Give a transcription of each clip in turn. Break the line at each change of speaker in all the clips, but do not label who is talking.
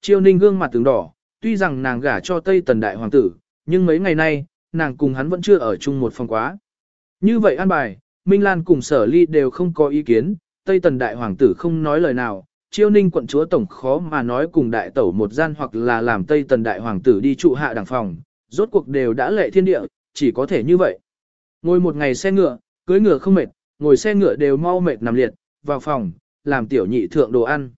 Chiêu ninh gương mặt tướng đỏ, tuy rằng nàng gả cho Tây Tần Đại Hoàng tử, nhưng mấy ngày nay, nàng cùng hắn vẫn chưa ở chung một phòng quá. Như vậy an bài, Minh Lan cùng sở ly đều không có ý kiến, Tây Tần Đại Hoàng tử không nói lời nào, chiêu ninh quận chúa tổng khó mà nói cùng đại tẩu một gian hoặc là làm Tây Tần Đại Hoàng tử đi trụ hạ đẳng phòng, rốt cuộc đều đã lệ thiên địa, chỉ có thể như vậy. Ngồi một ngày xe ngựa, cưới ngựa không mệt, ngồi xe ngựa đều mau mệt nằm liệt, vào phòng, làm tiểu nhị thượng đồ ăn.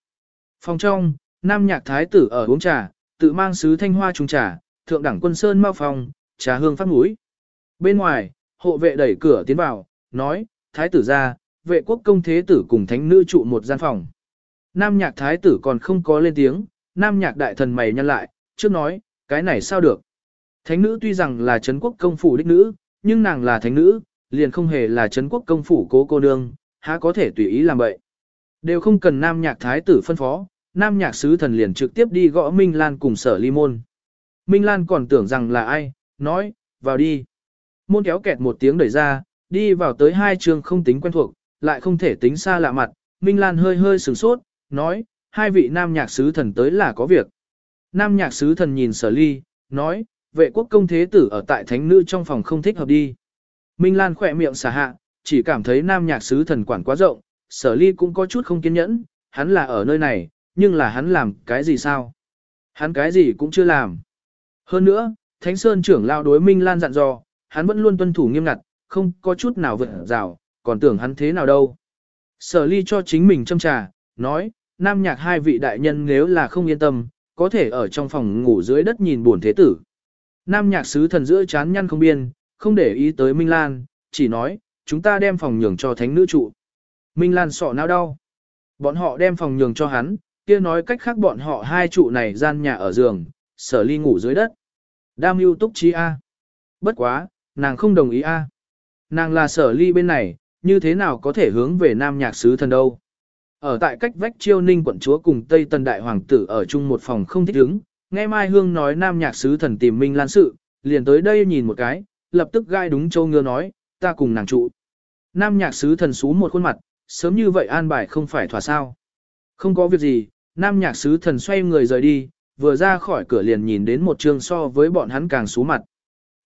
Phòng trong, nam nhạc thái tử ở uống trà, tự mang sứ thanh hoa trùng trà, thượng đẳng quân sơn mau phòng, trà hương phát mũi. Bên ngoài, hộ vệ đẩy cửa tiến vào, nói, thái tử ra, vệ quốc công thế tử cùng thánh nữ trụ một gian phòng. Nam nhạc thái tử còn không có lên tiếng, nam nhạc đại thần mày nhăn lại, trước nói, cái này sao được. Thánh nữ tuy rằng là Trấn quốc công phủ đích nữ, nhưng nàng là thánh nữ, liền không hề là Trấn quốc công phủ cố cô nương, há có thể tùy ý làm vậy. Đều không cần nam nhạc thái tử phân phó, nam nhạc sứ thần liền trực tiếp đi gõ Minh Lan cùng sở ly môn. Minh Lan còn tưởng rằng là ai, nói, vào đi. Môn kéo kẹt một tiếng đẩy ra, đi vào tới hai trường không tính quen thuộc, lại không thể tính xa lạ mặt. Minh Lan hơi hơi sửng sốt, nói, hai vị nam nhạc sứ thần tới là có việc. Nam nhạc sứ thần nhìn sở ly, nói, vệ quốc công thế tử ở tại thánh nữ trong phòng không thích hợp đi. Minh Lan khỏe miệng xả hạ, chỉ cảm thấy nam nhạc sứ thần quản quá rộng, sở ly cũng có chút không kiên nhẫn, hắn là ở nơi này, nhưng là hắn làm cái gì sao? Hắn cái gì cũng chưa làm. Hơn nữa, Thánh Sơn trưởng lao đối Minh Lan dặn dò, hắn vẫn luôn tuân thủ nghiêm ngặt, không có chút nào vượt rào, còn tưởng hắn thế nào đâu. Sở ly cho chính mình châm trà, nói, nam nhạc hai vị đại nhân nếu là không yên tâm, có thể ở trong phòng ngủ dưới đất nhìn buồn thế tử. Nam nhạc sứ thần giữa chán nhăn không biên, không để ý tới Minh Lan, chỉ nói, chúng ta đem phòng nhường cho thánh nữ trụ. Minh Lan sọ não đau. Bọn họ đem phòng nhường cho hắn, kia nói cách khác bọn họ hai trụ này gian nhà ở giường, sở ly ngủ dưới đất. Đam yêu túc trí A. Bất quá, nàng không đồng ý A. Nàng là sở ly bên này, như thế nào có thể hướng về nam nhạc sứ thần đâu. Ở tại cách vách chiêu ninh quận chúa cùng Tây Tân Đại Hoàng tử ở chung một phòng không thích đứng. nghe Mai Hương nói nam nhạc sứ thần tìm Minh Lan sự, liền tới đây nhìn một cái, lập tức gai đúng châu ngựa nói, ta cùng nàng trụ. Nam nhạc sứ thần xú một khuôn mặt, sớm như vậy an bài không phải thỏa sao. Không có việc gì, nam nhạc sứ thần xoay người rời đi, vừa ra khỏi cửa liền nhìn đến một trường so với bọn hắn càng xú mặt.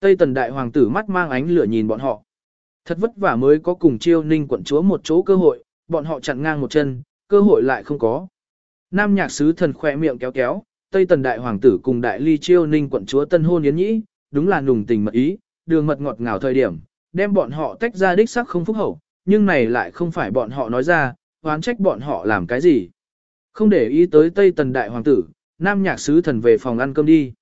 Tây tần đại hoàng tử mắt mang ánh lửa nhìn bọn họ. Thật vất vả mới có cùng chiêu ninh quận chúa một chỗ cơ hội, bọn họ chặn ngang một chân, cơ hội lại không có. Nam nhạc sứ thần khỏe miệng kéo kéo, Tây tần đại hoàng tử cùng đại ly chiêu ninh quận chúa tân hôn yến nhĩ, đúng là nùng tình mật ý, đường mật ngọt ngào thời điểm, đem bọn họ tách ra đích sắc không phúc hậu, nhưng này lại không phải bọn họ nói ra, oán trách bọn họ làm cái gì. Không để ý tới Tây Tần Đại Hoàng tử, Nam Nhạc Sứ Thần về phòng ăn cơm đi.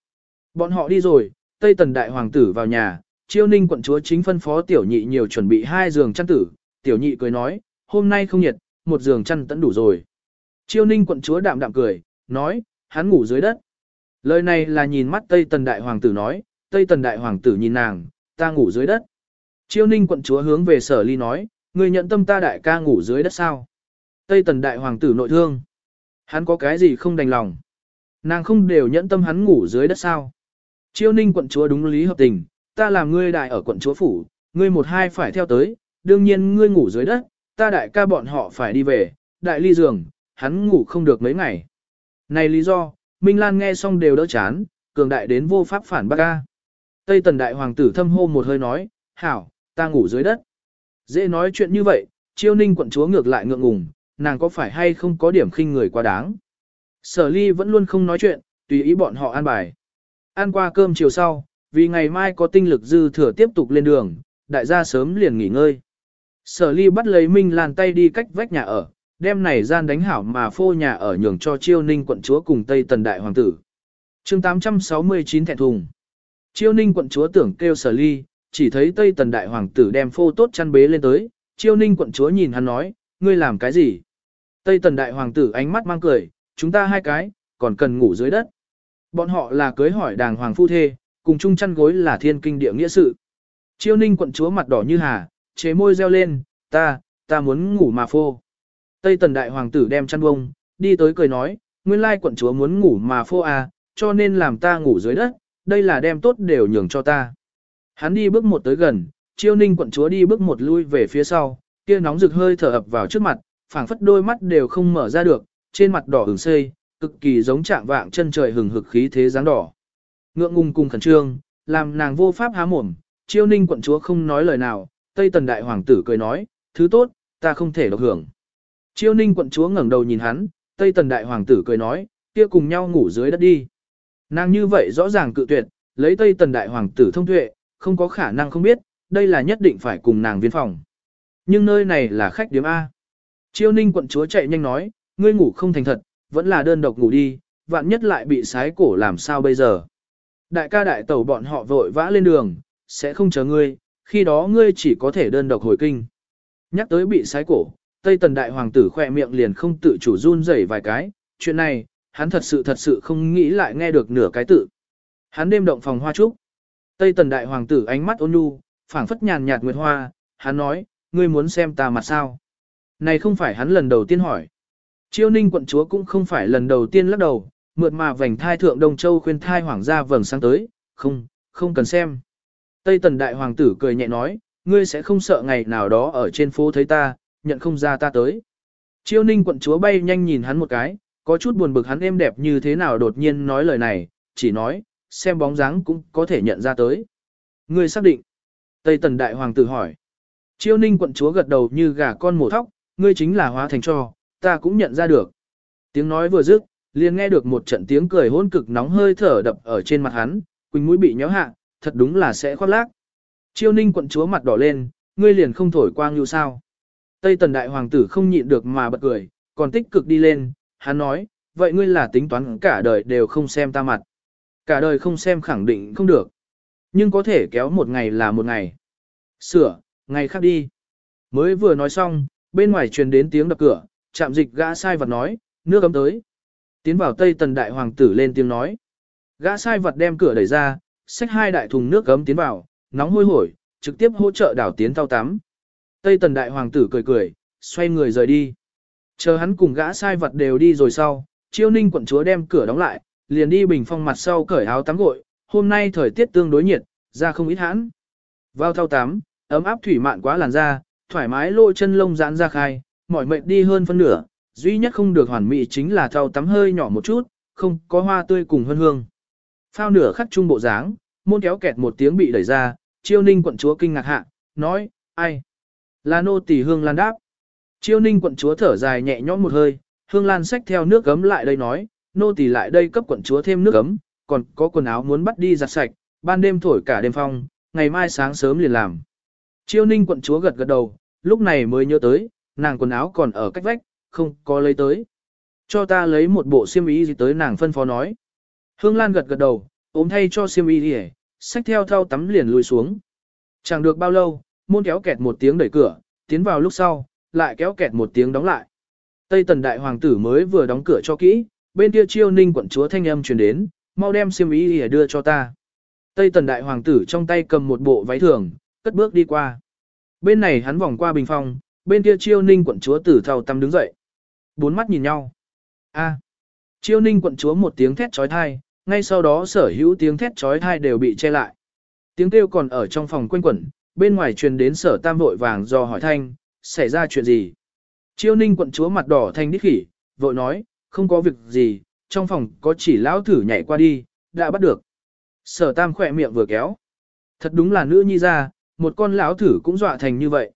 Bọn họ đi rồi, Tây Tần Đại Hoàng tử vào nhà, Chiêu Ninh quận chúa chính phân phó tiểu nhị nhiều chuẩn bị hai giường chăn tử, tiểu nhị cười nói, hôm nay không nhiệt, một giường chăn tẫn đủ rồi. Chiêu Ninh quận chúa đạm đạm cười, nói, hắn ngủ dưới đất. Lời này là nhìn mắt Tây Tần Đại Hoàng tử nói, Tây Tần Đại Hoàng tử nhìn nàng, ta ngủ dưới đất. Chiêu Ninh quận chúa hướng về sở ly nói, người nhận tâm ta đại ca ngủ dưới đất sao. Tây Tần Đại Hoàng tử nội thương. Hắn có cái gì không đành lòng. Nàng không đều nhẫn tâm hắn ngủ dưới đất sao. Chiêu ninh quận chúa đúng lý hợp tình, ta làm ngươi đại ở quận chúa phủ, ngươi một hai phải theo tới, đương nhiên ngươi ngủ dưới đất, ta đại ca bọn họ phải đi về, đại ly giường, hắn ngủ không được mấy ngày. Này lý do, Minh Lan nghe xong đều đỡ chán, cường đại đến vô pháp phản bác ca. Tây tần đại hoàng tử thâm hô một hơi nói, hảo, ta ngủ dưới đất. Dễ nói chuyện như vậy, chiêu ninh quận chúa ngược lại ngượng ngùng, nàng có phải hay không có điểm khinh người quá đáng. Sở ly vẫn luôn không nói chuyện, tùy ý bọn họ an bài. Ăn qua cơm chiều sau, vì ngày mai có tinh lực dư thừa tiếp tục lên đường, đại gia sớm liền nghỉ ngơi. Sở ly bắt lấy Minh Lan tay đi cách vách nhà ở, đem này gian đánh hảo mà phô nhà ở nhường cho chiêu ninh quận chúa cùng Tây Tần Đại Hoàng tử. chương 869 thẹn thùng. Chiêu ninh quận chúa tưởng kêu sở ly, chỉ thấy Tây Tần Đại Hoàng tử đem phô tốt chăn bế lên tới, chiêu ninh quận chúa nhìn hắn nói, ngươi làm cái gì? Tây tần đại hoàng tử ánh mắt mang cười, chúng ta hai cái, còn cần ngủ dưới đất. Bọn họ là cưới hỏi đàng hoàng phu thê, cùng chung chăn gối là thiên kinh địa nghĩa sự. Chiêu ninh quận chúa mặt đỏ như hà, chế môi reo lên, ta, ta muốn ngủ mà phô. Tây tần đại hoàng tử đem chăn bông, đi tới cười nói, nguyên lai quận chúa muốn ngủ mà phô à, cho nên làm ta ngủ dưới đất, đây là đem tốt đều nhường cho ta. Hắn đi bước một tới gần, chiêu ninh quận chúa đi bước một lui về phía sau, kia nóng rực hơi thở ập vào trước mặt, phảng phất đôi mắt đều không mở ra được, trên mặt đỏ hừng xây, cực kỳ giống trạng vạng chân trời hừng hực khí thế dáng đỏ. Ngượng ngùng cùng khẩn trương, làm nàng vô pháp há mồm, chiêu ninh quận chúa không nói lời nào, Tây Tần Đại Hoàng tử cười nói, thứ tốt, ta không thể độc hưởng. Chiêu ninh quận chúa ngẩng đầu nhìn hắn, Tây Tần Đại Hoàng tử cười nói, kia cùng nhau ngủ dưới đất đi. Nàng như vậy rõ ràng cự tuyệt, lấy Tây Tần Đại Hoàng tử thông tuệ, không có khả năng không biết, đây là nhất định phải cùng nàng viên phòng. Nhưng nơi này là khách điếm A. Chiêu ninh quận chúa chạy nhanh nói, ngươi ngủ không thành thật, vẫn là đơn độc ngủ đi, vạn nhất lại bị sái cổ làm sao bây giờ. Đại ca đại tẩu bọn họ vội vã lên đường, sẽ không chờ ngươi, khi đó ngươi chỉ có thể đơn độc hồi kinh. Nhắc tới bị sái cổ, Tây Tần Đại Hoàng tử khỏe miệng liền không tự chủ run rẩy vài cái, chuyện này, hắn thật sự thật sự không nghĩ lại nghe được nửa cái tự. Hắn đêm động phòng hoa trúc. Tây Tần Đại Hoàng tử ánh mắt ôn nhu, phảng phất nhàn nhạt nguyệt hoa, hắn nói, ngươi muốn xem ta mặt sao? Này không phải hắn lần đầu tiên hỏi. Chiêu ninh quận chúa cũng không phải lần đầu tiên lắc đầu, mượt mà vành thai thượng Đông Châu khuyên thai hoàng gia vầng sáng tới, không, không cần xem. Tây tần đại hoàng tử cười nhẹ nói, ngươi sẽ không sợ ngày nào đó ở trên phố thấy ta, nhận không ra ta tới. Chiêu ninh quận chúa bay nhanh nhìn hắn một cái, có chút buồn bực hắn êm đẹp như thế nào đột nhiên nói lời này, chỉ nói, xem bóng dáng cũng có thể nhận ra tới. Ngươi xác định. Tây tần đại hoàng tử hỏi. Chiêu ninh quận chúa gật đầu như gà con mổ thóc, ngươi chính là hóa thành cho, ta cũng nhận ra được. Tiếng nói vừa dứt, liền nghe được một trận tiếng cười hôn cực nóng hơi thở đập ở trên mặt hắn, quỳnh mũi bị nhéo hạ, thật đúng là sẽ khoác lác. Chiêu ninh quận chúa mặt đỏ lên, ngươi liền không thổi quang như sao. Tây tần đại hoàng tử không nhịn được mà bật cười, còn tích cực đi lên, hắn nói, vậy ngươi là tính toán cả đời đều không xem ta mặt. Cả đời không xem khẳng định không được. Nhưng có thể kéo một ngày là một ngày. Sửa, ngày khác đi. Mới vừa nói xong, bên ngoài truyền đến tiếng đập cửa, chạm dịch gã sai vật nói, nước ấm tới. Tiến vào Tây Tần Đại Hoàng tử lên tiếng nói. Gã sai vật đem cửa đẩy ra, xách hai đại thùng nước ấm tiến vào, nóng hôi hổi, trực tiếp hỗ trợ đảo tiến thao tắm. Tây Tần Đại Hoàng tử cười cười, xoay người rời đi. Chờ hắn cùng gã sai vật đều đi rồi sau, chiêu ninh quận chúa đem cửa đóng lại, liền đi bình phong mặt sau cởi áo tắm gội, hôm nay thời tiết tương đối nhiệt, ra không ít hãn. Vào thao tắm, ấm áp thủy mạn quá làn da, thoải mái lôi chân lông giãn ra khai, mỏi mệt đi hơn phân nửa, duy nhất không được hoàn mỹ chính là thau tắm hơi nhỏ một chút, không có hoa tươi cùng hương hương. Phao nửa khắc trung bộ dáng, môn kéo kẹt một tiếng bị đẩy ra, chiêu ninh quận chúa kinh ngạc hạ, nói, ai? Là nô tỳ hương lan đáp. Chiêu ninh quận chúa thở dài nhẹ nhõm một hơi, hương lan xách theo nước gấm lại đây nói, nô tỳ lại đây cấp quận chúa thêm nước gấm, còn có quần áo muốn bắt đi giặt sạch, ban đêm thổi cả đêm phong, ngày mai sáng sớm liền làm. Chiêu ninh quận chúa gật gật đầu, lúc này mới nhớ tới, nàng quần áo còn ở cách vách, không có lấy tới. Cho ta lấy một bộ xiêm y gì tới nàng phân phó nói. Hương Lan gật gật đầu, ôm thay cho xiêm y gì xách theo thao tắm liền lùi xuống. Chẳng được bao lâu, môn kéo kẹt một tiếng đẩy cửa, tiến vào lúc sau, lại kéo kẹt một tiếng đóng lại. Tây tần đại hoàng tử mới vừa đóng cửa cho kỹ, bên kia chiêu ninh quận chúa thanh âm truyền đến, mau đem xiêm y gì đưa cho ta. Tây tần đại hoàng tử trong tay cầm một bộ váy thường, cất bước đi qua. Bên này hắn vòng qua bình phong, bên kia chiêu ninh quận chúa tử thao tâm đứng dậy. Bốn mắt nhìn nhau. A. À. Chiêu ninh quận chúa một tiếng thét trói thai, ngay sau đó sở hữu tiếng thét trói thai đều bị che lại. Tiếng kêu còn ở trong phòng quanh quẩn, bên ngoài truyền đến sở tam vội vàng do hỏi thanh, xảy ra chuyện gì. Chiêu ninh quận chúa mặt đỏ thanh đích khỉ, vội nói, không có việc gì, trong phòng có chỉ lão thử nhảy qua đi, đã bắt được. Sở tam khỏe miệng vừa kéo. Thật đúng là nữ nhi ra, một con lão thử cũng dọa thành như vậy.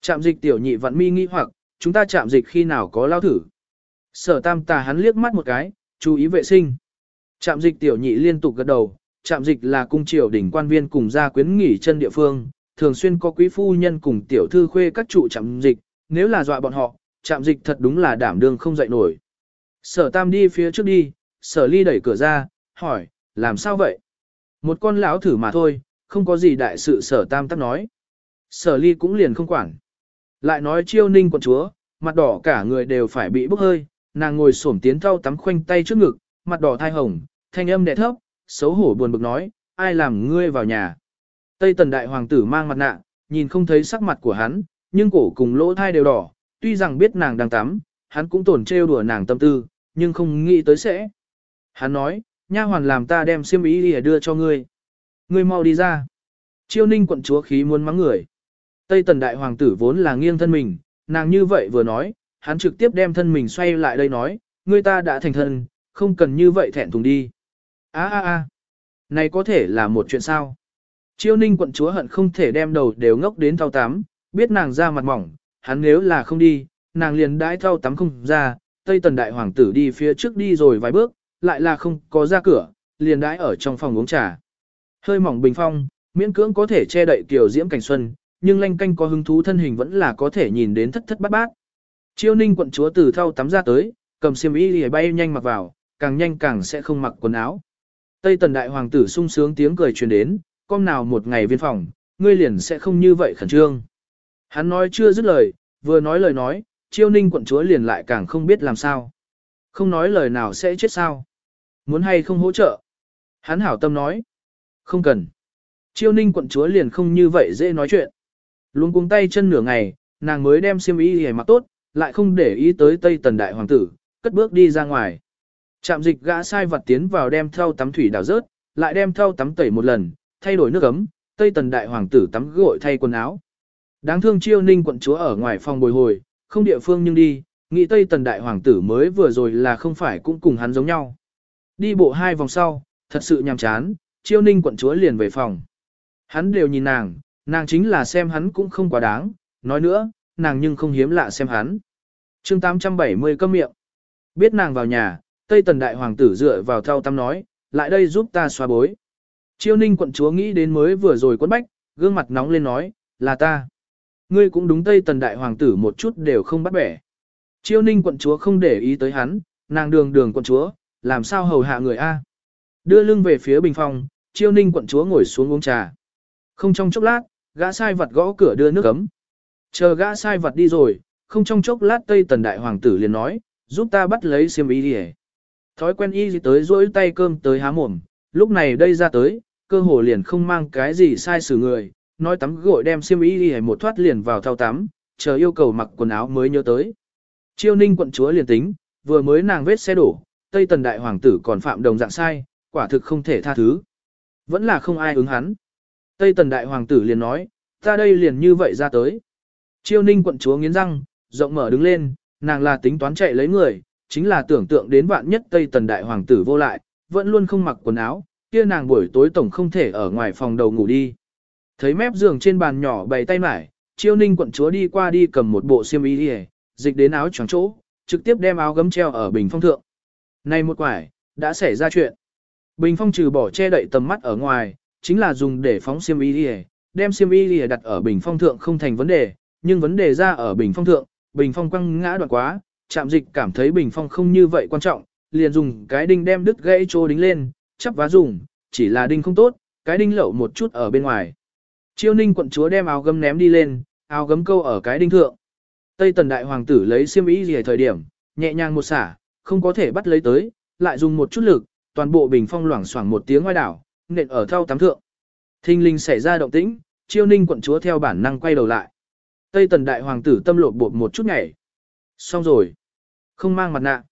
Trạm dịch tiểu nhị vạn mi nghi hoặc, chúng ta chạm dịch khi nào có lao thử. Sở tam tà hắn liếc mắt một cái, chú ý vệ sinh. Trạm dịch tiểu nhị liên tục gật đầu, trạm dịch là cung triều đỉnh quan viên cùng gia quyến nghỉ chân địa phương, thường xuyên có quý phu nhân cùng tiểu thư khuê các trụ trạm dịch, nếu là dọa bọn họ, trạm dịch thật đúng là đảm đương không dậy nổi. Sở tam đi phía trước đi, sở ly đẩy cửa ra, hỏi, làm sao vậy? Một con lão thử mà thôi, không có gì đại sự sở tam tắc nói. Sở ly cũng liền không quản. Lại nói chiêu ninh quận chúa, mặt đỏ cả người đều phải bị bốc hơi, nàng ngồi xổm tiến thau tắm khoanh tay trước ngực, mặt đỏ thai hồng, thanh âm đẻ thấp, xấu hổ buồn bực nói, ai làm ngươi vào nhà. Tây tần đại hoàng tử mang mặt nạ, nhìn không thấy sắc mặt của hắn, nhưng cổ cùng lỗ thai đều đỏ, tuy rằng biết nàng đang tắm, hắn cũng tổn trêu đùa nàng tâm tư, nhưng không nghĩ tới sẽ. Hắn nói, nha hoàn làm ta đem xiêm ý để đưa cho ngươi. Ngươi mau đi ra. Chiêu ninh quận chúa khí muốn mắng người. Tây tần đại hoàng tử vốn là nghiêng thân mình, nàng như vậy vừa nói, hắn trực tiếp đem thân mình xoay lại đây nói, ngươi ta đã thành thân, không cần như vậy thẹn thùng đi. a a a này có thể là một chuyện sao? Chiêu ninh quận chúa hận không thể đem đầu đều ngốc đến thao tắm, biết nàng ra mặt mỏng, hắn nếu là không đi, nàng liền đãi thao tắm không ra, Tây Tần Đại Hoàng tử đi phía trước đi rồi vài bước, lại là không có ra cửa, liền đãi ở trong phòng uống trà. Hơi mỏng bình phong, miễn cưỡng có thể che đậy tiểu diễm cảnh xuân, nhưng lanh canh có hứng thú thân hình vẫn là có thể nhìn đến thất thất bát bát. Chiêu ninh quận chúa từ thau tắm ra tới, cầm xiêm y lìa bay nhanh mặc vào, càng nhanh càng sẽ không mặc quần áo. Tây tần đại hoàng tử sung sướng tiếng cười truyền đến, con nào một ngày viên phòng, ngươi liền sẽ không như vậy khẩn trương. Hắn nói chưa dứt lời, vừa nói lời nói, chiêu ninh quận chúa liền lại càng không biết làm sao. Không nói lời nào sẽ chết sao. Muốn hay không hỗ trợ. Hắn hảo tâm nói. Không cần. Chiêu ninh quận chúa liền không như vậy dễ nói chuyện. Luôn cuống tay chân nửa ngày, nàng mới đem xiêm y hề mặc tốt, lại không để ý tới Tây Tần Đại Hoàng tử, cất bước đi ra ngoài. Trạm dịch gã sai vật tiến vào đem thau tắm thủy đào rớt, lại đem thau tắm tẩy một lần, thay đổi nước ấm, Tây Tần Đại Hoàng tử tắm gội thay quần áo. Đáng thương chiêu ninh quận chúa ở ngoài phòng bồi hồi, không địa phương nhưng đi, nghĩ Tây Tần Đại Hoàng tử mới vừa rồi là không phải cũng cùng hắn giống nhau. Đi bộ hai vòng sau, thật sự nhàm chán, chiêu ninh quận chúa liền về phòng. Hắn đều nhìn nàng, nàng chính là xem hắn cũng không quá đáng, nói nữa, nàng nhưng không hiếm lạ xem hắn. chương 870 câm miệng. Biết nàng vào nhà, Tây Tần Đại Hoàng tử dựa vào thao tâm nói, lại đây giúp ta xóa bối. Chiêu ninh quận chúa nghĩ đến mới vừa rồi quấn bách, gương mặt nóng lên nói, là ta. Ngươi cũng đúng Tây Tần Đại Hoàng tử một chút đều không bắt bẻ. Chiêu ninh quận chúa không để ý tới hắn, nàng đường đường quận chúa, làm sao hầu hạ người A. Đưa lưng về phía bình phòng, chiêu ninh quận chúa ngồi xuống uống trà. Không trong chốc lát, gã sai vật gõ cửa đưa nước cấm, Chờ gã sai vật đi rồi, không trong chốc lát Tây Tần Đại Hoàng tử liền nói, giúp ta bắt lấy xiêm y đi Thói quen y tới rỗi tay cơm tới há mồm, lúc này đây ra tới, cơ hồ liền không mang cái gì sai xử người, nói tắm gội đem xiêm y đi một thoát liền vào thao tắm, chờ yêu cầu mặc quần áo mới nhớ tới. Chiêu ninh quận chúa liền tính, vừa mới nàng vết xe đổ, Tây Tần Đại Hoàng tử còn phạm đồng dạng sai, quả thực không thể tha thứ. Vẫn là không ai ứng hắn. Tây Tần Đại Hoàng tử liền nói, ta đây liền như vậy ra tới. Chiêu ninh quận chúa nghiến răng, rộng mở đứng lên, nàng là tính toán chạy lấy người, chính là tưởng tượng đến vạn nhất Tây Tần Đại Hoàng tử vô lại, vẫn luôn không mặc quần áo, kia nàng buổi tối tổng không thể ở ngoài phòng đầu ngủ đi. Thấy mép giường trên bàn nhỏ bày tay mải, chiêu ninh quận chúa đi qua đi cầm một bộ xiêm y đi dịch đến áo choàng chỗ, trực tiếp đem áo gấm treo ở bình phong thượng. Này một quải, đã xảy ra chuyện. Bình phong trừ bỏ che đậy tầm mắt ở ngoài, chính là dùng để phóng xiêm y đi đem xiêm y đi đặt ở bình phong thượng không thành vấn đề, nhưng vấn đề ra ở bình phong thượng, bình phong quăng ngã đoạn quá, chạm dịch cảm thấy bình phong không như vậy quan trọng, liền dùng cái đinh đem đứt gãy chỗ đính lên, chắp vá dùng, chỉ là đinh không tốt, cái đinh lậu một chút ở bên ngoài. Chiêu ninh quận chúa đem áo gấm ném đi lên, áo gấm câu ở cái đinh thượng. Tây tần đại hoàng tử lấy xiêm y gì thời điểm, nhẹ nhàng một xả, không có thể bắt lấy tới, lại dùng một chút lực, toàn bộ bình phong loảng xoảng một tiếng ngoài đảo, nện ở thau tắm thượng. Thinh linh xảy ra động tĩnh, chiêu ninh quận chúa theo bản năng quay đầu lại. Tây tần đại hoàng tử tâm lột bột một chút nhảy. Xong rồi. Không mang mặt nạ.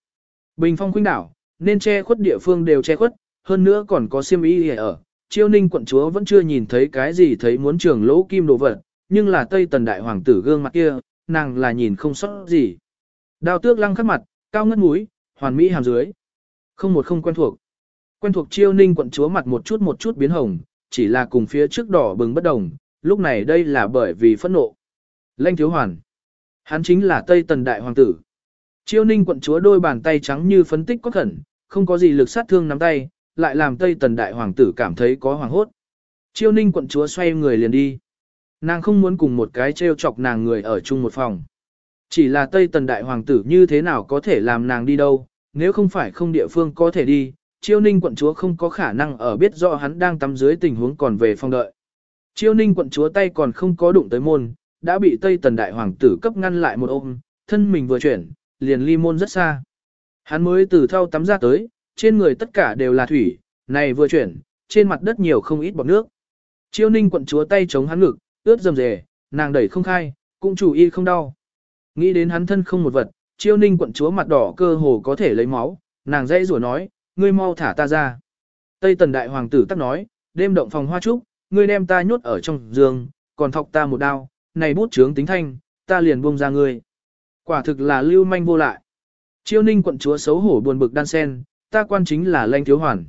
Bình phong khuynh đảo, nên che khuất địa phương đều che khuất, hơn nữa còn có siêm ý ở. Chiêu ninh quận chúa vẫn chưa nhìn thấy cái gì thấy muốn trường lỗ kim đồ vật, nhưng là Tây tần đại hoàng tử gương mặt kia, nàng là nhìn không sót gì. đào tước lăng khắc mặt, cao ngất mũi, hoàn mỹ hàm dưới. Không một không quen thuộc. Quen thuộc chiêu ninh quận chúa mặt một chút một chút biến hồng, chỉ là cùng phía trước đỏ bừng bất đồng, lúc này đây là bởi vì phẫn nộ. Lanh thiếu hoàn. Hắn chính là Tây Tần Đại Hoàng tử. Chiêu ninh quận chúa đôi bàn tay trắng như phấn tích có khẩn, không có gì lực sát thương nắm tay, lại làm Tây Tần Đại Hoàng tử cảm thấy có hoàng hốt. Chiêu ninh quận chúa xoay người liền đi. Nàng không muốn cùng một cái trêu chọc nàng người ở chung một phòng. Chỉ là Tây Tần Đại Hoàng tử như thế nào có thể làm nàng đi đâu, nếu không phải không địa phương có thể đi, chiêu ninh quận chúa không có khả năng ở biết rõ hắn đang tắm dưới tình huống còn về phòng đợi. Chiêu ninh quận chúa tay còn không có đụng tới môn, đã bị Tây Tần Đại Hoàng tử cấp ngăn lại một ôm, thân mình vừa chuyển, liền ly môn rất xa. Hắn mới từ thau tắm ra tới, trên người tất cả đều là thủy, này vừa chuyển, trên mặt đất nhiều không ít bọt nước. Chiêu ninh quận chúa tay chống hắn ngực, ướt dầm dề, nàng đẩy không khai, cũng chủ y không đau. Nghĩ đến hắn thân không một vật, chiêu ninh quận chúa mặt đỏ cơ hồ có thể lấy máu, nàng dây rủa nói, ngươi mau thả ta ra. Tây tần đại hoàng tử tắc nói, đêm động phòng hoa trúc, ngươi đem ta nhốt ở trong giường, còn thọc ta một đao, này bút chướng tính thanh, ta liền buông ra ngươi. Quả thực là lưu manh vô lại. Chiêu ninh quận chúa xấu hổ buồn bực đan sen, ta quan chính là lanh thiếu hoàn.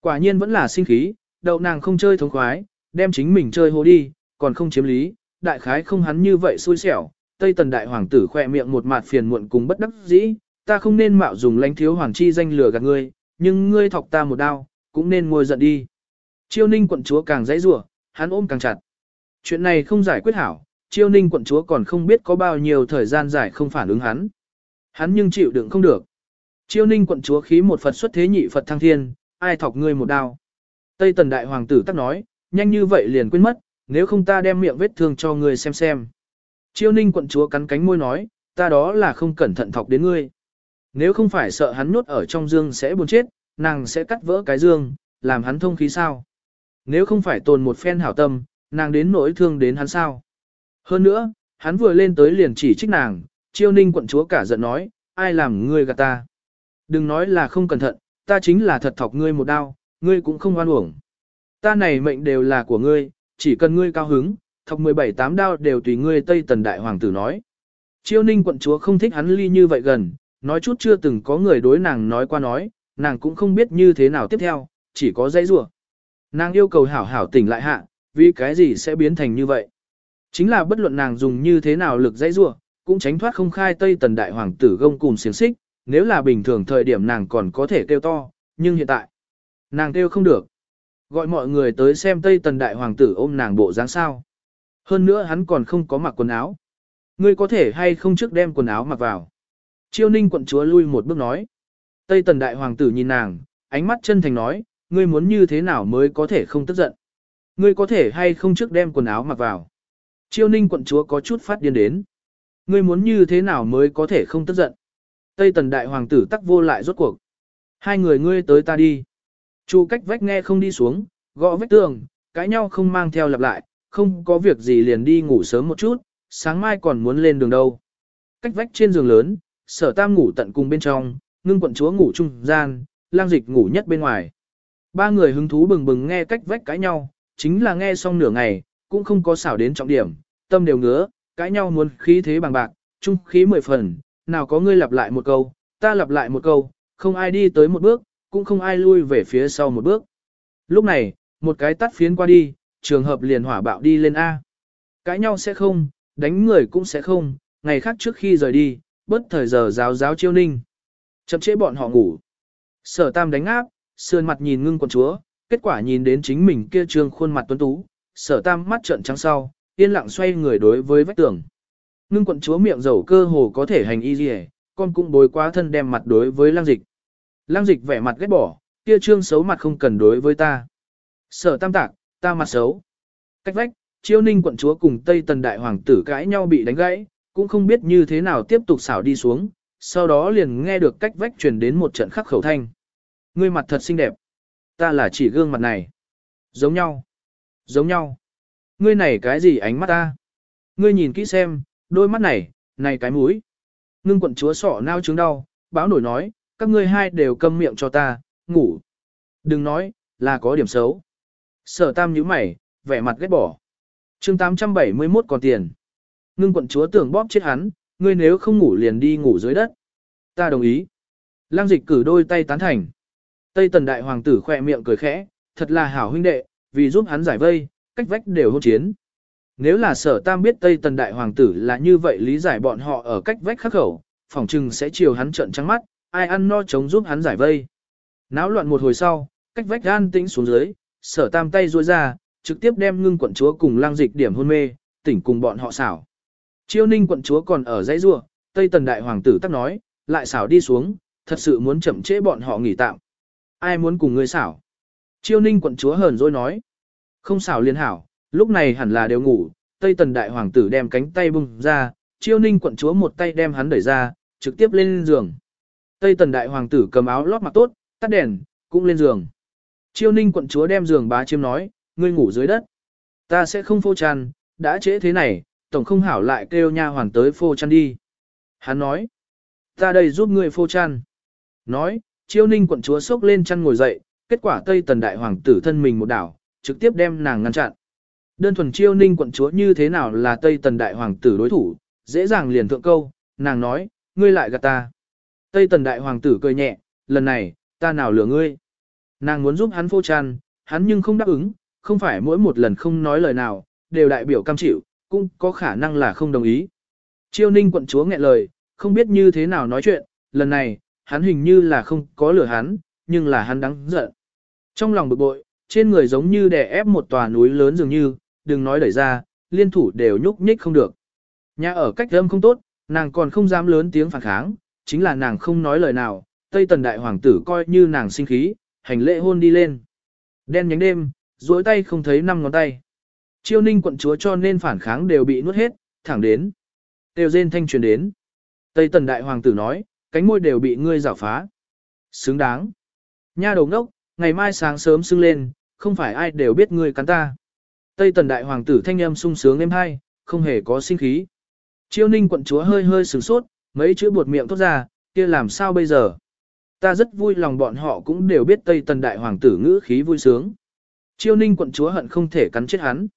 Quả nhiên vẫn là sinh khí, đậu nàng không chơi thống khoái, đem chính mình chơi hố đi, còn không chiếm lý, đại khái không hắn như vậy xui xẻo. Tây tần đại hoàng tử khỏe miệng một mạt phiền muộn cùng bất đắc dĩ, ta không nên mạo dùng lãnh thiếu hoàng chi danh lừa gạt ngươi, nhưng ngươi thọc ta một đao, cũng nên ngồi giận đi. Chiêu ninh quận chúa càng dãy rủa, hắn ôm càng chặt. Chuyện này không giải quyết hảo, chiêu ninh quận chúa còn không biết có bao nhiêu thời gian giải không phản ứng hắn. Hắn nhưng chịu đựng không được. Chiêu ninh quận chúa khí một Phật xuất thế nhị Phật thăng thiên, ai thọc ngươi một đao. Tây tần đại hoàng tử tắc nói, nhanh như vậy liền quên mất, nếu không ta đem miệng vết thương cho ngươi xem xem. Chiêu ninh quận chúa cắn cánh môi nói, ta đó là không cẩn thận thọc đến ngươi. Nếu không phải sợ hắn nhốt ở trong dương sẽ buồn chết, nàng sẽ cắt vỡ cái dương, làm hắn thông khí sao. Nếu không phải tồn một phen hảo tâm, nàng đến nỗi thương đến hắn sao. Hơn nữa, hắn vừa lên tới liền chỉ trích nàng, chiêu ninh quận chúa cả giận nói, ai làm ngươi gạt ta. Đừng nói là không cẩn thận, ta chính là thật thọc ngươi một đao, ngươi cũng không oan uổng. Ta này mệnh đều là của ngươi, chỉ cần ngươi cao hứng, thọc 17 tám đao đều tùy ngươi Tây Tần Đại Hoàng tử nói. Chiêu ninh quận chúa không thích hắn ly như vậy gần, nói chút chưa từng có người đối nàng nói qua nói, nàng cũng không biết như thế nào tiếp theo, chỉ có dây rủa. Nàng yêu cầu hảo hảo tỉnh lại hạ, vì cái gì sẽ biến thành như vậy. Chính là bất luận nàng dùng như thế nào lực dây rủa, cũng tránh thoát không khai Tây Tần Đại Hoàng tử gông cùng xiềng xích, nếu là bình thường thời điểm nàng còn có thể kêu to, nhưng hiện tại, nàng kêu không được. Gọi mọi người tới xem Tây Tần Đại Hoàng tử ôm nàng bộ dáng sao. Hơn nữa hắn còn không có mặc quần áo. Ngươi có thể hay không trước đem quần áo mặc vào. Chiêu ninh quận chúa lui một bước nói. Tây Tần Đại Hoàng tử nhìn nàng, ánh mắt chân thành nói, ngươi muốn như thế nào mới có thể không tức giận. Ngươi có thể hay không trước đem quần áo mặc vào. Chiêu ninh quận chúa có chút phát điên đến. Ngươi muốn như thế nào mới có thể không tức giận. Tây Tần Đại Hoàng tử tắc vô lại rốt cuộc. Hai người ngươi tới ta đi. Chu cách vách nghe không đi xuống, gõ vách tường, cãi nhau không mang theo lặp lại, không có việc gì liền đi ngủ sớm một chút, sáng mai còn muốn lên đường đâu. Cách vách trên giường lớn, sở tam ngủ tận cùng bên trong, ngưng quận chúa ngủ trung gian, lang dịch ngủ nhất bên ngoài. Ba người hứng thú bừng bừng nghe cách vách cãi nhau, chính là nghe xong nửa ngày, cũng không có xảo đến trọng điểm, tâm đều ngứa, cãi nhau muốn khí thế bằng bạc, trung khí mười phần, nào có ngươi lặp lại một câu, ta lặp lại một câu, không ai đi tới một bước, cũng không ai lui về phía sau một bước. Lúc này, một cái tắt phiến qua đi, trường hợp liền hỏa bạo đi lên A. Cãi nhau sẽ không, đánh người cũng sẽ không, ngày khác trước khi rời đi, bất thời giờ giáo giáo chiêu ninh. Chậm chế bọn họ ngủ. Sở tam đánh áp, sườn mặt nhìn ngưng quần chúa, kết quả nhìn đến chính mình kia trương khuôn mặt tuấn tú, sở tam mắt trợn trắng sau, yên lặng xoay người đối với vách tường. Ngưng quận chúa miệng dầu cơ hồ có thể hành y gì con cũng bối quá thân đem mặt đối với lang dịch. Lang dịch vẻ mặt ghét bỏ, kia trương xấu mặt không cần đối với ta. Sở tam tạc, ta mặt xấu. Cách vách, chiêu ninh quận chúa cùng Tây Tần Đại Hoàng tử cãi nhau bị đánh gãy, cũng không biết như thế nào tiếp tục xảo đi xuống, sau đó liền nghe được cách vách truyền đến một trận khắc khẩu thanh. Ngươi mặt thật xinh đẹp. Ta là chỉ gương mặt này. Giống nhau. Giống nhau. Ngươi này cái gì ánh mắt ta? Ngươi nhìn kỹ xem, đôi mắt này, này cái mũi. Ngưng quận chúa sọ nao chứng đau, báo nổi nói, các ngươi hai đều câm miệng cho ta, ngủ. Đừng nói, là có điểm xấu. Sở tam nhíu mày, vẻ mặt ghét bỏ. chương 871 còn tiền. Ngưng quận chúa tưởng bóp chết hắn, ngươi nếu không ngủ liền đi ngủ dưới đất. Ta đồng ý. Lăng dịch cử đôi tay tán thành. Tây tần đại hoàng tử khỏe miệng cười khẽ, thật là hảo huynh đệ, vì giúp hắn giải vây, cách vách đều hôn chiến. Nếu là sở tam biết Tây Tần Đại Hoàng tử là như vậy lý giải bọn họ ở cách vách khắc khẩu, phỏng chừng sẽ chiều hắn trợn trắng mắt, ai ăn no chống giúp hắn giải vây. Náo loạn một hồi sau, cách vách gan tĩnh xuống dưới, sở tam tay ruôi ra, trực tiếp đem ngưng quận chúa cùng lang dịch điểm hôn mê, tỉnh cùng bọn họ xảo. Chiêu ninh quận chúa còn ở dãy rua, Tây Tần Đại Hoàng tử tắc nói, lại xảo đi xuống, thật sự muốn chậm trễ bọn họ nghỉ tạm. Ai muốn cùng ngươi xảo? Chiêu ninh quận chúa hờn rồi nói. Không xảo liên hảo, lúc này hẳn là đều ngủ, Tây Tần Đại Hoàng tử đem cánh tay bung ra, chiêu ninh quận chúa một tay đem hắn đẩy ra, trực tiếp lên giường. Tây Tần Đại Hoàng tử cầm áo lót mặc tốt, tắt đèn, cũng lên giường. Chiêu ninh quận chúa đem giường bá chiêm nói, ngươi ngủ dưới đất. Ta sẽ không phô tràn, đã trễ thế này, tổng không hảo lại kêu nha hoàn tới phô chăn đi. Hắn nói, ta đây giúp ngươi phô chăn. Nói, chiêu ninh quận chúa sốc lên chăn ngồi dậy, kết quả Tây Tần Đại Hoàng tử thân mình một đảo, trực tiếp đem nàng ngăn chặn. Đơn thuần chiêu ninh quận chúa như thế nào là Tây Tần Đại Hoàng tử đối thủ, dễ dàng liền thượng câu, nàng nói, ngươi lại gạt ta. Tây Tần Đại Hoàng tử cười nhẹ, lần này, ta nào lừa ngươi. Nàng muốn giúp hắn phô chăn, hắn nhưng không đáp ứng, không phải mỗi một lần không nói lời nào, đều đại biểu cam chịu, cũng có khả năng là không đồng ý. Chiêu ninh quận chúa nghẹn lời, không biết như thế nào nói chuyện, lần này, hắn hình như là không có lừa hắn, nhưng là hắn đáng giận. Trong lòng bực bội, trên người giống như đè ép một tòa núi lớn dường như, đừng nói đẩy ra, liên thủ đều nhúc nhích không được. Nhà ở cách âm không tốt, nàng còn không dám lớn tiếng phản kháng, chính là nàng không nói lời nào, Tây Tần Đại Hoàng tử coi như nàng sinh khí, hành lễ hôn đi lên. Đen nhánh đêm, duỗi tay không thấy năm ngón tay. Chiêu ninh quận chúa cho nên phản kháng đều bị nuốt hết, thẳng đến. Tiêu rên thanh truyền đến. Tây Tần Đại Hoàng tử nói, cánh môi đều bị ngươi rào phá. Xứng đáng. Nha đầu ngốc, ngày mai sáng sớm sưng lên, không phải ai đều biết ngươi cắn ta. Tây Tần Đại Hoàng tử thanh âm sung sướng êm hay, không hề có sinh khí. Chiêu ninh quận chúa hơi hơi sửng sốt, mấy chữ buột miệng thốt ra, kia làm sao bây giờ? Ta rất vui lòng bọn họ cũng đều biết Tây Tần Đại Hoàng tử ngữ khí vui sướng. Chiêu ninh quận chúa hận không thể cắn chết hắn.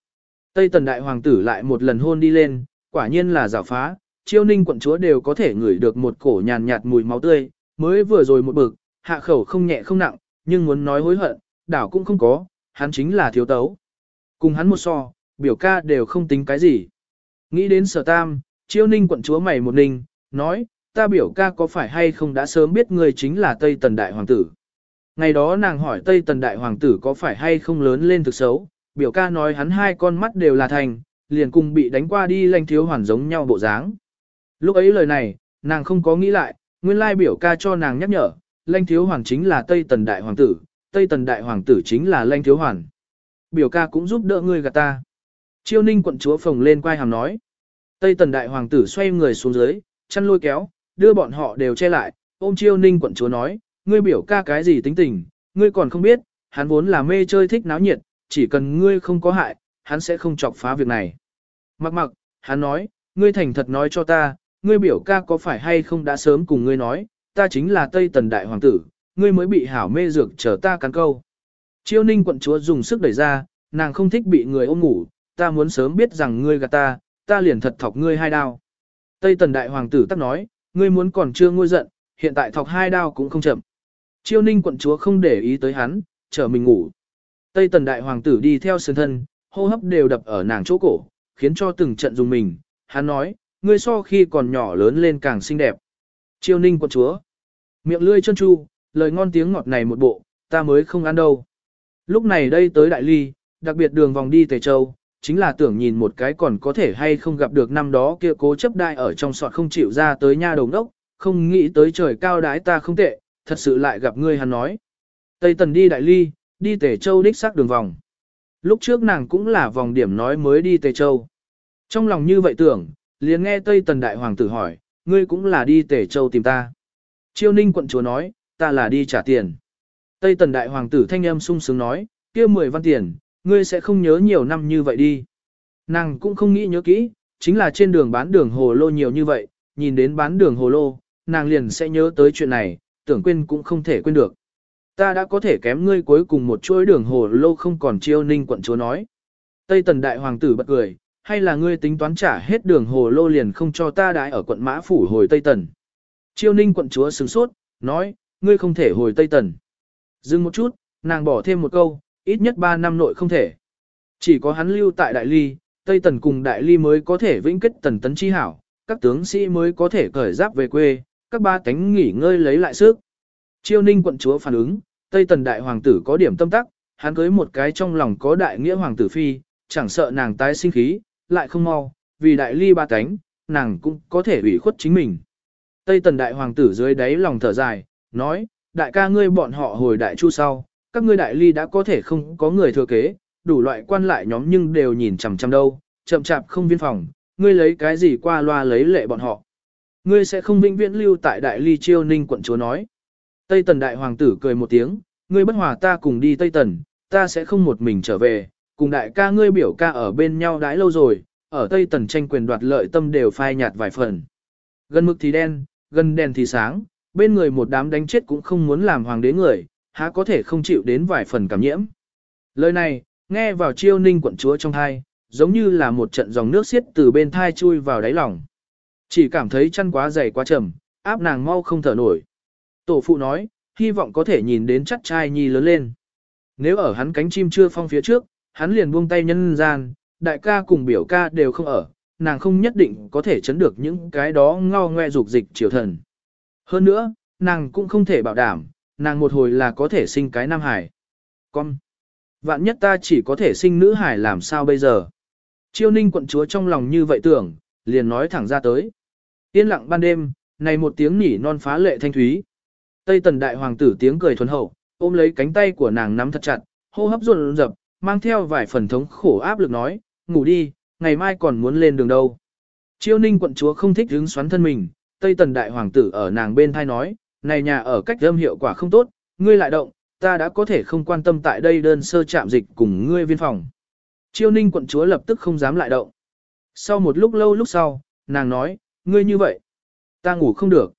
Tây Tần Đại Hoàng tử lại một lần hôn đi lên, quả nhiên là giả phá, chiêu ninh quận chúa đều có thể ngửi được một cổ nhàn nhạt mùi máu tươi, mới vừa rồi một bực, hạ khẩu không nhẹ không nặng, nhưng muốn nói hối hận, đảo cũng không có, hắn chính là thiếu tấu. Cùng hắn một so, biểu ca đều không tính cái gì. Nghĩ đến sở tam, chiêu ninh quận chúa mày một ninh, nói, ta biểu ca có phải hay không đã sớm biết người chính là Tây Tần Đại Hoàng tử. Ngày đó nàng hỏi Tây Tần Đại Hoàng tử có phải hay không lớn lên thực xấu, biểu ca nói hắn hai con mắt đều là thành, liền cùng bị đánh qua đi lanh thiếu hoàn giống nhau bộ dáng. Lúc ấy lời này, nàng không có nghĩ lại, nguyên lai biểu ca cho nàng nhắc nhở, lanh thiếu hoàn chính là Tây Tần Đại Hoàng tử, Tây Tần Đại Hoàng tử chính là lanh thiếu hoàn. Biểu ca cũng giúp đỡ ngươi gạt ta. Chiêu ninh quận chúa phồng lên quay hàm nói. Tây Tần Đại Hoàng tử xoay người xuống dưới, chăn lôi kéo, đưa bọn họ đều che lại, ôm chiêu ninh quận chúa nói, ngươi biểu ca cái gì tính tình, ngươi còn không biết, hắn vốn là mê chơi thích náo nhiệt, chỉ cần ngươi không có hại, hắn sẽ không chọc phá việc này. Mặc mặc, hắn nói, ngươi thành thật nói cho ta, ngươi biểu ca có phải hay không đã sớm cùng ngươi nói, ta chính là Tây Tần Đại Hoàng tử, ngươi mới bị hảo mê dược chờ ta cắn câu. Chiêu ninh quận chúa dùng sức đẩy ra, nàng không thích bị người ôm ngủ, ta muốn sớm biết rằng ngươi gạt ta, ta liền thật thọc ngươi hai đao. Tây Tần Đại Hoàng tử tắc nói, ngươi muốn còn chưa ngôi giận, hiện tại thọc hai đao cũng không chậm. Chiêu ninh quận chúa không để ý tới hắn, chờ mình ngủ. Tây Tần Đại Hoàng tử đi theo sơn thân, hô hấp đều đập ở nàng chỗ cổ, khiến cho từng trận dùng mình. Hắn nói, ngươi so khi còn nhỏ lớn lên càng xinh đẹp. Chiêu ninh quận chúa. Miệng lươi chân chu, lời ngon tiếng ngọt này một bộ, ta mới không ăn đâu. Lúc này đây tới Đại Ly, đặc biệt đường vòng đi Tề Châu, chính là tưởng nhìn một cái còn có thể hay không gặp được năm đó kia cố chấp đại ở trong sọt không chịu ra tới nha đồng đốc, không nghĩ tới trời cao đái ta không tệ, thật sự lại gặp ngươi hắn nói. Tây Tần đi Đại Ly, đi Tề Châu đích xác đường vòng. Lúc trước nàng cũng là vòng điểm nói mới đi Tề Châu. Trong lòng như vậy tưởng, liền nghe Tây Tần Đại Hoàng tử hỏi, ngươi cũng là đi Tề Châu tìm ta. Chiêu ninh quận chúa nói, ta là đi trả tiền. Tây Tần Đại Hoàng tử thanh âm sung sướng nói, kia 10 văn tiền, ngươi sẽ không nhớ nhiều năm như vậy đi. Nàng cũng không nghĩ nhớ kỹ, chính là trên đường bán đường hồ lô nhiều như vậy, nhìn đến bán đường hồ lô, nàng liền sẽ nhớ tới chuyện này, tưởng quên cũng không thể quên được. Ta đã có thể kém ngươi cuối cùng một chuỗi đường hồ lô không còn chiêu ninh quận chúa nói. Tây Tần Đại Hoàng tử bật cười, hay là ngươi tính toán trả hết đường hồ lô liền không cho ta đãi ở quận Mã Phủ hồi Tây Tần. Chiêu ninh quận chúa sửng sốt, nói, ngươi không thể hồi Tây Tần. Dừng một chút, nàng bỏ thêm một câu, ít nhất 3 năm nội không thể. Chỉ có hắn lưu tại Đại Ly, Tây Tần cùng Đại Ly mới có thể vĩnh kết tần tấn chi hảo, các tướng sĩ mới có thể cởi giáp về quê, các ba cánh nghỉ ngơi lấy lại sức. Chiêu ninh quận chúa phản ứng, Tây Tần Đại Hoàng tử có điểm tâm tắc, hắn cưới một cái trong lòng có đại nghĩa Hoàng tử Phi, chẳng sợ nàng tái sinh khí, lại không mau, vì Đại Ly ba cánh, nàng cũng có thể ủy khuất chính mình. Tây Tần Đại Hoàng tử dưới đáy lòng thở dài, nói, đại ca ngươi bọn họ hồi đại chu sau, các ngươi đại ly đã có thể không có người thừa kế, đủ loại quan lại nhóm nhưng đều nhìn chằm chằm đâu, chậm chạp không viên phòng, ngươi lấy cái gì qua loa lấy lệ bọn họ. Ngươi sẽ không vĩnh viễn lưu tại đại ly chiêu ninh quận chúa nói. Tây tần đại hoàng tử cười một tiếng, ngươi bất hòa ta cùng đi Tây tần, ta sẽ không một mình trở về, cùng đại ca ngươi biểu ca ở bên nhau đãi lâu rồi, ở Tây tần tranh quyền đoạt lợi tâm đều phai nhạt vài phần. Gần mực thì đen, gần đèn thì sáng, bên người một đám đánh chết cũng không muốn làm hoàng đế người, há có thể không chịu đến vài phần cảm nhiễm. Lời này, nghe vào chiêu ninh quận chúa trong thai, giống như là một trận dòng nước xiết từ bên thai chui vào đáy lòng. Chỉ cảm thấy chân quá dày quá trầm, áp nàng mau không thở nổi. Tổ phụ nói, hy vọng có thể nhìn đến chắc trai nhi lớn lên. Nếu ở hắn cánh chim chưa phong phía trước, hắn liền buông tay nhân gian, đại ca cùng biểu ca đều không ở, nàng không nhất định có thể chấn được những cái đó ngao ngoe dục dịch triều thần. Hơn nữa, nàng cũng không thể bảo đảm, nàng một hồi là có thể sinh cái nam hải. Con, vạn nhất ta chỉ có thể sinh nữ hải làm sao bây giờ? Chiêu ninh quận chúa trong lòng như vậy tưởng, liền nói thẳng ra tới. Yên lặng ban đêm, này một tiếng nỉ non phá lệ thanh thúy. Tây tần đại hoàng tử tiếng cười thuần hậu, ôm lấy cánh tay của nàng nắm thật chặt, hô hấp run rập, mang theo vài phần thống khổ áp lực nói, ngủ đi, ngày mai còn muốn lên đường đâu. Chiêu ninh quận chúa không thích hứng xoắn thân mình, Tây tần đại hoàng tử ở nàng bên thai nói, này nhà ở cách âm hiệu quả không tốt, ngươi lại động, ta đã có thể không quan tâm tại đây đơn sơ chạm dịch cùng ngươi viên phòng. Chiêu ninh quận chúa lập tức không dám lại động. Sau một lúc lâu lúc sau, nàng nói, ngươi như vậy, ta ngủ không được.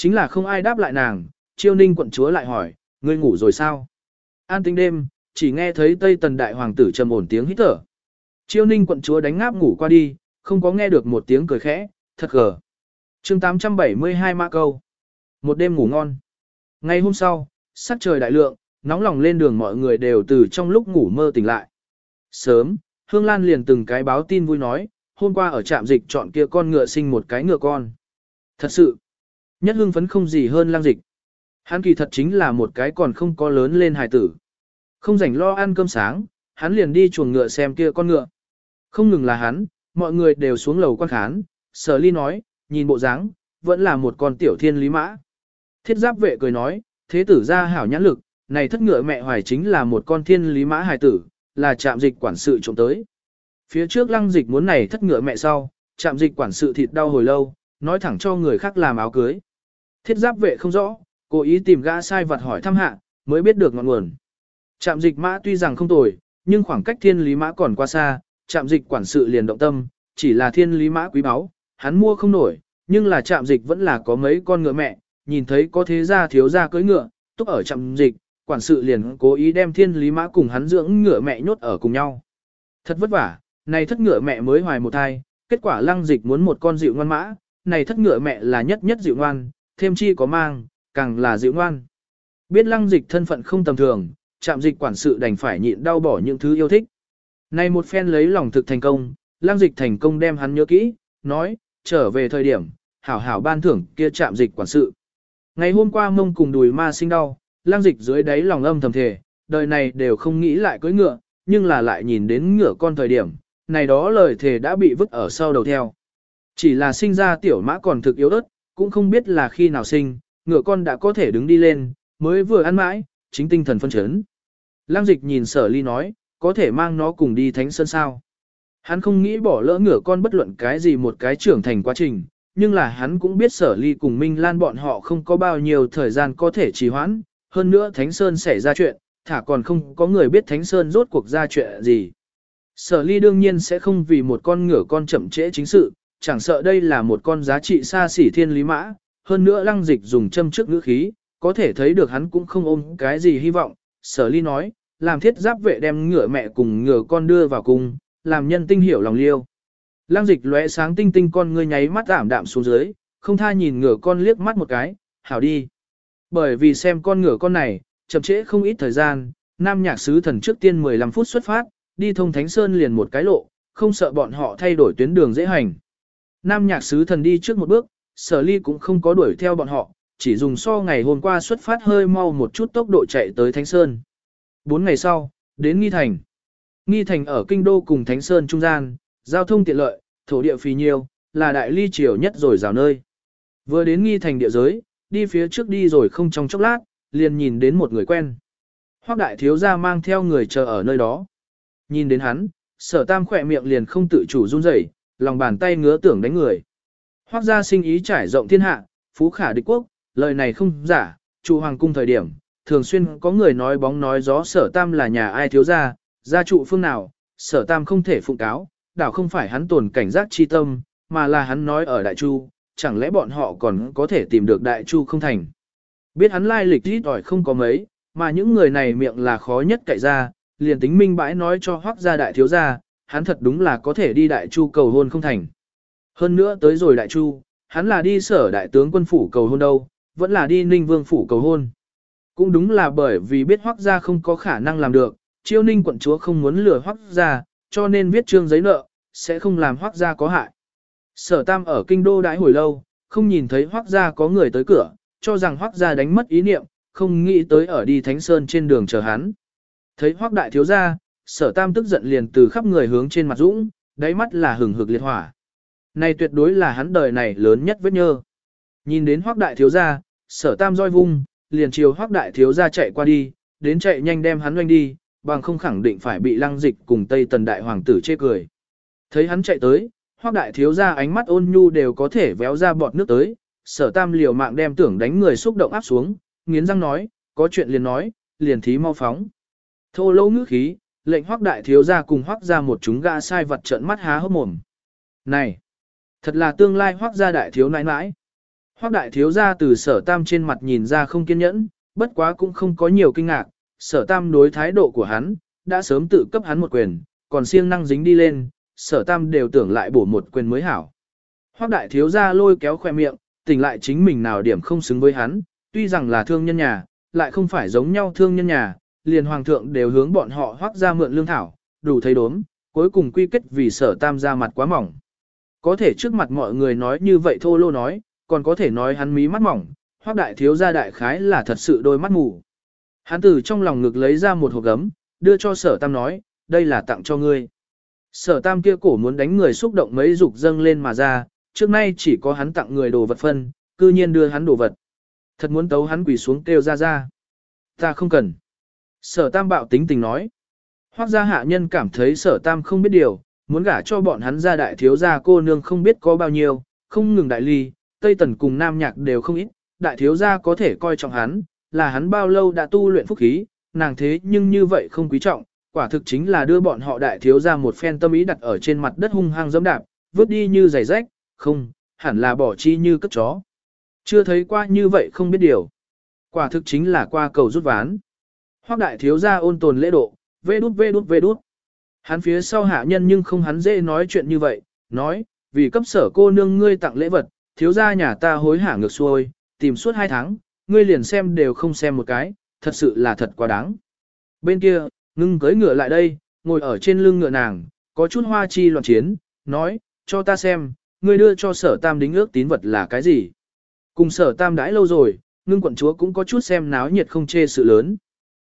Chính là không ai đáp lại nàng, chiêu ninh quận chúa lại hỏi, ngươi ngủ rồi sao? An tính đêm, chỉ nghe thấy Tây Tần Đại Hoàng tử trầm ổn tiếng hít thở. Chiêu ninh quận chúa đánh ngáp ngủ qua đi, không có nghe được một tiếng cười khẽ, thật gờ. chương 872 mã câu. Một đêm ngủ ngon. Ngày hôm sau, sắc trời đại lượng, nóng lòng lên đường mọi người đều từ trong lúc ngủ mơ tỉnh lại. Sớm, Hương Lan liền từng cái báo tin vui nói, hôm qua ở trạm dịch chọn kia con ngựa sinh một cái ngựa con. Thật sự, nhất hương phấn không gì hơn lang dịch. Hắn kỳ thật chính là một cái còn không có lớn lên hài tử. Không rảnh lo ăn cơm sáng, hắn liền đi chuồng ngựa xem kia con ngựa. Không ngừng là hắn, mọi người đều xuống lầu quan khán, sở ly nói, nhìn bộ dáng, vẫn là một con tiểu thiên lý mã. Thiết giáp vệ cười nói, thế tử ra hảo nhãn lực, này thất ngựa mẹ hoài chính là một con thiên lý mã hài tử, là trạm dịch quản sự trộm tới. Phía trước lăng dịch muốn này thất ngựa mẹ sau, trạm dịch quản sự thịt đau hồi lâu, nói thẳng cho người khác làm áo cưới. Thiết giáp vệ không rõ, cố ý tìm gã sai vật hỏi thăm hạ, mới biết được ngọn nguồn. Trạm dịch mã tuy rằng không tồi, nhưng khoảng cách thiên lý mã còn quá xa, trạm dịch quản sự liền động tâm, chỉ là thiên lý mã quý báu, hắn mua không nổi, nhưng là trạm dịch vẫn là có mấy con ngựa mẹ, nhìn thấy có thế gia thiếu gia cưỡi ngựa, túc ở trạm dịch, quản sự liền cố ý đem thiên lý mã cùng hắn dưỡng ngựa mẹ nhốt ở cùng nhau. Thật vất vả, này thất ngựa mẹ mới hoài một thai, kết quả lăng dịch muốn một con dịu ngoan mã, này thất ngựa mẹ là nhất nhất dịu ngoan, thêm chi có mang, càng là dịu ngoan. Biết lăng dịch thân phận không tầm thường, chạm dịch quản sự đành phải nhịn đau bỏ những thứ yêu thích. Này một phen lấy lòng thực thành công, lăng dịch thành công đem hắn nhớ kỹ, nói, trở về thời điểm, hảo hảo ban thưởng kia chạm dịch quản sự. Ngày hôm qua mông cùng đùi ma sinh đau, lang dịch dưới đáy lòng âm thầm thề, đời này đều không nghĩ lại cưỡi ngựa, nhưng là lại nhìn đến ngựa con thời điểm, này đó lời thề đã bị vứt ở sau đầu theo. Chỉ là sinh ra tiểu mã còn thực yếu ớt, cũng không biết là khi nào sinh, ngựa con đã có thể đứng đi lên, mới vừa ăn mãi, chính tinh thần phân chấn. Lang dịch nhìn sở ly nói, có thể mang nó cùng đi thánh sơn sao. Hắn không nghĩ bỏ lỡ ngựa con bất luận cái gì một cái trưởng thành quá trình, nhưng là hắn cũng biết sở ly cùng Minh Lan bọn họ không có bao nhiêu thời gian có thể trì hoãn, hơn nữa Thánh Sơn xảy ra chuyện, thả còn không có người biết Thánh Sơn rốt cuộc ra chuyện gì. Sở ly đương nhiên sẽ không vì một con ngựa con chậm trễ chính sự, chẳng sợ đây là một con giá trị xa xỉ thiên lý mã, hơn nữa lăng dịch dùng châm trước ngữ khí, có thể thấy được hắn cũng không ôm cái gì hy vọng. Sở ly nói, làm thiết giáp vệ đem ngựa mẹ cùng ngựa con đưa vào cung, làm nhân tinh hiểu lòng liêu. Lăng dịch lóe sáng tinh tinh con ngươi nháy mắt ảm đạm xuống dưới, không tha nhìn ngựa con liếc mắt một cái, hảo đi. Bởi vì xem con ngựa con này, chậm trễ không ít thời gian, nam nhạc sứ thần trước tiên 15 phút xuất phát, đi thông Thánh Sơn liền một cái lộ, không sợ bọn họ thay đổi tuyến đường dễ hành. Nam nhạc sứ thần đi trước một bước, sở ly cũng không có đuổi theo bọn họ, chỉ dùng so ngày hôm qua xuất phát hơi mau một chút tốc độ chạy tới Thánh Sơn. Bốn ngày sau, đến Nghi Thành. Nghi Thành ở Kinh Đô cùng Thánh Sơn trung gian, giao thông tiện lợi, thổ địa phì nhiêu, là đại ly triều nhất rồi rào nơi. Vừa đến Nghi Thành địa giới, đi phía trước đi rồi không trong chốc lát, liền nhìn đến một người quen. Hoác đại thiếu gia mang theo người chờ ở nơi đó. Nhìn đến hắn, sở tam khỏe miệng liền không tự chủ run rẩy, lòng bàn tay ngứa tưởng đánh người. Hoác gia sinh ý trải rộng thiên hạ, phú khả địch quốc, lời này không giả, trụ hoàng cung thời điểm, thường xuyên có người nói bóng nói gió sở tam là nhà ai thiếu gia, gia trụ phương nào, sở tam không thể phụng cáo, đảo không phải hắn tồn cảnh giác chi tâm, mà là hắn nói ở đại chu, chẳng lẽ bọn họ còn có thể tìm được đại chu không thành. Biết hắn lai lịch ít ỏi không có mấy, mà những người này miệng là khó nhất cậy ra, liền tính minh bãi nói cho hoác gia đại thiếu gia, hắn thật đúng là có thể đi đại chu cầu hôn không thành. Hơn nữa tới rồi đại chu, hắn là đi sở đại tướng quân phủ cầu hôn đâu, vẫn là đi ninh vương phủ cầu hôn. Cũng đúng là bởi vì biết hoắc gia không có khả năng làm được, chiêu ninh quận chúa không muốn lừa hoắc gia, cho nên viết trương giấy nợ, sẽ không làm hoắc gia có hại. Sở tam ở kinh đô đãi hồi lâu, không nhìn thấy hoắc gia có người tới cửa, cho rằng hoắc gia đánh mất ý niệm, không nghĩ tới ở đi Thánh Sơn trên đường chờ hắn. Thấy hoắc đại thiếu gia, sở tam tức giận liền từ khắp người hướng trên mặt dũng, đáy mắt là hừng hực liệt hỏa. Này tuyệt đối là hắn đời này lớn nhất vết nhơ. Nhìn đến hoác đại thiếu gia, sở tam roi vung, liền chiều hoác đại thiếu gia chạy qua đi, đến chạy nhanh đem hắn oanh đi, bằng không khẳng định phải bị lăng dịch cùng Tây Tần Đại Hoàng tử chê cười. Thấy hắn chạy tới, hoác đại thiếu gia ánh mắt ôn nhu đều có thể véo ra bọt nước tới, sở tam liều mạng đem tưởng đánh người xúc động áp xuống, nghiến răng nói, có chuyện liền nói, liền thí mau phóng. Thô lâu ngữ khí, lệnh hoác đại thiếu gia cùng hoác ra một chúng gã sai vật trợn mắt há hốc mồm. Này, thật là tương lai hoác gia đại thiếu nãi nãi. Hoác đại thiếu gia từ sở tam trên mặt nhìn ra không kiên nhẫn, bất quá cũng không có nhiều kinh ngạc, sở tam đối thái độ của hắn, đã sớm tự cấp hắn một quyền, còn siêng năng dính đi lên, sở tam đều tưởng lại bổ một quyền mới hảo. Hoác đại thiếu gia lôi kéo khoe miệng, tỉnh lại chính mình nào điểm không xứng với hắn, tuy rằng là thương nhân nhà, lại không phải giống nhau thương nhân nhà, liền hoàng thượng đều hướng bọn họ hoác ra mượn lương thảo, đủ thấy đốm, cuối cùng quy kết vì sở tam ra mặt quá mỏng. Có thể trước mặt mọi người nói như vậy thô lô nói, còn có thể nói hắn mí mắt mỏng, hoác đại thiếu gia đại khái là thật sự đôi mắt mù. Hắn từ trong lòng ngực lấy ra một hộp gấm, đưa cho sở tam nói, đây là tặng cho ngươi. Sở tam kia cổ muốn đánh người xúc động mấy dục dâng lên mà ra, trước nay chỉ có hắn tặng người đồ vật phân, cư nhiên đưa hắn đồ vật. Thật muốn tấu hắn quỳ xuống kêu ra ra. Ta không cần. Sở tam bạo tính tình nói. Hoác gia hạ nhân cảm thấy sở tam không biết điều, muốn gả cho bọn hắn ra đại thiếu gia cô nương không biết có bao nhiêu, không ngừng đại ly, Tây Tần cùng Nam Nhạc đều không ít, đại thiếu gia có thể coi trọng hắn, là hắn bao lâu đã tu luyện phúc khí, nàng thế nhưng như vậy không quý trọng, quả thực chính là đưa bọn họ đại thiếu gia một phen tâm ý đặt ở trên mặt đất hung hăng dẫm đạp, vứt đi như giày rách, không, hẳn là bỏ chi như cất chó. Chưa thấy qua như vậy không biết điều. Quả thực chính là qua cầu rút ván. Hoác đại thiếu gia ôn tồn lễ độ, vê đút vê đút vê đút. Hắn phía sau hạ nhân nhưng không hắn dễ nói chuyện như vậy, nói, vì cấp sở cô nương ngươi tặng lễ vật, thiếu gia nhà ta hối hả ngược xuôi, tìm suốt hai tháng, ngươi liền xem đều không xem một cái, thật sự là thật quá đáng. Bên kia, ngưng cưới ngựa lại đây, ngồi ở trên lưng ngựa nàng, có chút hoa chi loạn chiến, nói, cho ta xem, ngươi đưa cho sở tam đính ước tín vật là cái gì. Cùng sở tam đãi lâu rồi, ngưng quận chúa cũng có chút xem náo nhiệt không chê sự lớn.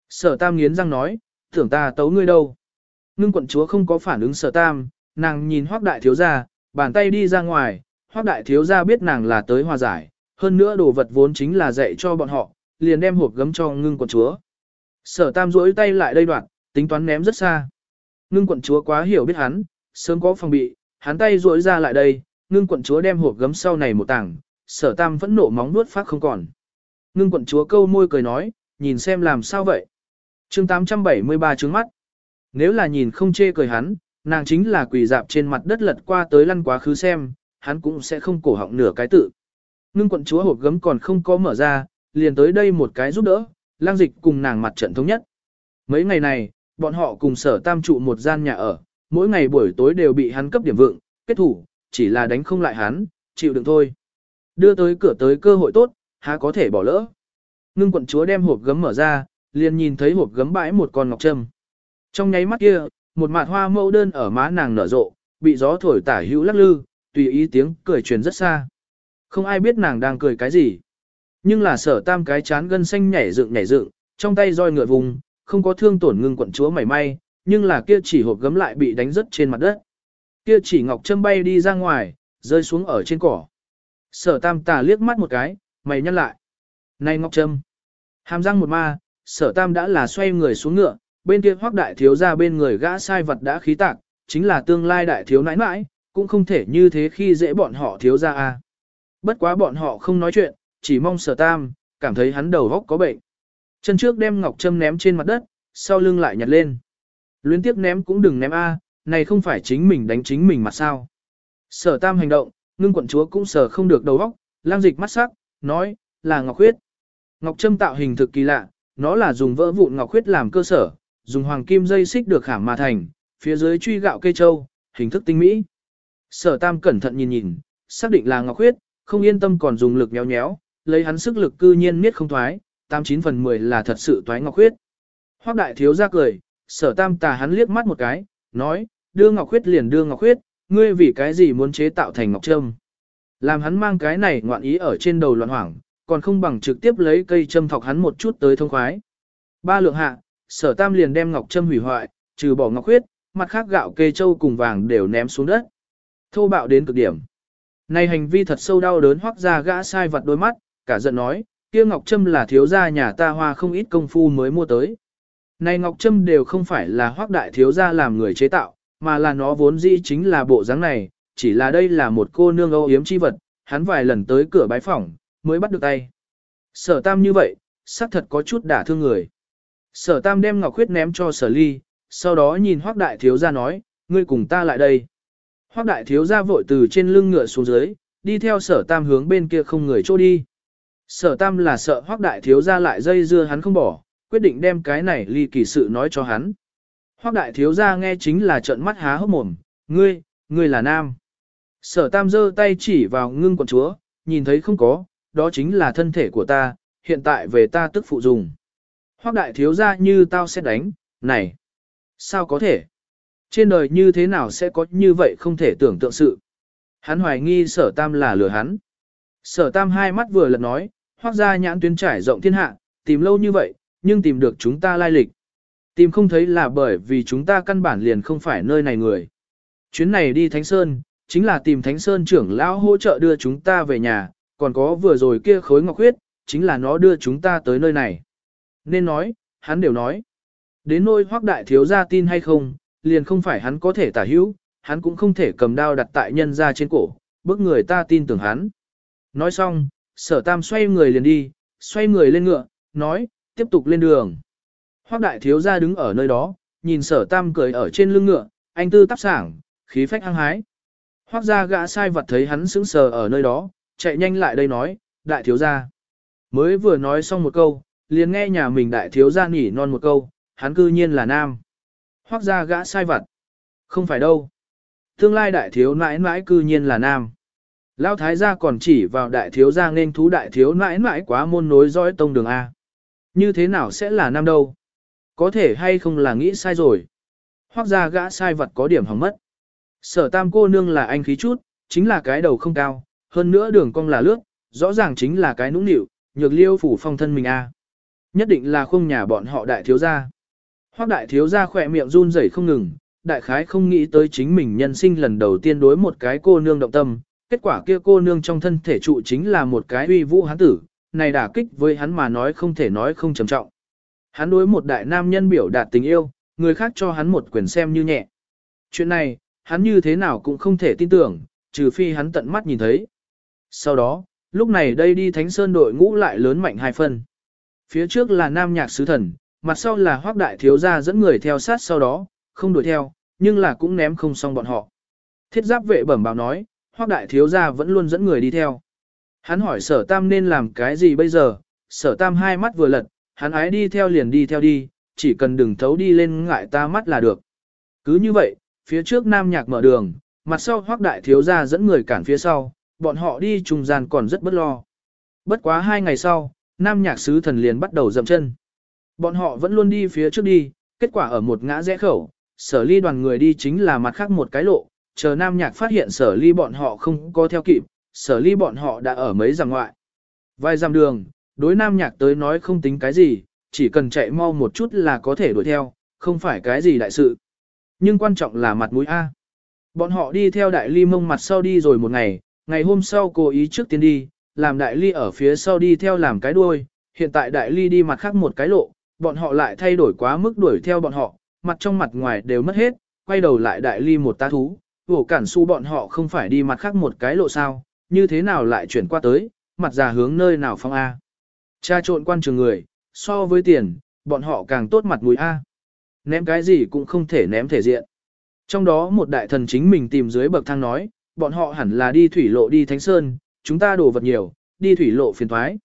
Sở tam nghiến răng nói, tưởng ta tấu ngươi đâu. Ngưng quận chúa không có phản ứng sở tam, nàng nhìn hoác đại thiếu gia, bàn tay đi ra ngoài, hoác đại thiếu gia biết nàng là tới hòa giải, hơn nữa đồ vật vốn chính là dạy cho bọn họ, liền đem hộp gấm cho ngưng quận chúa. Sở tam duỗi tay lại đây đoạn, tính toán ném rất xa. Ngưng quận chúa quá hiểu biết hắn, sớm có phòng bị, hắn tay duỗi ra lại đây, ngưng quận chúa đem hộp gấm sau này một tảng, sở tam vẫn nổ móng nuốt phát không còn. Ngưng quận chúa câu môi cười nói, nhìn xem làm sao vậy chương 873 trứng mắt. Nếu là nhìn không chê cười hắn, nàng chính là quỳ dạp trên mặt đất lật qua tới lăn quá khứ xem, hắn cũng sẽ không cổ họng nửa cái tự. Ngưng quận chúa hộp gấm còn không có mở ra, liền tới đây một cái giúp đỡ, lang dịch cùng nàng mặt trận thống nhất. Mấy ngày này, bọn họ cùng sở tam trụ một gian nhà ở, mỗi ngày buổi tối đều bị hắn cấp điểm vượng, kết thủ, chỉ là đánh không lại hắn, chịu đựng thôi. Đưa tới cửa tới cơ hội tốt, há có thể bỏ lỡ. Ngưng quận chúa đem hộp gấm mở ra, liền nhìn thấy hộp gấm bãi một con ngọc trâm. Trong nháy mắt kia, một mạt hoa mẫu đơn ở má nàng nở rộ, bị gió thổi tả hữu lắc lư, tùy ý tiếng cười truyền rất xa. Không ai biết nàng đang cười cái gì. Nhưng là sở tam cái chán gân xanh nhảy dựng nhảy dựng, trong tay roi ngựa vùng, không có thương tổn ngưng quận chúa mảy may, nhưng là kia chỉ hộp gấm lại bị đánh rớt trên mặt đất. Kia chỉ ngọc châm bay đi ra ngoài, rơi xuống ở trên cỏ. Sở tam tà liếc mắt một cái, mày nhăn lại. Này ngọc trâm. Hàm răng một ma, sở tam đã là xoay người xuống ngựa, bên kia hoác đại thiếu ra bên người gã sai vật đã khí tạc, chính là tương lai đại thiếu nãi nãi, cũng không thể như thế khi dễ bọn họ thiếu ra a. Bất quá bọn họ không nói chuyện, chỉ mong sở tam, cảm thấy hắn đầu góc có bệnh. Chân trước đem ngọc trâm ném trên mặt đất, sau lưng lại nhặt lên. Luyến tiếp ném cũng đừng ném a, này không phải chính mình đánh chính mình mà sao. Sở tam hành động, ngưng quận chúa cũng sở không được đầu góc, lang dịch mắt sắc, nói, là ngọc huyết. Ngọc trâm tạo hình thực kỳ lạ, nó là dùng vỡ vụn ngọc khuyết làm cơ sở, dùng hoàng kim dây xích được khảm mà thành, phía dưới truy gạo cây châu, hình thức tinh mỹ. Sở tam cẩn thận nhìn nhìn, xác định là ngọc khuyết, không yên tâm còn dùng lực nhéo nhéo, lấy hắn sức lực cư nhiên miết không thoái, 89 phần 10 là thật sự toái ngọc khuyết. Hoắc đại thiếu ra cười, sở tam tà hắn liếc mắt một cái, nói, đưa ngọc khuyết liền đưa ngọc khuyết, ngươi vì cái gì muốn chế tạo thành ngọc trâm. Làm hắn mang cái này ngoạn ý ở trên đầu loạn hoảng, còn không bằng trực tiếp lấy cây châm thọc hắn một chút tới thông khoái. Ba lượng hạ, sở tam liền đem ngọc châm hủy hoại, trừ bỏ ngọc khuyết, mặt khác gạo kê châu cùng vàng đều ném xuống đất. Thô bạo đến cực điểm. Này hành vi thật sâu đau đớn hoắc ra gã sai vật đôi mắt, cả giận nói, kia ngọc châm là thiếu gia nhà ta hoa không ít công phu mới mua tới. Này ngọc châm đều không phải là hoắc đại thiếu gia làm người chế tạo, mà là nó vốn dĩ chính là bộ dáng này, chỉ là đây là một cô nương âu yếm chi vật, hắn vài lần tới cửa bái phỏng, mới bắt được tay. Sở tam như vậy, xác thật có chút đả thương người. Sở tam đem ngọc khuyết ném cho sở ly, sau đó nhìn hoác đại thiếu gia nói, ngươi cùng ta lại đây. Hoác đại thiếu gia vội từ trên lưng ngựa xuống dưới, đi theo sở tam hướng bên kia không người chỗ đi. Sở tam là sợ hoác đại thiếu gia lại dây dưa hắn không bỏ, quyết định đem cái này ly kỳ sự nói cho hắn. Hoác đại thiếu gia nghe chính là trợn mắt há hốc mồm, ngươi, ngươi là nam. Sở tam giơ tay chỉ vào ngưng quận chúa, nhìn thấy không có, đó chính là thân thể của ta, hiện tại về ta tức phụ dùng. Hoác đại thiếu gia như tao sẽ đánh, này, sao có thể? Trên đời như thế nào sẽ có như vậy không thể tưởng tượng sự? Hắn hoài nghi sở tam là lừa hắn. Sở tam hai mắt vừa lật nói, hoác ra nhãn tuyến trải rộng thiên hạ, tìm lâu như vậy, nhưng tìm được chúng ta lai lịch. Tìm không thấy là bởi vì chúng ta căn bản liền không phải nơi này người. Chuyến này đi Thánh Sơn, chính là tìm Thánh Sơn trưởng lão hỗ trợ đưa chúng ta về nhà, còn có vừa rồi kia khối ngọc huyết, chính là nó đưa chúng ta tới nơi này. Nên nói, hắn đều nói. Đến nôi hoác đại thiếu gia tin hay không, liền không phải hắn có thể tả hữu, hắn cũng không thể cầm đao đặt tại nhân ra trên cổ, bức người ta tin tưởng hắn. Nói xong, sở tam xoay người liền đi, xoay người lên ngựa, nói, tiếp tục lên đường. Hoác đại thiếu gia đứng ở nơi đó, nhìn sở tam cười ở trên lưng ngựa, anh tư tắp sảng, khí phách hăng hái. Hoác gia gã sai vật thấy hắn sững sờ ở nơi đó, chạy nhanh lại đây nói, đại thiếu gia. Mới vừa nói xong một câu, liền nghe nhà mình đại thiếu gia nỉ non một câu, hắn cư nhiên là nam. Hoác gia gã sai vật. Không phải đâu. Tương lai đại thiếu nãi nãi cư nhiên là nam. Lão thái gia còn chỉ vào đại thiếu gia nên thú đại thiếu nãi nãi quá môn nối dõi tông đường A. Như thế nào sẽ là nam đâu? Có thể hay không là nghĩ sai rồi. Hoác gia gã sai vật có điểm hỏng mất. Sở tam cô nương là anh khí chút, chính là cái đầu không cao, hơn nữa đường cong là lướt, rõ ràng chính là cái nũng nịu, nhược liêu phủ phong thân mình a. Nhất định là không nhà bọn họ đại thiếu gia. Hoác đại thiếu gia khỏe miệng run rẩy không ngừng, đại khái không nghĩ tới chính mình nhân sinh lần đầu tiên đối một cái cô nương động tâm, kết quả kia cô nương trong thân thể trụ chính là một cái uy vũ hán tử, này đả kích với hắn mà nói không thể nói không trầm trọng. Hắn đối một đại nam nhân biểu đạt tình yêu, người khác cho hắn một quyền xem như nhẹ. Chuyện này, hắn như thế nào cũng không thể tin tưởng, trừ phi hắn tận mắt nhìn thấy. Sau đó, lúc này đây đi Thánh Sơn đội ngũ lại lớn mạnh hai phần, Phía trước là Nam Nhạc Sứ Thần, mặt sau là Hoác Đại Thiếu Gia dẫn người theo sát sau đó, không đuổi theo, nhưng là cũng ném không xong bọn họ. Thiết giáp vệ bẩm báo nói, Hoác Đại Thiếu Gia vẫn luôn dẫn người đi theo. Hắn hỏi sở tam nên làm cái gì bây giờ, sở tam hai mắt vừa lật, hắn ái đi theo liền đi theo đi, chỉ cần đừng thấu đi lên ngại ta mắt là được. Cứ như vậy, phía trước nam nhạc mở đường, mặt sau hoác đại thiếu gia dẫn người cản phía sau, bọn họ đi trung gian còn rất bất lo. Bất quá hai ngày sau, nam nhạc sứ thần liền bắt đầu dậm chân. Bọn họ vẫn luôn đi phía trước đi, kết quả ở một ngã rẽ khẩu, sở ly đoàn người đi chính là mặt khác một cái lộ, chờ nam nhạc phát hiện sở ly bọn họ không có theo kịp, sở ly bọn họ đã ở mấy dặm ngoại. Vài dặm đường, đối nam nhạc tới nói không tính cái gì, chỉ cần chạy mau một chút là có thể đuổi theo, không phải cái gì đại sự. Nhưng quan trọng là mặt mũi A. Bọn họ đi theo đại ly mông mặt sau đi rồi một ngày, ngày hôm sau cô ý trước tiên đi, làm đại ly ở phía sau đi theo làm cái đuôi, hiện tại đại ly đi mặt khác một cái lộ, bọn họ lại thay đổi quá mức đuổi theo bọn họ, mặt trong mặt ngoài đều mất hết, quay đầu lại đại ly một tá thú, vổ cản su bọn họ không phải đi mặt khác một cái lộ sao, như thế nào lại chuyển qua tới, mặt già hướng nơi nào phong A. Cha trộn quan trường người, so với tiền, bọn họ càng tốt mặt mũi A. Ném cái gì cũng không thể ném thể diện. Trong đó một đại thần chính mình tìm dưới bậc thang nói, bọn họ hẳn là đi thủy lộ đi Thánh Sơn, chúng ta đổ vật nhiều, đi thủy lộ phiền thoái.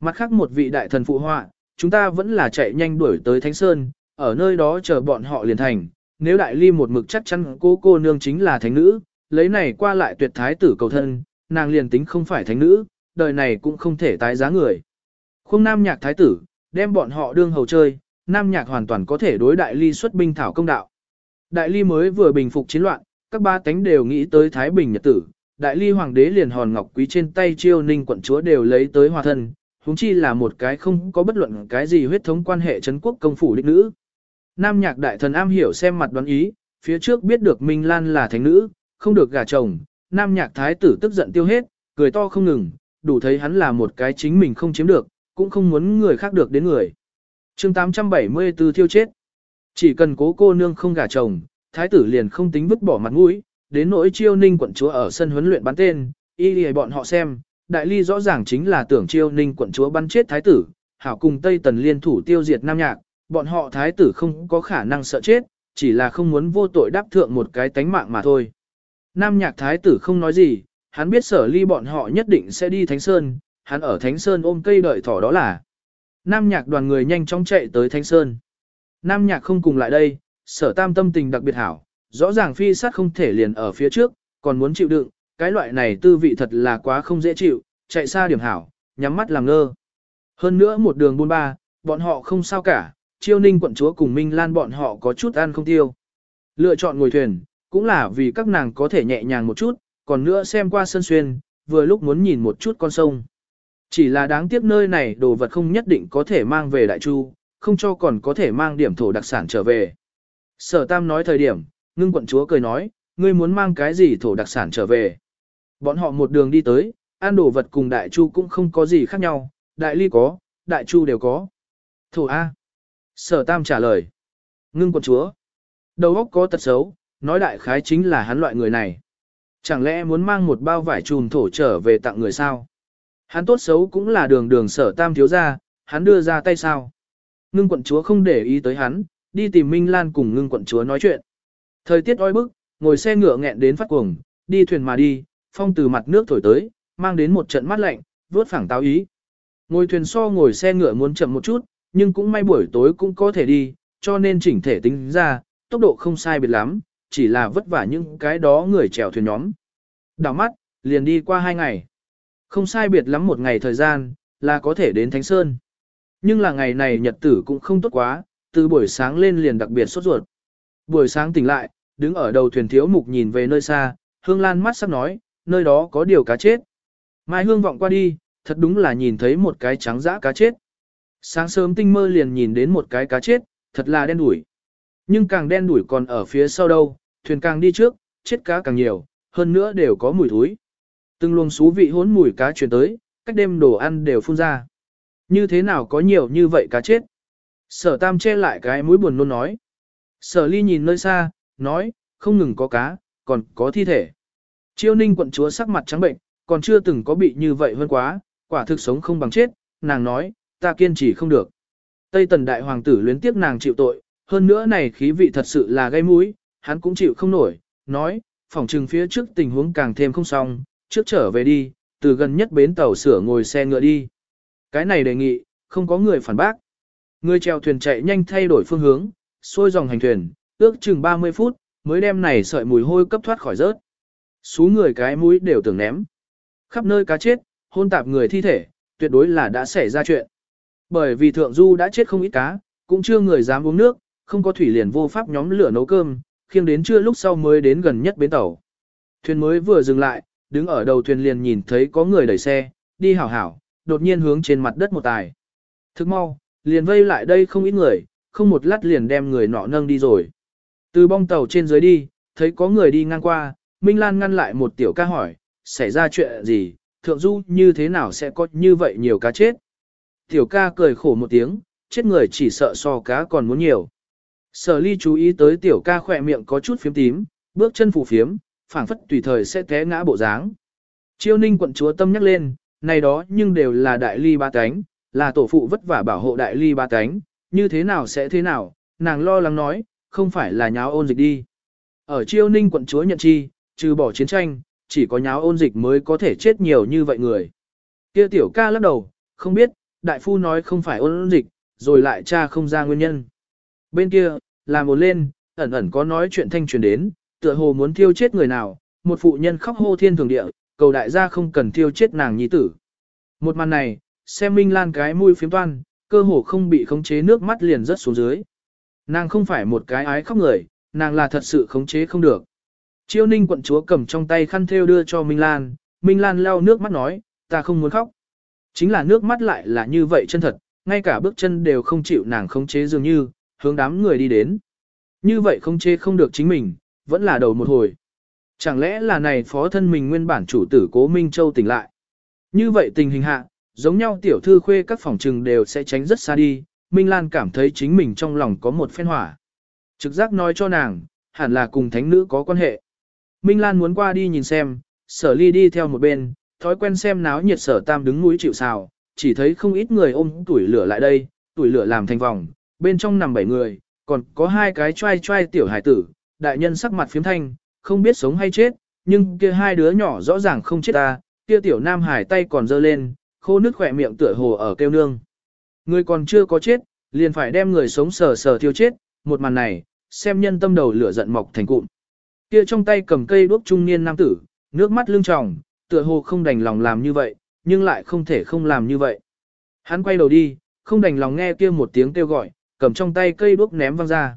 Mặt khác một vị đại thần phụ họa, chúng ta vẫn là chạy nhanh đuổi tới Thánh Sơn, ở nơi đó chờ bọn họ liền thành. Nếu đại ly một mực chắc chắn cô cô nương chính là thánh nữ, lấy này qua lại tuyệt thái tử cầu thân, nàng liền tính không phải thánh nữ, đời này cũng không thể tái giá người. Khung nam nhạc thái tử, đem bọn họ đương hầu chơi, nam nhạc hoàn toàn có thể đối đại ly xuất binh thảo công đạo. Đại ly mới vừa bình phục chiến loạn, các ba tánh đều nghĩ tới Thái Bình Nhật tử, đại ly hoàng đế liền hòn ngọc quý trên tay chiêu ninh quận chúa đều lấy tới hòa thân, huống chi là một cái không có bất luận cái gì huyết thống quan hệ chấn quốc công phủ đích nữ. Nam nhạc đại thần am hiểu xem mặt đoán ý, phía trước biết được Minh Lan là thánh nữ, không được gả chồng, nam nhạc thái tử tức giận tiêu hết, cười to không ngừng, đủ thấy hắn là một cái chính mình không chiếm được, cũng không muốn người khác được đến người. chương 874 thiêu chết. Chỉ cần cố cô nương không gả chồng, thái tử liền không tính vứt bỏ mặt mũi, đến nỗi chiêu ninh quận chúa ở sân huấn luyện bắn tên, y lì bọn họ xem, đại ly rõ ràng chính là tưởng chiêu ninh quận chúa bắn chết thái tử, hảo cùng Tây Tần liên thủ tiêu diệt Nam Nhạc, bọn họ thái tử không có khả năng sợ chết, chỉ là không muốn vô tội đáp thượng một cái tánh mạng mà thôi. Nam Nhạc thái tử không nói gì, hắn biết sở ly bọn họ nhất định sẽ đi Thánh Sơn, hắn ở Thánh Sơn ôm cây đợi thỏ đó là. Nam Nhạc đoàn người nhanh chóng chạy tới Thánh Sơn. Nam Nhạc không cùng lại đây, sở tam tâm tình đặc biệt hảo, rõ ràng phi sát không thể liền ở phía trước, còn muốn chịu đựng, cái loại này tư vị thật là quá không dễ chịu, chạy xa điểm hảo, nhắm mắt làm ngơ. Hơn nữa một đường buôn ba, bọn họ không sao cả, chiêu ninh quận chúa cùng Minh Lan bọn họ có chút ăn không tiêu. Lựa chọn ngồi thuyền, cũng là vì các nàng có thể nhẹ nhàng một chút, còn nữa xem qua sân xuyên, vừa lúc muốn nhìn một chút con sông. Chỉ là đáng tiếc nơi này đồ vật không nhất định có thể mang về Đại Chu, không cho còn có thể mang điểm thổ đặc sản trở về. Sở Tam nói thời điểm, ngưng quận chúa cười nói, ngươi muốn mang cái gì thổ đặc sản trở về. Bọn họ một đường đi tới, ăn đồ vật cùng Đại Chu cũng không có gì khác nhau, Đại Ly có, Đại Chu đều có. Thổ A. Sở Tam trả lời. Ngưng quận chúa. Đầu óc có tật xấu, nói đại khái chính là hắn loại người này. Chẳng lẽ muốn mang một bao vải trùn thổ trở về tặng người sao? Hắn tốt xấu cũng là đường đường sở tam thiếu ra, hắn đưa ra tay sao? Ngưng quận chúa không để ý tới hắn, đi tìm Minh Lan cùng ngưng quận chúa nói chuyện. Thời tiết oi bức, ngồi xe ngựa nghẹn đến phát cuồng, đi thuyền mà đi, phong từ mặt nước thổi tới, mang đến một trận mát lạnh, vớt phẳng táo ý. Ngồi thuyền so ngồi xe ngựa muốn chậm một chút, nhưng cũng may buổi tối cũng có thể đi, cho nên chỉnh thể tính ra, tốc độ không sai biệt lắm, chỉ là vất vả những cái đó người chèo thuyền nhóm. Đảo mắt, liền đi qua hai ngày. Không sai biệt lắm một ngày thời gian, là có thể đến Thánh Sơn. Nhưng là ngày này nhật tử cũng không tốt quá, từ buổi sáng lên liền đặc biệt sốt ruột. Buổi sáng tỉnh lại, đứng ở đầu thuyền thiếu mục nhìn về nơi xa, Hương Lan mắt sắp nói, nơi đó có điều cá chết. Mai Hương vọng qua đi, thật đúng là nhìn thấy một cái trắng dã cá chết. Sáng sớm tinh mơ liền nhìn đến một cái cá chết, thật là đen đủi. Nhưng càng đen đủi còn ở phía sau đâu, thuyền càng đi trước, chết cá càng nhiều, hơn nữa đều có mùi thúi. Từng luồng xú vị hốn mùi cá truyền tới, cách đêm đồ ăn đều phun ra. Như thế nào có nhiều như vậy cá chết? Sở tam che lại cái mũi buồn nôn nói. Sở ly nhìn nơi xa, nói, không ngừng có cá, còn có thi thể. Chiêu ninh quận chúa sắc mặt trắng bệnh, còn chưa từng có bị như vậy hơn quá, quả thực sống không bằng chết, nàng nói, ta kiên trì không được. Tây tần đại hoàng tử luyến tiếc nàng chịu tội, hơn nữa này khí vị thật sự là gây mũi, hắn cũng chịu không nổi, nói, phòng trừng phía trước tình huống càng thêm không xong, trước trở về đi, từ gần nhất bến tàu sửa ngồi xe ngựa đi. Cái này đề nghị, không có người phản bác. Người chèo thuyền chạy nhanh thay đổi phương hướng, xuôi dòng hành thuyền, ước chừng 30 phút, mới đem này sợi mùi hôi cấp thoát khỏi rớt. Xú người cái mũi đều tưởng ném. Khắp nơi cá chết, hôn tạp người thi thể, tuyệt đối là đã xảy ra chuyện. Bởi vì thượng du đã chết không ít cá, cũng chưa người dám uống nước, không có thủy liền vô pháp nhóm lửa nấu cơm, khiêng đến trưa lúc sau mới đến gần nhất bến tàu. Thuyền mới vừa dừng lại, đứng ở đầu thuyền liền nhìn thấy có người đẩy xe, đi hảo hảo, đột nhiên hướng trên mặt đất một tài. Thức mau, liền vây lại đây không ít người, không một lát liền đem người nọ nâng đi rồi. Từ bong tàu trên dưới đi, thấy có người đi ngang qua, Minh Lan ngăn lại một tiểu ca hỏi, xảy ra chuyện gì, thượng du như thế nào sẽ có như vậy nhiều cá chết. Tiểu ca cười khổ một tiếng, chết người chỉ sợ so cá còn muốn nhiều. Sở ly chú ý tới tiểu ca khỏe miệng có chút phiếm tím, bước chân phù phiếm, phảng phất tùy thời sẽ té ngã bộ dáng. Chiêu ninh quận chúa tâm nhắc lên, này đó nhưng đều là đại ly ba cánh, là tổ phụ vất vả bảo hộ đại ly ba cánh, như thế nào sẽ thế nào, nàng lo lắng nói, không phải là nháo ôn dịch đi. Ở chiêu ninh quận chúa nhận chi, trừ bỏ chiến tranh, chỉ có nháo ôn dịch mới có thể chết nhiều như vậy người. Kia tiểu ca lắc đầu, không biết, đại phu nói không phải ôn dịch, rồi lại cha không ra nguyên nhân. Bên kia, làm một lên, ẩn ẩn có nói chuyện thanh truyền đến, tựa hồ muốn thiêu chết người nào, một phụ nhân khóc hô thiên thường địa, cầu đại gia không cần thiêu chết nàng nhi tử. Một màn này, xem Minh Lan cái mũi phiếm toan, cơ hồ không bị khống chế nước mắt liền rớt xuống dưới. Nàng không phải một cái ái khóc người, nàng là thật sự khống chế không được. Chiêu ninh quận chúa cầm trong tay khăn thêu đưa cho Minh Lan, Minh Lan lau nước mắt nói, ta không muốn khóc. Chính là nước mắt lại là như vậy chân thật, ngay cả bước chân đều không chịu nàng khống chế dường như, hướng đám người đi đến. Như vậy khống chế không được chính mình, vẫn là đầu một hồi. Chẳng lẽ là này phó thân mình nguyên bản chủ tử cố Minh Châu tỉnh lại. Như vậy tình hình hạ, giống nhau tiểu thư khuê các phòng trừng đều sẽ tránh rất xa đi, Minh Lan cảm thấy chính mình trong lòng có một phen hỏa. Trực giác nói cho nàng, hẳn là cùng thánh nữ có quan hệ. Minh Lan muốn qua đi nhìn xem, sở ly đi theo một bên, thói quen xem náo nhiệt sở tam đứng núi chịu xào, chỉ thấy không ít người ôm tuổi lửa lại đây, tuổi lửa làm thành vòng, bên trong nằm bảy người, còn có hai cái trai trai tiểu hải tử, đại nhân sắc mặt phiếm thanh, không biết sống hay chết, nhưng kia hai đứa nhỏ rõ ràng không chết ta, kia tiểu nam hải tay còn dơ lên, khô nước khỏe miệng tựa hồ ở kêu nương. Người còn chưa có chết, liền phải đem người sống sờ sờ thiêu chết, một màn này, xem nhân tâm đầu lửa giận mọc thành cụm. Kia trong tay cầm cây đuốc trung niên nam tử, nước mắt lưng tròng, tựa hồ không đành lòng làm như vậy, nhưng lại không thể không làm như vậy. Hắn quay đầu đi, không đành lòng nghe kia một tiếng kêu gọi, cầm trong tay cây đuốc ném văng ra.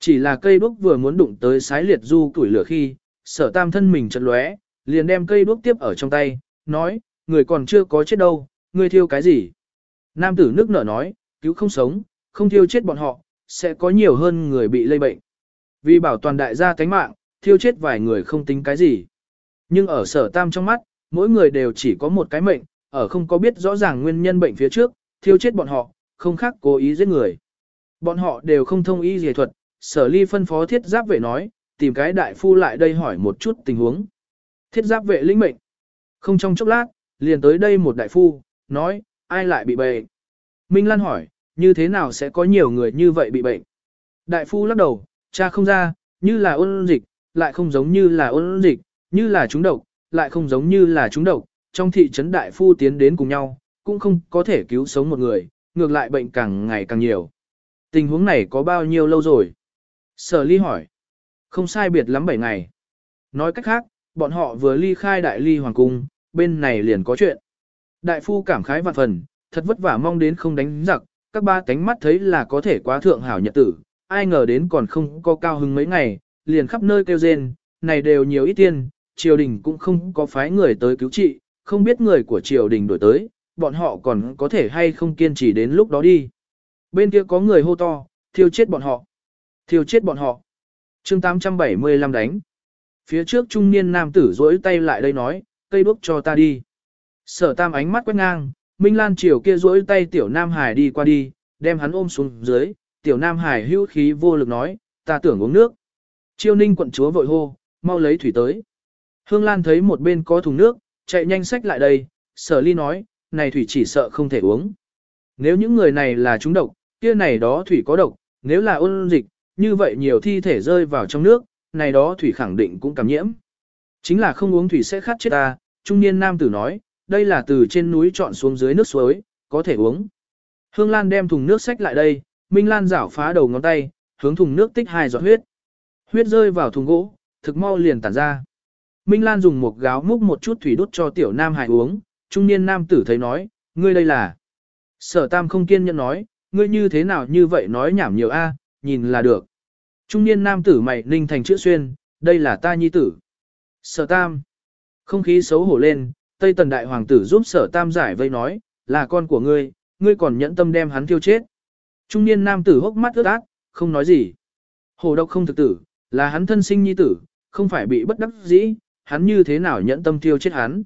Chỉ là cây đuốc vừa muốn đụng tới sái liệt du tuổi lửa khi, sở tam thân mình chật lóe, liền đem cây đuốc tiếp ở trong tay, nói, người còn chưa có chết đâu, người thiêu cái gì? Nam tử nước nở nói, cứu không sống, không thiêu chết bọn họ, sẽ có nhiều hơn người bị lây bệnh. Vì bảo toàn đại gia tánh mạng, thiêu chết vài người không tính cái gì. Nhưng ở sở tam trong mắt, mỗi người đều chỉ có một cái mệnh, ở không có biết rõ ràng nguyên nhân bệnh phía trước, thiêu chết bọn họ, không khác cố ý giết người. Bọn họ đều không thông y dề thuật, sở ly phân phó thiết giáp vệ nói, tìm cái đại phu lại đây hỏi một chút tình huống. Thiết giáp vệ lĩnh mệnh. Không trong chốc lát, liền tới đây một đại phu, nói, ai lại bị bệnh. Minh Lan hỏi, như thế nào sẽ có nhiều người như vậy bị bệnh? Đại phu lắc đầu, cha không ra, như là ôn dịch, lại không giống như là ôn dịch, như là trúng độc, lại không giống như là trúng độc. Trong thị trấn đại phu tiến đến cùng nhau, cũng không có thể cứu sống một người, ngược lại bệnh càng ngày càng nhiều. Tình huống này có bao nhiêu lâu rồi? Sở ly hỏi. Không sai biệt lắm 7 ngày. Nói cách khác, bọn họ vừa ly khai đại ly hoàng cung, bên này liền có chuyện. Đại phu cảm khái vạn phần, thật vất vả mong đến không đánh giặc, các ba cánh mắt thấy là có thể quá thượng hảo nhật tử, ai ngờ đến còn không có cao hứng mấy ngày, liền khắp nơi kêu rên, này đều nhiều ít tiền, triều đình cũng không có phái người tới cứu trị, không biết người của triều đình đổi tới, bọn họ còn có thể hay không kiên trì đến lúc đó đi. Bên kia có người hô to, thiêu chết bọn họ, thiêu chết bọn họ. chương 875 đánh. Phía trước trung niên nam tử rỗi tay lại đây nói, cây đuốc cho ta đi. Sở tam ánh mắt quét ngang, Minh Lan chiều kia rỗi tay tiểu nam hải đi qua đi, đem hắn ôm xuống dưới, tiểu nam hải hữu khí vô lực nói, ta tưởng uống nước. Chiêu ninh quận chúa vội hô, mau lấy thủy tới. Hương Lan thấy một bên có thùng nước, chạy nhanh sách lại đây, sở ly nói, này thủy chỉ sợ không thể uống. Nếu những người này là trúng độc, kia này đó thủy có độc, nếu là ôn dịch, như vậy nhiều thi thể rơi vào trong nước, này đó thủy khẳng định cũng cảm nhiễm. Chính là không uống thủy sẽ khát chết ta, trung niên nam tử nói, đây là từ trên núi chọn xuống dưới nước suối, có thể uống. Hương Lan đem thùng nước xách lại đây, Minh Lan rảo phá đầu ngón tay, hướng thùng nước tích hai giọt huyết. Huyết rơi vào thùng gỗ, thực mau liền tản ra. Minh Lan dùng một gáo múc một chút thủy đút cho tiểu nam hải uống, trung niên nam tử thấy nói, ngươi đây là. Sở tam không kiên nhẫn nói, ngươi như thế nào như vậy nói nhảm nhiều a, nhìn là được. Trung niên nam tử mày ninh thành chữ xuyên, đây là ta nhi tử. Sở tam. Không khí xấu hổ lên, Tây Tần Đại Hoàng tử giúp sở tam giải vây nói, là con của ngươi, ngươi còn nhẫn tâm đem hắn tiêu chết. Trung niên nam tử hốc mắt ướt át, không nói gì. Hồ độc không thực tử, là hắn thân sinh nhi tử, không phải bị bất đắc dĩ, hắn như thế nào nhẫn tâm tiêu chết hắn.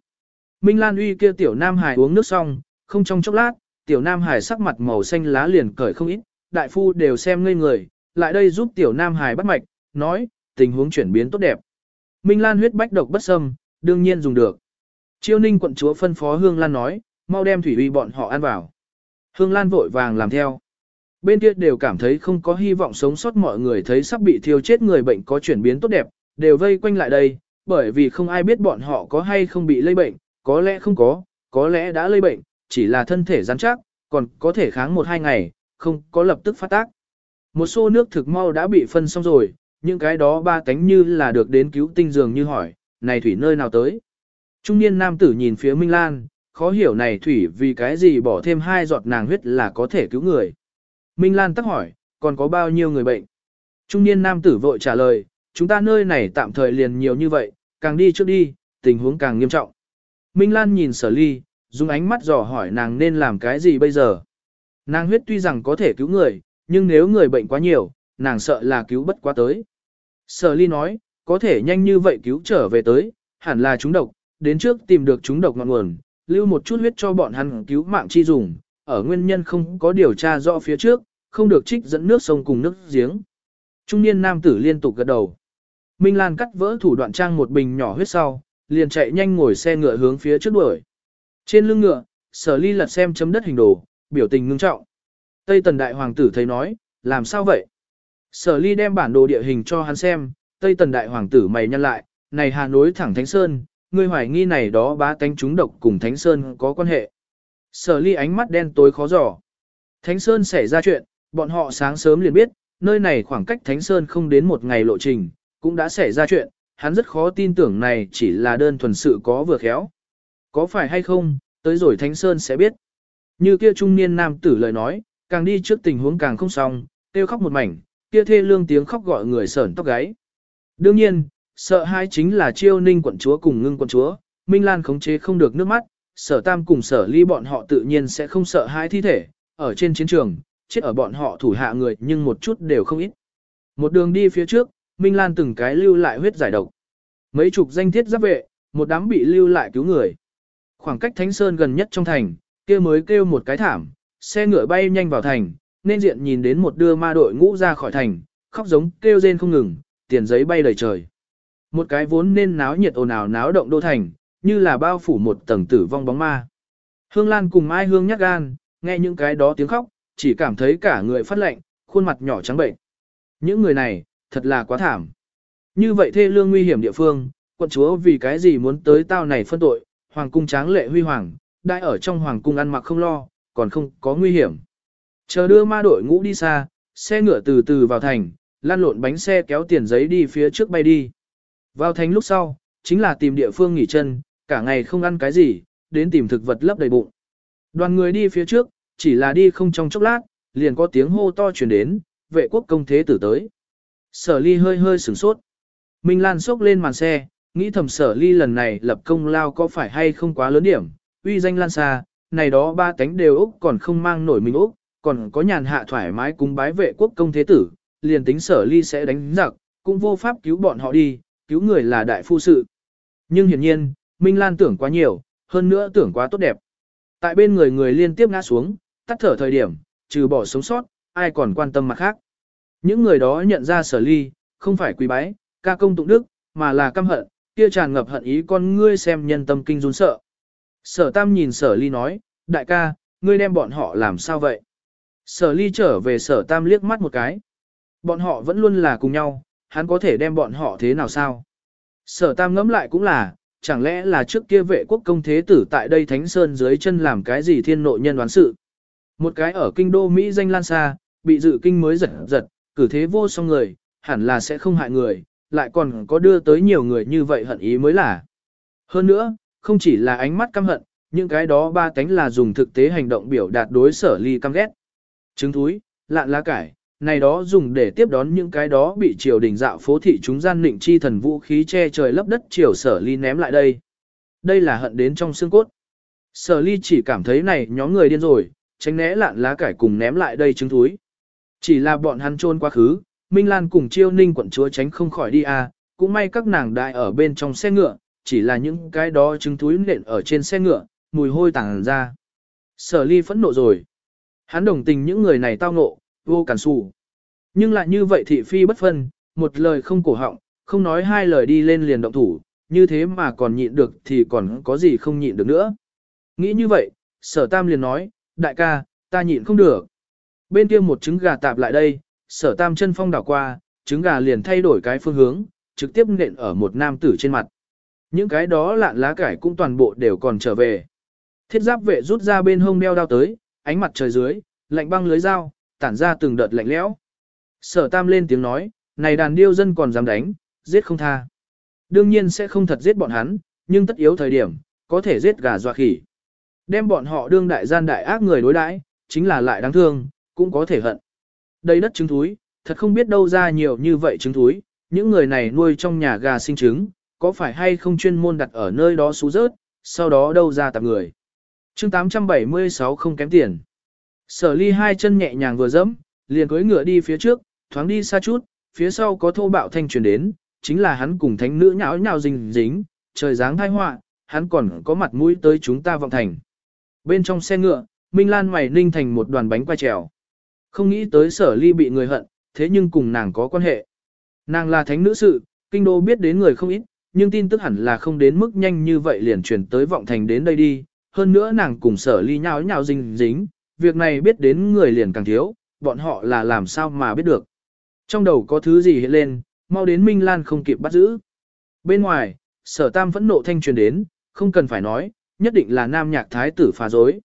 Minh Lan uy kia tiểu nam hải uống nước xong, không trong chốc lát, tiểu nam hải sắc mặt màu xanh lá liền cởi không ít, đại phu đều xem ngây người, lại đây giúp tiểu nam hải bắt mạch, nói, tình huống chuyển biến tốt đẹp. Minh Lan huyết bách độc bất xâm, đương nhiên dùng được. Chiêu ninh quận chúa phân phó Hương Lan nói, mau đem thủy uy bọn họ ăn vào. Hương Lan vội vàng làm theo. Bên kia đều cảm thấy không có hy vọng sống sót mọi người thấy sắp bị thiêu chết người bệnh có chuyển biến tốt đẹp, đều vây quanh lại đây, bởi vì không ai biết bọn họ có hay không bị lây bệnh, có lẽ không có, có lẽ đã lây bệnh, chỉ là thân thể rắn chắc, còn có thể kháng một hai ngày, không có lập tức phát tác. Một xô nước thực mau đã bị phân xong rồi, những cái đó ba cánh như là được đến cứu tinh dường như hỏi, này thủy nơi nào tới. Trung niên nam tử nhìn phía Minh Lan, khó hiểu này thủy vì cái gì bỏ thêm hai giọt nàng huyết là có thể cứu người. Minh Lan tắc hỏi, còn có bao nhiêu người bệnh? Trung niên nam tử vội trả lời, chúng ta nơi này tạm thời liền nhiều như vậy, càng đi trước đi, tình huống càng nghiêm trọng. Minh Lan nhìn sở ly, dùng ánh mắt dò hỏi nàng nên làm cái gì bây giờ. Nàng huyết tuy rằng có thể cứu người, nhưng nếu người bệnh quá nhiều, nàng sợ là cứu bất quá tới. Sở ly nói, có thể nhanh như vậy cứu trở về tới, hẳn là chúng độc, đến trước tìm được chúng độc ngọn nguồn, lưu một chút huyết cho bọn hắn cứu mạng chi dùng, ở nguyên nhân không có điều tra rõ phía trước, không được trích dẫn nước sông cùng nước giếng. Trung niên nam tử liên tục gật đầu. Minh Lan cắt vỡ thủ đoạn trang một bình nhỏ huyết sau, liền chạy nhanh ngồi xe ngựa hướng phía trước đuổi. Trên lưng ngựa, sở ly lật xem chấm đất hình đồ, biểu tình ngưng trọng. Tây tần đại hoàng tử thấy nói, làm sao vậy? Sở ly đem bản đồ địa hình cho hắn xem, Tây tần đại hoàng tử mày nhăn lại, này Hà nối thẳng Thánh Sơn, ngươi hoài nghi này đó bá tánh chúng độc cùng Thánh Sơn có quan hệ. Sở ly ánh mắt đen tối khó dò. Thánh Sơn xảy ra chuyện, bọn họ sáng sớm liền biết, nơi này khoảng cách Thánh Sơn không đến một ngày lộ trình, cũng đã xảy ra chuyện, hắn rất khó tin tưởng này chỉ là đơn thuần sự có vừa khéo. Có phải hay không, tới rồi Thánh Sơn sẽ biết. Như kia trung niên nam tử lời nói, càng đi trước tình huống càng không xong, kêu khóc một mảnh, kia thê lương tiếng khóc gọi người sởn tóc gáy. Đương nhiên, sợ hai chính là chiêu ninh quận chúa cùng ngưng quận chúa, Minh Lan khống chế không được nước mắt, sở tam cùng sở ly bọn họ tự nhiên sẽ không sợ hai thi thể, ở trên chiến trường, chết ở bọn họ thủ hạ người nhưng một chút đều không ít. Một đường đi phía trước, Minh Lan từng cái lưu lại huyết giải độc. Mấy chục danh thiết giáp vệ, một đám bị lưu lại cứu người. Khoảng cách Thánh Sơn gần nhất trong thành, kia mới kêu một cái thảm, xe ngựa bay nhanh vào thành, nên diện nhìn đến một đưa ma đội ngũ ra khỏi thành, khóc giống kêu rên không ngừng, tiền giấy bay đầy trời. Một cái vốn nên náo nhiệt ồn ào náo động đô thành, như là bao phủ một tầng tử vong bóng ma. Hương Lan cùng Mai Hương nhắc gan, nghe những cái đó tiếng khóc, chỉ cảm thấy cả người phát lạnh, khuôn mặt nhỏ trắng bệnh. Những người này, thật là quá thảm. Như vậy thê lương nguy hiểm địa phương, quận chúa vì cái gì muốn tới tao này phân tội, hoàng cung tráng lệ huy hoàng, đại ở trong hoàng cung ăn mặc không lo, còn không có nguy hiểm. Chờ đưa ma đội ngũ đi xa, xe ngựa từ từ vào thành, lan lộn bánh xe kéo tiền giấy đi phía trước bay đi. Vào thành lúc sau, chính là tìm địa phương nghỉ chân, cả ngày không ăn cái gì, đến tìm thực vật lấp đầy bụng. Đoàn người đi phía trước, chỉ là đi không trong chốc lát, liền có tiếng hô to truyền đến, vệ quốc công thế tử tới. Sở ly hơi hơi sửng sốt. Minh Lan sốc lên màn xe, nghĩ thầm sở ly lần này lập công lao có phải hay không quá lớn điểm, uy danh lan xa, này đó ba cánh đều Úc còn không mang nổi mình Úc, còn có nhàn hạ thoải mái cúng bái vệ quốc công thế tử, liền tính sở ly sẽ đánh giặc, cũng vô pháp cứu bọn họ đi, cứu người là đại phu sự. Nhưng hiển nhiên, Minh Lan tưởng quá nhiều, hơn nữa tưởng quá tốt đẹp. Tại bên người người liên tiếp ngã xuống, tắt thở thời điểm, trừ bỏ sống sót, ai còn quan tâm mặt khác. Những người đó nhận ra sở ly, không phải quý bái, ca công tụng đức, mà là căm hận, kia tràn ngập hận ý con ngươi xem nhân tâm kinh run sợ. Sở tam nhìn sở ly nói, đại ca, ngươi đem bọn họ làm sao vậy? Sở ly trở về sở tam liếc mắt một cái. Bọn họ vẫn luôn là cùng nhau, hắn có thể đem bọn họ thế nào sao? Sở tam ngẫm lại cũng là, chẳng lẽ là trước kia vệ quốc công thế tử tại đây Thánh Sơn dưới chân làm cái gì thiên nội nhân đoán sự? Một cái ở kinh đô Mỹ danh lan xa, bị dự kinh mới giật giật, cử thế vô song người, hẳn là sẽ không hại người, lại còn có đưa tới nhiều người như vậy hận ý mới là. Hơn nữa, không chỉ là ánh mắt căm hận, những cái đó ba tánh là dùng thực tế hành động biểu đạt đối sở ly căm ghét. Trứng thúi, lạn lá cải, này đó dùng để tiếp đón những cái đó bị triều đình dạo phố thị chúng gian nịnh chi thần vũ khí che trời lấp đất triều sở ly ném lại đây. Đây là hận đến trong xương cốt. Sở ly chỉ cảm thấy này nhóm người điên rồi, tránh né lạn lá cải cùng ném lại đây trứng thúi. Chỉ là bọn hắn trôn quá khứ, Minh Lan cùng chiêu ninh quận chúa tránh không khỏi đi à, cũng may các nàng đại ở bên trong xe ngựa, chỉ là những cái đó trứng thúi nện ở trên xe ngựa, mùi hôi tàng ra. Sở ly phẫn nộ rồi. Hắn đồng tình những người này tao ngộ, vô cản xù. Nhưng lại như vậy thị phi bất phân, một lời không cổ họng, không nói hai lời đi lên liền động thủ, như thế mà còn nhịn được thì còn có gì không nhịn được nữa. Nghĩ như vậy, sở tam liền nói, đại ca, ta nhịn không được. Bên kia một trứng gà tạp lại đây, sở tam chân phong đảo qua, trứng gà liền thay đổi cái phương hướng, trực tiếp nện ở một nam tử trên mặt. Những cái đó lạn lá cải cũng toàn bộ đều còn trở về. Thiết giáp vệ rút ra bên hông đeo đao tới, ánh mặt trời dưới, lạnh băng lưới dao, tản ra từng đợt lạnh lẽo. Sở tam lên tiếng nói, này đàn điêu dân còn dám đánh, giết không tha. Đương nhiên sẽ không thật giết bọn hắn, nhưng tất yếu thời điểm, có thể giết gà dọa khỉ. Đem bọn họ đương đại gian đại ác người đối đãi, chính là lại đáng thương, cũng có thể hận. Đây đất trứng thúi, thật không biết đâu ra nhiều như vậy trứng thúi, những người này nuôi trong nhà gà sinh trứng, có phải hay không chuyên môn đặt ở nơi đó xú rớt, sau đó đâu ra tạp người chương 876 không kém tiền. Sở ly hai chân nhẹ nhàng vừa dẫm, liền cưỡi ngựa đi phía trước, thoáng đi xa chút, phía sau có thô bạo thanh truyền đến, chính là hắn cùng thánh nữ nhão nhào dính dính, trời dáng thai họa, hắn còn có mặt mũi tới chúng ta vọng thành. Bên trong xe ngựa, Minh Lan mày ninh thành một đoàn bánh quay trèo. Không nghĩ tới sở ly bị người hận, thế nhưng cùng nàng có quan hệ. Nàng là thánh nữ sự, kinh đô biết đến người không ít, nhưng tin tức hẳn là không đến mức nhanh như vậy liền truyền tới vọng thành đến đây đi. Hơn nữa nàng cùng sở ly nháo nhào dính dính, việc này biết đến người liền càng thiếu, bọn họ là làm sao mà biết được. Trong đầu có thứ gì hiện lên, mau đến Minh Lan không kịp bắt giữ. Bên ngoài, sở tam vẫn nộ thanh truyền đến, không cần phải nói, nhất định là nam nhạc thái tử phá dối.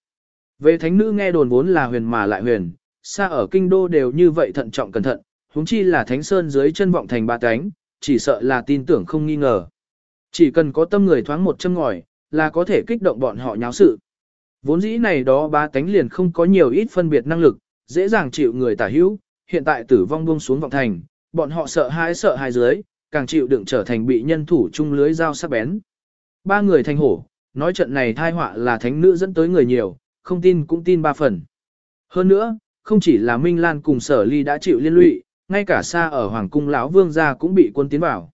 Về thánh nữ nghe đồn vốn là huyền mà lại huyền, xa ở kinh đô đều như vậy thận trọng cẩn thận, huống chi là thánh sơn dưới chân vọng thành ba cánh, chỉ sợ là tin tưởng không nghi ngờ. Chỉ cần có tâm người thoáng một châm ngòi, là có thể kích động bọn họ nháo sự. Vốn dĩ này đó ba tánh liền không có nhiều ít phân biệt năng lực, dễ dàng chịu người tả hữu, hiện tại tử vong buông xuống vọng thành, bọn họ sợ hãi sợ hãi dưới, càng chịu đựng trở thành bị nhân thủ chung lưới dao sắc bén. Ba người thành hổ, nói trận này thai họa là thánh nữ dẫn tới người nhiều, không tin cũng tin ba phần. Hơn nữa, không chỉ là Minh Lan cùng sở ly đã chịu liên lụy, ngay cả xa ở Hoàng cung lão vương gia cũng bị quân tiến vào.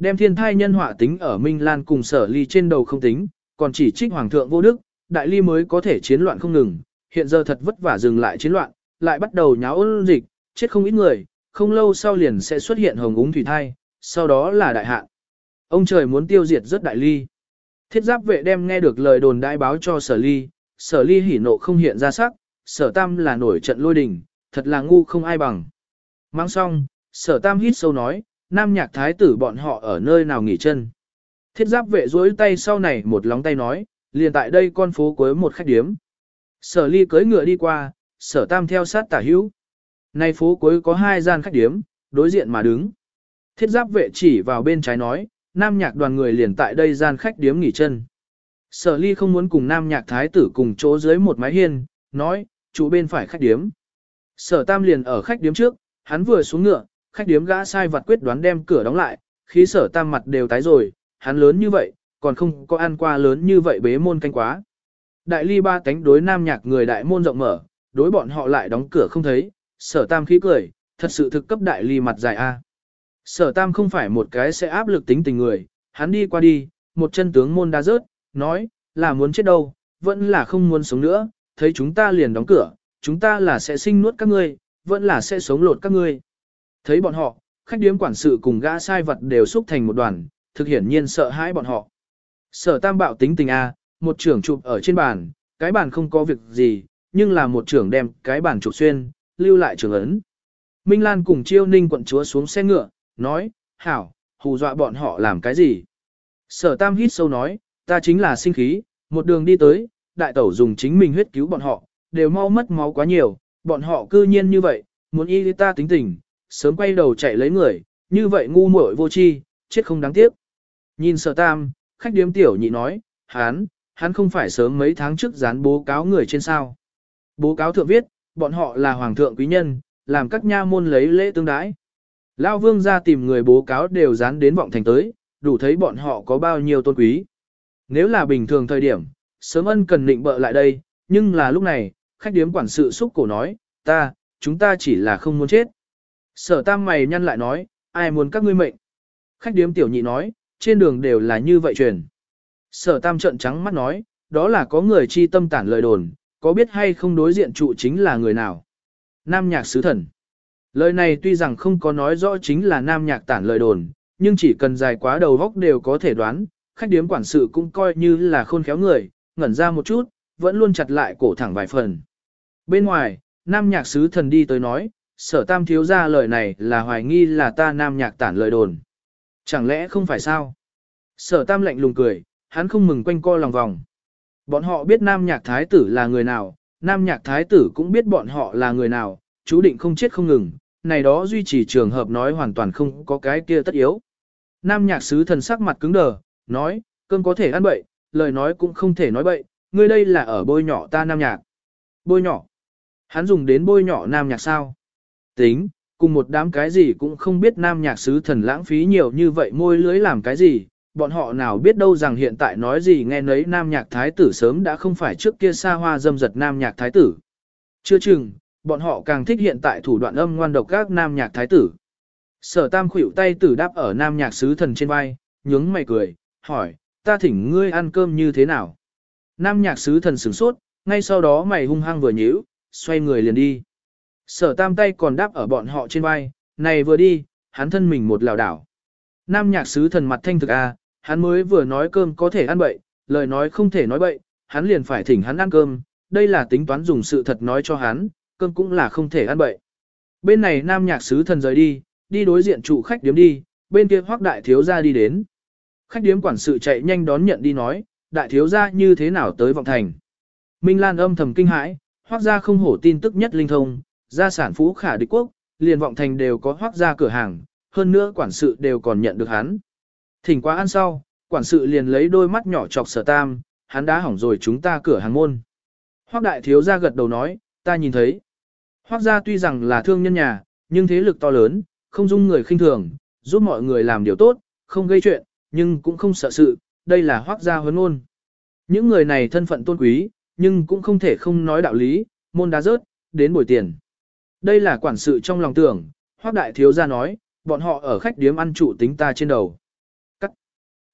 Đem thiên thai nhân họa tính ở Minh Lan cùng sở ly trên đầu không tính, còn chỉ trích Hoàng thượng vô đức, đại ly mới có thể chiến loạn không ngừng, hiện giờ thật vất vả dừng lại chiến loạn, lại bắt đầu nháo ôn dịch, chết không ít người, không lâu sau liền sẽ xuất hiện hồng úng thủy thai, sau đó là đại hạn. Ông trời muốn tiêu diệt rất đại ly. Thiết giáp vệ đem nghe được lời đồn đại báo cho sở ly, sở ly hỉ nộ không hiện ra sắc, sở tam là nổi trận lôi đình, thật là ngu không ai bằng. Mang xong, sở tam hít sâu nói, nam nhạc thái tử bọn họ ở nơi nào nghỉ chân. Thiết giáp vệ duỗi tay sau này một lóng tay nói, liền tại đây con phố cuối một khách điếm. Sở ly cưỡi ngựa đi qua, sở tam theo sát tả hữu. Nay phố cuối có hai gian khách điếm, đối diện mà đứng. Thiết giáp vệ chỉ vào bên trái nói, nam nhạc đoàn người liền tại đây gian khách điếm nghỉ chân. Sở ly không muốn cùng nam nhạc thái tử cùng chỗ dưới một mái hiên, nói, chủ bên phải khách điếm. Sở tam liền ở khách điếm trước, hắn vừa xuống ngựa, khách điếm gã sai vặt quyết đoán đem cửa đóng lại, khí sở tam mặt đều tái rồi, hắn lớn như vậy, còn không có ăn qua lớn như vậy bế môn canh quá. Đại ly ba cánh đối nam nhạc người đại môn rộng mở, đối bọn họ lại đóng cửa không thấy, sở tam khí cười, thật sự thực cấp đại ly mặt dài a. Sở tam không phải một cái sẽ áp lực tính tình người, hắn đi qua đi, một chân tướng môn đá rớt, nói, là muốn chết đâu, vẫn là không muốn sống nữa, thấy chúng ta liền đóng cửa, chúng ta là sẽ sinh nuốt các ngươi, vẫn là sẽ sống lột các ngươi. Thấy bọn họ, khách điếm quản sự cùng gã sai vật đều xúc thành một đoàn, thực hiển nhiên sợ hãi bọn họ. Sở tam bạo tính tình A, một trưởng chụp ở trên bàn, cái bàn không có việc gì, nhưng là một trưởng đem cái bàn chụp xuyên, lưu lại trường ấn. Minh Lan cùng chiêu ninh quận chúa xuống xe ngựa, nói, hảo, hù dọa bọn họ làm cái gì. Sở tam hít sâu nói, ta chính là sinh khí, một đường đi tới, đại tẩu dùng chính mình huyết cứu bọn họ, đều mau mất máu quá nhiều, bọn họ cư nhiên như vậy, muốn y ta tính tình, sớm quay đầu chạy lấy người, như vậy ngu muội vô chi, chết không đáng tiếc. Nhìn sở tam, khách điếm tiểu nhị nói, hắn, hắn không phải sớm mấy tháng trước dán bố cáo người trên sao. Bố cáo thượng viết, bọn họ là hoàng thượng quý nhân, làm các nha môn lấy lễ tương đái. Lao vương ra tìm người bố cáo đều dán đến vọng thành tới, đủ thấy bọn họ có bao nhiêu tôn quý. Nếu là bình thường thời điểm, sớm ân cần định bợ lại đây, nhưng là lúc này, khách điếm quản sự xúc cổ nói, ta, chúng ta chỉ là không muốn chết. Sở tam mày nhăn lại nói, ai muốn các ngươi mệnh. Khách điếm tiểu nhị nói, trên đường đều là như vậy truyền. Sở tam trợn trắng mắt nói, đó là có người chi tâm tản lời đồn, có biết hay không đối diện trụ chính là người nào. Nam nhạc sứ thần. Lời này tuy rằng không có nói rõ chính là nam nhạc tản lời đồn, nhưng chỉ cần dài quá đầu góc đều có thể đoán, khách điếm quản sự cũng coi như là khôn khéo người, ngẩn ra một chút, vẫn luôn chặt lại cổ thẳng vài phần. Bên ngoài, nam nhạc sứ thần đi tới nói, sở tam thiếu ra lời này là hoài nghi là ta nam nhạc tản lời đồn. Chẳng lẽ không phải sao? Sở tam lạnh lùng cười, hắn không mừng quanh co lòng vòng. Bọn họ biết nam nhạc thái tử là người nào, nam nhạc thái tử cũng biết bọn họ là người nào, chú định không chết không ngừng, này đó duy trì trường hợp nói hoàn toàn không có cái kia tất yếu. Nam nhạc sứ thần sắc mặt cứng đờ, nói, cơm có thể ăn bậy, lời nói cũng không thể nói bậy, ngươi đây là ở bôi nhỏ ta nam nhạc. Bôi nhỏ. Hắn dùng đến bôi nhỏ nam nhạc sao? Tính, cùng một đám cái gì cũng không biết nam nhạc sứ thần lãng phí nhiều như vậy môi lưới làm cái gì, bọn họ nào biết đâu rằng hiện tại nói gì nghe nấy nam nhạc thái tử sớm đã không phải trước kia xa hoa dâm giật nam nhạc thái tử. Chưa chừng, bọn họ càng thích hiện tại thủ đoạn âm ngoan độc các nam nhạc thái tử. Sở tam khuỷu tay tử đáp ở nam nhạc sứ thần trên vai, nhướng mày cười, hỏi, ta thỉnh ngươi ăn cơm như thế nào? Nam nhạc sứ thần sửng sốt, ngay sau đó mày hung hăng vừa nhíu, xoay người liền đi. Sở tam tay còn đáp ở bọn họ trên vai, này vừa đi, hắn thân mình một lảo đảo. Nam nhạc sứ thần mặt thanh thực a, à, hắn mới vừa nói cơm có thể ăn bậy, lời nói không thể nói bậy, hắn liền phải thỉnh hắn ăn cơm, đây là tính toán dùng sự thật nói cho hắn, cơm cũng là không thể ăn bậy. Bên này nam nhạc sứ thần rời đi, đi đối diện trụ khách điếm đi, bên kia hoác đại thiếu gia đi đến. Khách điếm quản sự chạy nhanh đón nhận đi nói, đại thiếu gia như thế nào tới vọng thành. Minh Lan âm thầm kinh hãi, hoác gia không hổ tin tức nhất linh thông, gia sản phú khả địch quốc, liền vọng thành đều có hoác gia cửa hàng, hơn nữa quản sự đều còn nhận được hắn. Thỉnh quá ăn sau, quản sự liền lấy đôi mắt nhỏ chọc sở tam, hắn đã hỏng rồi chúng ta cửa hàng môn. Hoác đại thiếu gia gật đầu nói, ta nhìn thấy. Hoác gia tuy rằng là thương nhân nhà, nhưng thế lực to lớn, không dung người khinh thường, giúp mọi người làm điều tốt, không gây chuyện, nhưng cũng không sợ sự, đây là hoác gia huấn ôn. Những người này thân phận tôn quý, nhưng cũng không thể không nói đạo lý, môn đá rớt, đến bồi tiền. Đây là quản sự trong lòng tưởng, hoác đại thiếu gia nói, bọn họ ở khách điếm ăn trụ tính ta trên đầu. Cắt.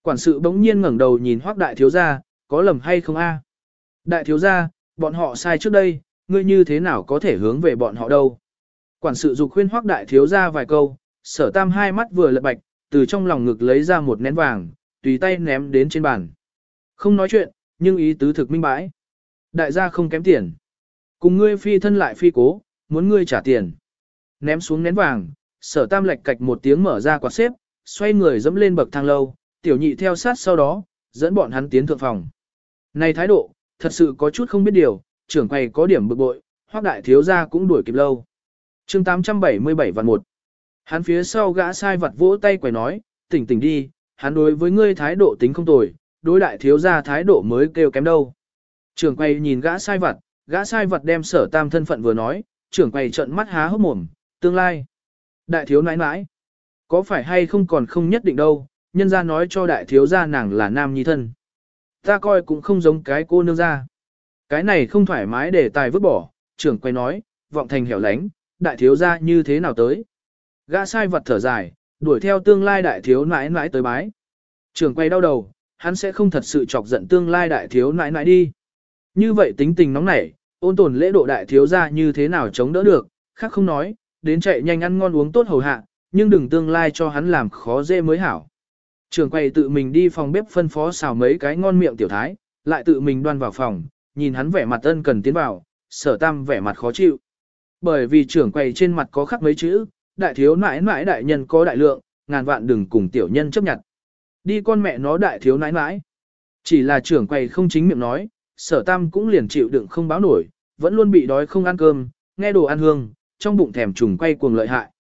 Quản sự bỗng nhiên ngẩng đầu nhìn hoác đại thiếu gia, có lầm hay không a? Đại thiếu gia, bọn họ sai trước đây, ngươi như thế nào có thể hướng về bọn họ đâu? Quản sự dục khuyên hoác đại thiếu gia vài câu, sở tam hai mắt vừa lật bạch, từ trong lòng ngực lấy ra một nén vàng, tùy tay ném đến trên bàn. Không nói chuyện, nhưng ý tứ thực minh bãi. Đại gia không kém tiền. Cùng ngươi phi thân lại phi cố, muốn ngươi trả tiền. Ném xuống nén vàng, sở tam lệch cạch một tiếng mở ra quạt xếp, xoay người dẫm lên bậc thang lâu, tiểu nhị theo sát sau đó, dẫn bọn hắn tiến thượng phòng. Này thái độ, thật sự có chút không biết điều, trưởng quầy có điểm bực bội, hoác đại thiếu gia cũng đuổi kịp lâu. chương 877 vạn một Hắn phía sau gã sai vật vỗ tay quầy nói, tỉnh tỉnh đi, hắn đối với ngươi thái độ tính không tồi, đối đại thiếu gia thái độ mới kêu kém đâu. Trưởng quầy nhìn gã sai vật, gã sai vật đem sở tam thân phận vừa nói, trưởng quầy trợn mắt há hốc mồm, tương lai. Đại thiếu nãi nãi, có phải hay không còn không nhất định đâu, nhân ra nói cho đại thiếu gia nàng là nam nhi thân. Ta coi cũng không giống cái cô nương ra. Cái này không thoải mái để tài vứt bỏ, trưởng quay nói, vọng thành hẻo lánh, đại thiếu gia như thế nào tới. Gã sai vật thở dài, đuổi theo tương lai đại thiếu nãi nãi tới bái. Trưởng quay đau đầu, hắn sẽ không thật sự chọc giận tương lai đại thiếu nãi nãi đi. Như vậy tính tình nóng nảy, ôn tồn lễ độ đại thiếu gia như thế nào chống đỡ được, khác không nói, đến chạy nhanh ăn ngon uống tốt hầu hạ, nhưng đừng tương lai cho hắn làm khó dễ mới hảo. Trường Quầy tự mình đi phòng bếp phân phó xào mấy cái ngon miệng tiểu thái, lại tự mình đoan vào phòng, nhìn hắn vẻ mặt ân cần tiến vào, sở tam vẻ mặt khó chịu. Bởi vì trưởng quầy trên mặt có khắc mấy chữ, đại thiếu nãi nãi đại nhân có đại lượng, ngàn vạn đừng cùng tiểu nhân chấp nhận. Đi con mẹ nó đại thiếu nãi nãi. Chỉ là trưởng quầy không chính miệng nói, sở tam cũng liền chịu đựng không báo nổi, vẫn luôn bị đói không ăn cơm, nghe đồ ăn hương, trong bụng thèm trùng quay cuồng lợi hại.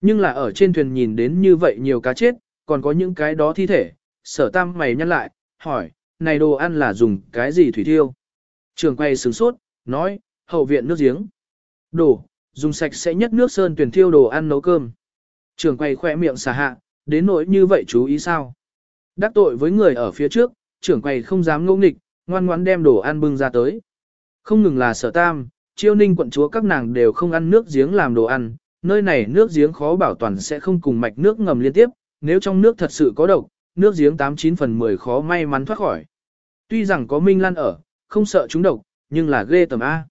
Nhưng là ở trên thuyền nhìn đến như vậy nhiều cá chết, còn có những cái đó thi thể, sở tam mày nhăn lại, hỏi, này đồ ăn là dùng cái gì thủy thiêu? Trường quay sướng sốt, nói, hậu viện nước giếng. Đồ, dùng sạch sẽ nhất nước sơn tuyển thiêu đồ ăn nấu cơm. Trường quay khỏe miệng xả hạ, đến nỗi như vậy chú ý sao? Đắc tội với người ở phía trước, trưởng quầy không dám ngỗ nghịch, ngoan ngoãn đem đồ ăn bưng ra tới. Không ngừng là sở tam, chiêu ninh quận chúa các nàng đều không ăn nước giếng làm đồ ăn, nơi này nước giếng khó bảo toàn sẽ không cùng mạch nước ngầm liên tiếp, nếu trong nước thật sự có độc, nước giếng 89 phần 10 khó may mắn thoát khỏi. Tuy rằng có Minh Lan ở, không sợ chúng độc, nhưng là ghê tầm A.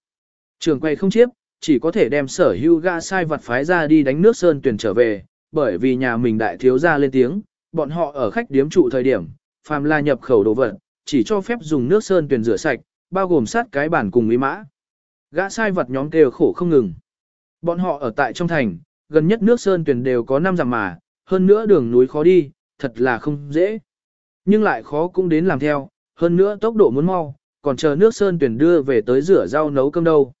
Trường quay không chiếp, chỉ có thể đem sở hưu gã sai vật phái ra đi đánh nước sơn tuyển trở về, bởi vì nhà mình đại thiếu ra lên tiếng, bọn họ ở khách điếm trụ thời điểm, phàm là nhập khẩu đồ vật, chỉ cho phép dùng nước sơn tuyển rửa sạch, bao gồm sát cái bản cùng mỹ mã. Gã sai vật nhóm kêu khổ không ngừng. Bọn họ ở tại trong thành, gần nhất nước sơn tuyển đều có năm dặm mà, hơn nữa đường núi khó đi, thật là không dễ. Nhưng lại khó cũng đến làm theo, hơn nữa tốc độ muốn mau, còn chờ nước sơn tuyển đưa về tới rửa rau nấu cơm đâu.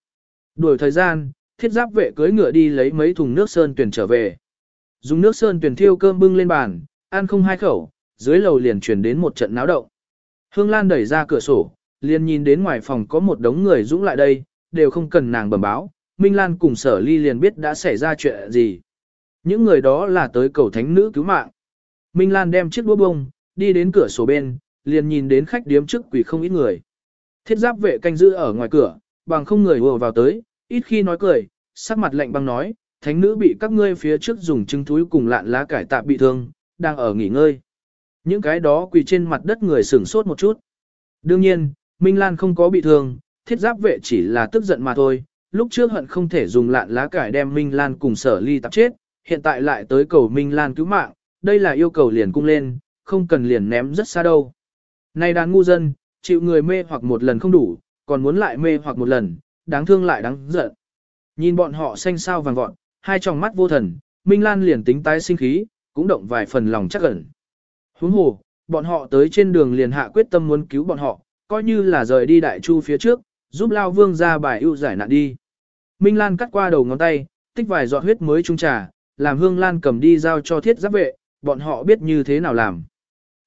Đuổi thời gian, thiết giáp vệ cưới ngựa đi lấy mấy thùng nước sơn tuyển trở về. Dùng nước sơn tuyển thiêu cơm bưng lên bàn, ăn không hai khẩu, dưới lầu liền chuyển đến một trận náo động. Hương Lan đẩy ra cửa sổ, liền nhìn đến ngoài phòng có một đống người dũng lại đây, đều không cần nàng bẩm báo, Minh Lan cùng sở ly liền biết đã xảy ra chuyện gì. Những người đó là tới cầu thánh nữ cứu mạng. Minh Lan đem chiếc búa bông, đi đến cửa sổ bên, liền nhìn đến khách điếm trước quỷ không ít người. Thiết giáp vệ canh giữ ở ngoài cửa, bằng không người vừa vào tới, ít khi nói cười, sắc mặt lạnh băng nói, thánh nữ bị các ngươi phía trước dùng trứng túi cùng lạn lá cải tạp bị thương, đang ở nghỉ ngơi. Những cái đó quỳ trên mặt đất người sửng sốt một chút. Đương nhiên, Minh Lan không có bị thương, thiết giáp vệ chỉ là tức giận mà thôi, lúc trước hận không thể dùng lạn lá cải đem Minh Lan cùng sở ly tạp chết, hiện tại lại tới cầu Minh Lan cứu mạng, đây là yêu cầu liền cung lên, không cần liền ném rất xa đâu. Này đàn ngu dân, chịu người mê hoặc một lần không đủ, còn muốn lại mê hoặc một lần, đáng thương lại đáng giận. Nhìn bọn họ xanh sao vàng vọt, hai tròng mắt vô thần, Minh Lan liền tính tái sinh khí, cũng động vài phần lòng chắc ẩn. Huống hồ, bọn họ tới trên đường liền hạ quyết tâm muốn cứu bọn họ, coi như là rời đi đại chu phía trước, giúp Lao Vương ra bài ưu giải nạn đi. Minh Lan cắt qua đầu ngón tay, tích vài giọt huyết mới trung trà, làm Hương Lan cầm đi giao cho thiết giáp vệ, bọn họ biết như thế nào làm.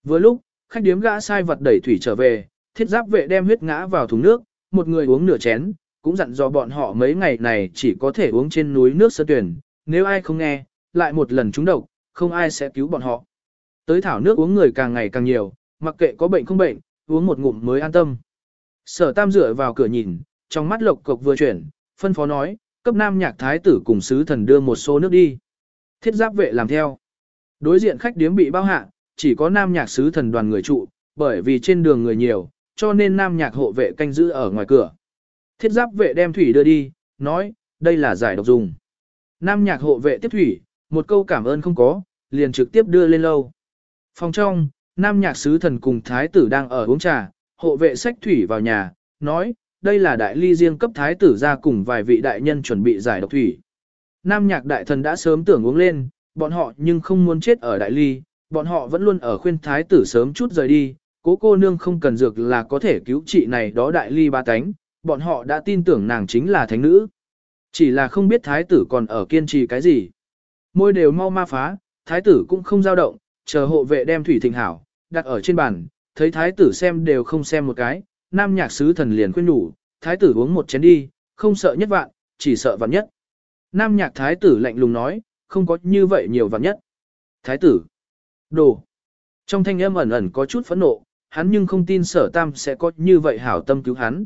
Vừa lúc, khách điếm gã sai vật đẩy thủy trở về, thiết giáp vệ đem huyết ngã vào thùng nước, một người uống nửa chén, cũng dặn dò bọn họ mấy ngày này chỉ có thể uống trên núi nước sơ tuyển, nếu ai không nghe, lại một lần trúng độc, không ai sẽ cứu bọn họ. Tới thảo nước uống người càng ngày càng nhiều, mặc kệ có bệnh không bệnh, uống một ngụm mới an tâm. Sở tam dựa vào cửa nhìn, trong mắt lộc cộc vừa chuyển, phân phó nói, cấp nam nhạc thái tử cùng sứ thần đưa một số nước đi. Thiết giáp vệ làm theo. Đối diện khách điếm bị bao hạ, chỉ có nam nhạc sứ thần đoàn người trụ, bởi vì trên đường người nhiều, cho nên nam nhạc hộ vệ canh giữ ở ngoài cửa. Thiết giáp vệ đem thủy đưa đi, nói, đây là giải độc dùng. Nam nhạc hộ vệ tiếp thủy, một câu cảm ơn không có, liền trực tiếp đưa lên lâu. Phòng trong, nam nhạc sứ thần cùng thái tử đang ở uống trà, hộ vệ sách thủy vào nhà, nói, đây là đại ly riêng cấp thái tử ra cùng vài vị đại nhân chuẩn bị giải độc thủy. Nam nhạc đại thần đã sớm tưởng uống lên, bọn họ nhưng không muốn chết ở đại ly, bọn họ vẫn luôn ở khuyên thái tử sớm chút rời đi, cố cô nương không cần dược là có thể cứu trị này đó đại ly ba tánh, bọn họ đã tin tưởng nàng chính là thánh nữ. Chỉ là không biết thái tử còn ở kiên trì cái gì. Môi đều mau ma phá, thái tử cũng không dao động, chờ hộ vệ đem thủy thịnh hảo, đặt ở trên bàn, thấy thái tử xem đều không xem một cái, nam nhạc sứ thần liền khuyên nhủ, thái tử uống một chén đi, không sợ nhất vạn, chỉ sợ vạn nhất. Nam nhạc thái tử lạnh lùng nói, không có như vậy nhiều vạn nhất. Thái tử, đồ. Trong thanh âm ẩn ẩn có chút phẫn nộ, hắn nhưng không tin sở tam sẽ có như vậy hảo tâm cứu hắn.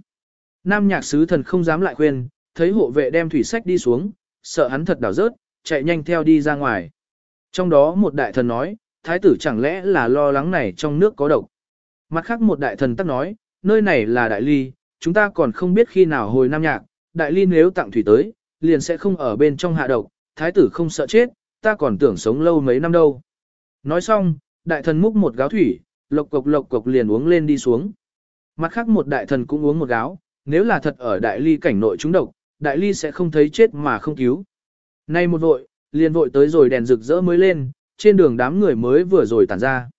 Nam nhạc sứ thần không dám lại khuyên, thấy hộ vệ đem thủy sách đi xuống, sợ hắn thật đảo rớt, chạy nhanh theo đi ra ngoài. Trong đó một đại thần nói, thái tử chẳng lẽ là lo lắng này trong nước có độc. Mặt khác một đại thần tắc nói, nơi này là đại ly, chúng ta còn không biết khi nào hồi nam nhạc, đại ly nếu tặng thủy tới, liền sẽ không ở bên trong hạ độc, thái tử không sợ chết, ta còn tưởng sống lâu mấy năm đâu. Nói xong, đại thần múc một gáo thủy, lộc cộc lộc cộc liền uống lên đi xuống. Mặt khác một đại thần cũng uống một gáo, nếu là thật ở đại ly cảnh nội chúng độc, đại ly sẽ không thấy chết mà không cứu. Nay một vội, liền vội tới rồi đèn rực rỡ mới lên, trên đường đám người mới vừa rồi tản ra.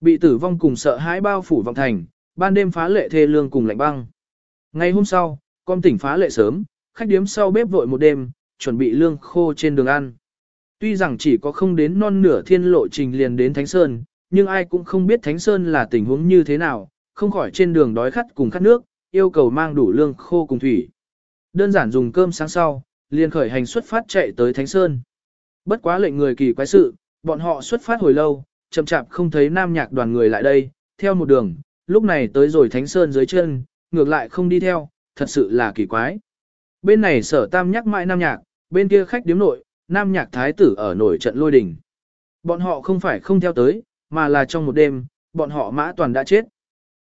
Bị tử vong cùng sợ hãi bao phủ vọng thành, ban đêm phá lệ thê lương cùng lạnh băng. Ngày hôm sau, con tỉnh phá lệ sớm, khách điếm sau bếp vội một đêm, chuẩn bị lương khô trên đường ăn. Tuy rằng chỉ có không đến non nửa thiên lộ trình liền đến Thánh Sơn, nhưng ai cũng không biết Thánh Sơn là tình huống như thế nào, không khỏi trên đường đói khát cùng khát nước, yêu cầu mang đủ lương khô cùng thủy. Đơn giản dùng cơm sáng sau, liền khởi hành xuất phát chạy tới Thánh Sơn. Bất quá lệnh người kỳ quái sự, bọn họ xuất phát hồi lâu, chậm chạp không thấy nam nhạc đoàn người lại đây, theo một đường, lúc này tới rồi Thánh Sơn dưới chân, ngược lại không đi theo, thật sự là kỳ quái. Bên này sở tam nhắc mãi nam nhạc, bên kia khách điếm nội, nam nhạc thái tử ở nổi trận lôi đình. Bọn họ không phải không theo tới, mà là trong một đêm, bọn họ mã toàn đã chết.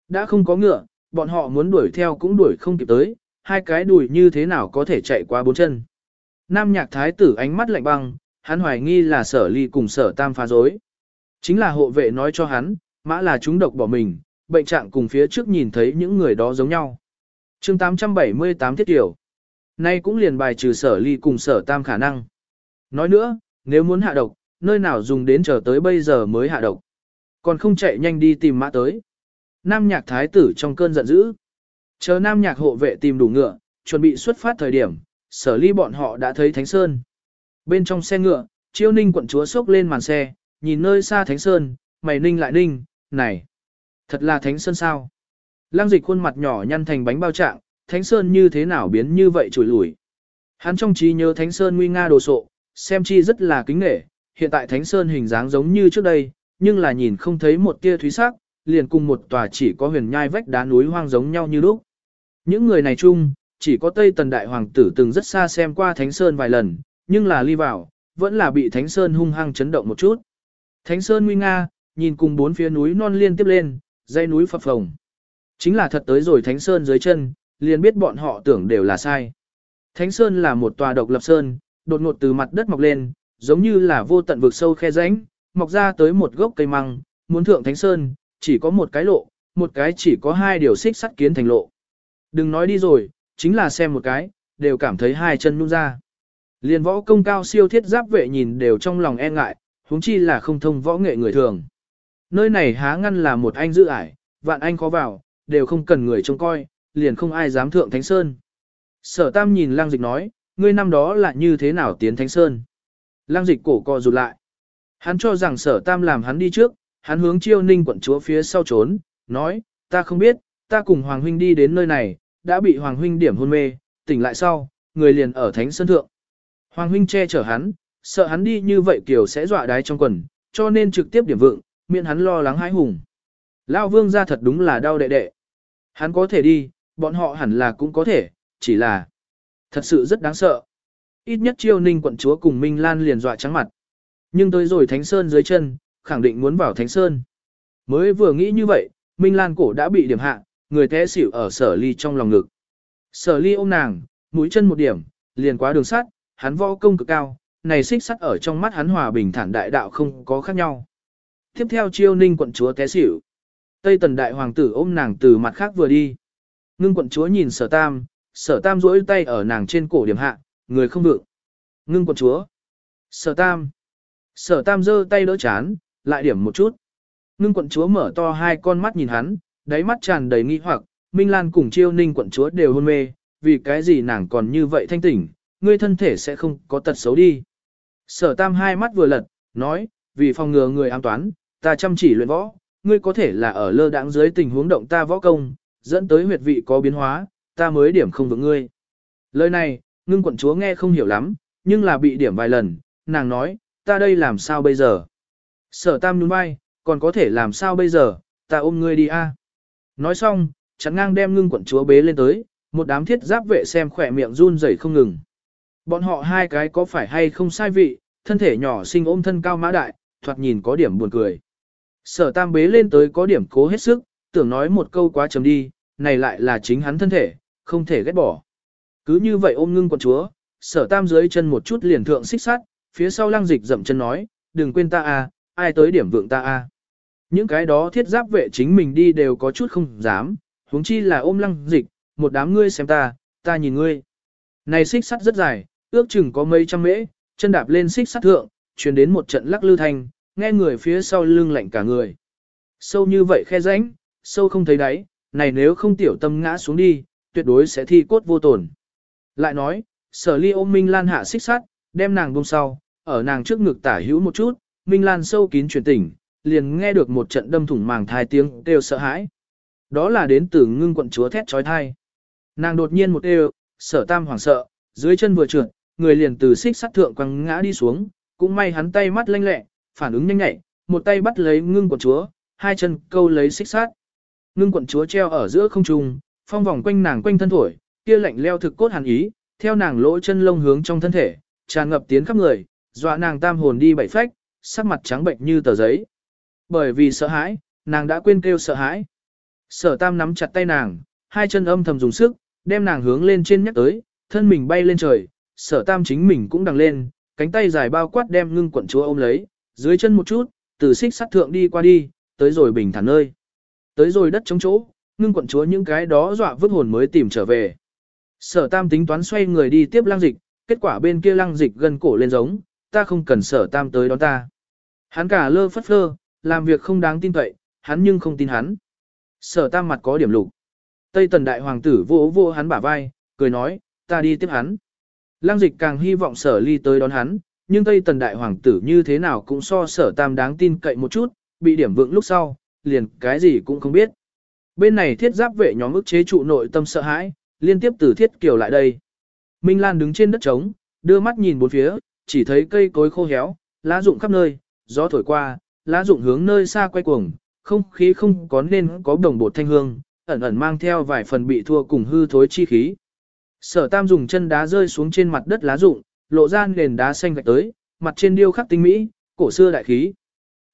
Đã không có ngựa, bọn họ muốn đuổi theo cũng đuổi không kịp tới, hai cái đuổi như thế nào có thể chạy qua bốn chân. Nam nhạc thái tử ánh mắt lạnh băng, hắn hoài nghi là sở ly cùng sở tam phá dối. Chính là hộ vệ nói cho hắn, mã là chúng độc bỏ mình, bệnh trạng cùng phía trước nhìn thấy những người đó giống nhau. chương 878 thiết tiểu. Nay cũng liền bài trừ sở ly cùng sở tam khả năng. Nói nữa, nếu muốn hạ độc, nơi nào dùng đến chờ tới bây giờ mới hạ độc. Còn không chạy nhanh đi tìm mã tới. Nam nhạc thái tử trong cơn giận dữ. Chờ nam nhạc hộ vệ tìm đủ ngựa, chuẩn bị xuất phát thời điểm, sở ly bọn họ đã thấy Thánh Sơn. Bên trong xe ngựa, chiêu ninh quận chúa sốc lên màn xe, nhìn nơi xa Thánh Sơn, mày ninh lại ninh, này, thật là Thánh Sơn sao? Lăng dịch khuôn mặt nhỏ nhăn thành bánh bao trạng, Thánh Sơn như thế nào biến như vậy trùi lủi. Hắn trong trí nhớ Thánh Sơn nguy nga đồ sộ, xem chi rất là kính nghệ, hiện tại Thánh Sơn hình dáng giống như trước đây, nhưng là nhìn không thấy một tia thúy sắc, liền cùng một tòa chỉ có huyền nhai vách đá núi hoang giống nhau như lúc. Những người này chung, chỉ có Tây Tần Đại Hoàng tử từng rất xa xem qua Thánh Sơn vài lần, nhưng là ly vào, vẫn là bị Thánh Sơn hung hăng chấn động một chút. Thánh Sơn nguy nga, nhìn cùng bốn phía núi non liên tiếp lên, dãy núi phập phồng. Chính là thật tới rồi Thánh Sơn dưới chân, liền biết bọn họ tưởng đều là sai. Thánh Sơn là một tòa độc lập sơn, đột ngột từ mặt đất mọc lên, giống như là vô tận vực sâu khe rãnh, mọc ra tới một gốc cây măng, muốn thượng Thánh Sơn, chỉ có một cái lộ, một cái chỉ có hai điều xích sắt kiến thành lộ. Đừng nói đi rồi, chính là xem một cái, đều cảm thấy hai chân nhung ra. Liền võ công cao siêu thiết giáp vệ nhìn đều trong lòng e ngại, huống chi là không thông võ nghệ người thường. Nơi này há ngăn là một anh giữ ải, vạn anh khó vào, đều không cần người trông coi, liền không ai dám thượng Thánh Sơn. Sở Tam nhìn Lang Dịch nói, ngươi năm đó là như thế nào tiến Thánh Sơn? Lang Dịch cổ co rụt lại. Hắn cho rằng Sở Tam làm hắn đi trước, hắn hướng chiêu ninh quận chúa phía sau trốn, nói, ta không biết, ta cùng Hoàng Huynh đi đến nơi này, đã bị Hoàng Huynh điểm hôn mê, tỉnh lại sau, người liền ở Thánh Sơn Thượng. Hoàng Huynh che chở hắn, sợ hắn đi như vậy kiểu sẽ dọa đái trong quần, cho nên trực tiếp điểm vượng, miễn hắn lo lắng hãi hùng. Lao vương ra thật đúng là đau đệ đệ. Hắn có thể đi, bọn họ hẳn là cũng có thể, chỉ là thật sự rất đáng sợ. Ít nhất chiêu ninh quận chúa cùng Minh Lan liền dọa trắng mặt. Nhưng tới rồi Thánh Sơn dưới chân, khẳng định muốn vào Thánh Sơn. Mới vừa nghĩ như vậy, Minh Lan cổ đã bị điểm hạ, người té xỉu ở sở ly trong lòng ngực. Sở ly ôm nàng, mũi chân một điểm, liền qua đường sắt, hắn võ công cực cao, này xích sắt ở trong mắt hắn hòa bình thản đại đạo không có khác nhau. Tiếp theo chiêu ninh quận chúa té xỉu. Tây tần đại hoàng tử ôm nàng từ mặt khác vừa đi. Ngưng quận chúa nhìn sở tam, sở tam duỗi tay ở nàng trên cổ điểm hạ, người không vượng. Ngưng quận chúa. Sở tam. Sở tam giơ tay đỡ chán, lại điểm một chút. Ngưng quận chúa mở to hai con mắt nhìn hắn, đáy mắt tràn đầy nghi hoặc, Minh Lan cùng chiêu ninh quận chúa đều hôn mê, vì cái gì nàng còn như vậy thanh tỉnh, ngươi thân thể sẽ không có tật xấu đi. Sở tam hai mắt vừa lật, nói, vì phòng ngừa người ám toán, ta chăm chỉ luyện võ, ngươi có thể là ở lơ đãng dưới tình huống động ta võ công, dẫn tới huyệt vị có biến hóa, ta mới điểm không vững ngươi. Lời này, ngưng quận chúa nghe không hiểu lắm, nhưng là bị điểm vài lần, nàng nói, ta đây làm sao bây giờ? Sở tam nhún vai, còn có thể làm sao bây giờ, ta ôm ngươi đi a. Nói xong, chắn ngang đem ngưng quận chúa bế lên tới, một đám thiết giáp vệ xem khỏe miệng run rẩy không ngừng. Bọn họ hai cái có phải hay không sai vị, thân thể nhỏ sinh ôm thân cao mã đại, thoạt nhìn có điểm buồn cười. Sở tam bế lên tới có điểm cố hết sức, tưởng nói một câu quá chấm đi, này lại là chính hắn thân thể, không thể ghét bỏ. Cứ như vậy ôm ngưng quần chúa, sở tam dưới chân một chút liền thượng xích sát, phía sau lăng dịch dậm chân nói, đừng quên ta a, ai tới điểm vượng ta a. Những cái đó thiết giáp vệ chính mình đi đều có chút không dám, huống chi là ôm lăng dịch, một đám ngươi xem ta, ta nhìn ngươi. Này xích sắt rất dài, ước chừng có mấy trăm mễ, chân đạp lên xích sắt thượng, truyền đến một trận lắc lư thanh, nghe người phía sau lưng lạnh cả người. Sâu như vậy khe rãnh, sâu không thấy đáy, này nếu không tiểu tâm ngã xuống đi, tuyệt đối sẽ thi cốt vô tổn. Lại nói, sở ly ôm Minh Lan hạ xích sắt, đem nàng buông sau, ở nàng trước ngực tả hữu một chút, Minh Lan sâu kín truyền tỉnh, liền nghe được một trận đâm thủng màng thai tiếng kêu sợ hãi. Đó là đến từ ngưng quận chúa thét trói thai. Nàng đột nhiên một kêu, sở tam hoảng sợ, dưới chân vừa trượt, người liền từ xích sắt thượng quăng ngã đi xuống, cũng may hắn tay mắt lanh lẹ, phản ứng nhanh nhạy, một tay bắt lấy ngưng quận chúa, hai chân câu lấy xích sắt. Ngưng quận chúa treo ở giữa không trung, phong vòng quanh nàng quanh thân thổi, kia lạnh leo thực cốt hàn ý, theo nàng lỗ chân lông hướng trong thân thể, tràn ngập tiến khắp người, dọa nàng tam hồn đi bảy phách, sắc mặt trắng bệnh như tờ giấy. Bởi vì sợ hãi, nàng đã quên kêu sợ hãi. Sở tam nắm chặt tay nàng, hai chân âm thầm dùng sức, đem nàng hướng lên trên nhắc tới, thân mình bay lên trời, sở tam chính mình cũng đằng lên, cánh tay dài bao quát đem ngưng quận chúa ôm lấy, dưới chân một chút, từ xích sắt thượng đi qua đi, tới rồi bình thản nơi. Tới rồi đất trống chỗ, ngưng quận chúa những cái đó dọa vứt hồn mới tìm trở về. Sở tam tính toán xoay người đi tiếp lang dịch, kết quả bên kia lang dịch gần cổ lên giống, ta không cần sở tam tới đón ta. Hắn cả lơ phất phơ, làm việc không đáng tin cậy, hắn nhưng không tin hắn. Sở tam mặt có điểm lục. Tây tần đại hoàng tử vỗ vô hắn bả vai, cười nói, ta đi tiếp hắn. Lăng dịch càng hy vọng sở ly tới đón hắn, nhưng Tây tần đại hoàng tử như thế nào cũng so sở tam đáng tin cậy một chút, bị điểm vượng lúc sau, liền cái gì cũng không biết. Bên này thiết giáp vệ nhóm ức chế trụ nội tâm sợ hãi, liên tiếp từ thiết kiều lại đây. Minh Lan đứng trên đất trống, đưa mắt nhìn bốn phía, chỉ thấy cây cối khô héo, lá rụng khắp nơi, gió thổi qua, lá rụng hướng nơi xa quay cuồng, không khí không có nên có đồng bột thanh hương, ẩn ẩn mang theo vài phần bị thua cùng hư thối chi khí. Sở Tam dùng chân đá rơi xuống trên mặt đất lá rụng, lộ ra nền đá xanh gạch tới, mặt trên điêu khắc tinh mỹ, cổ xưa đại khí.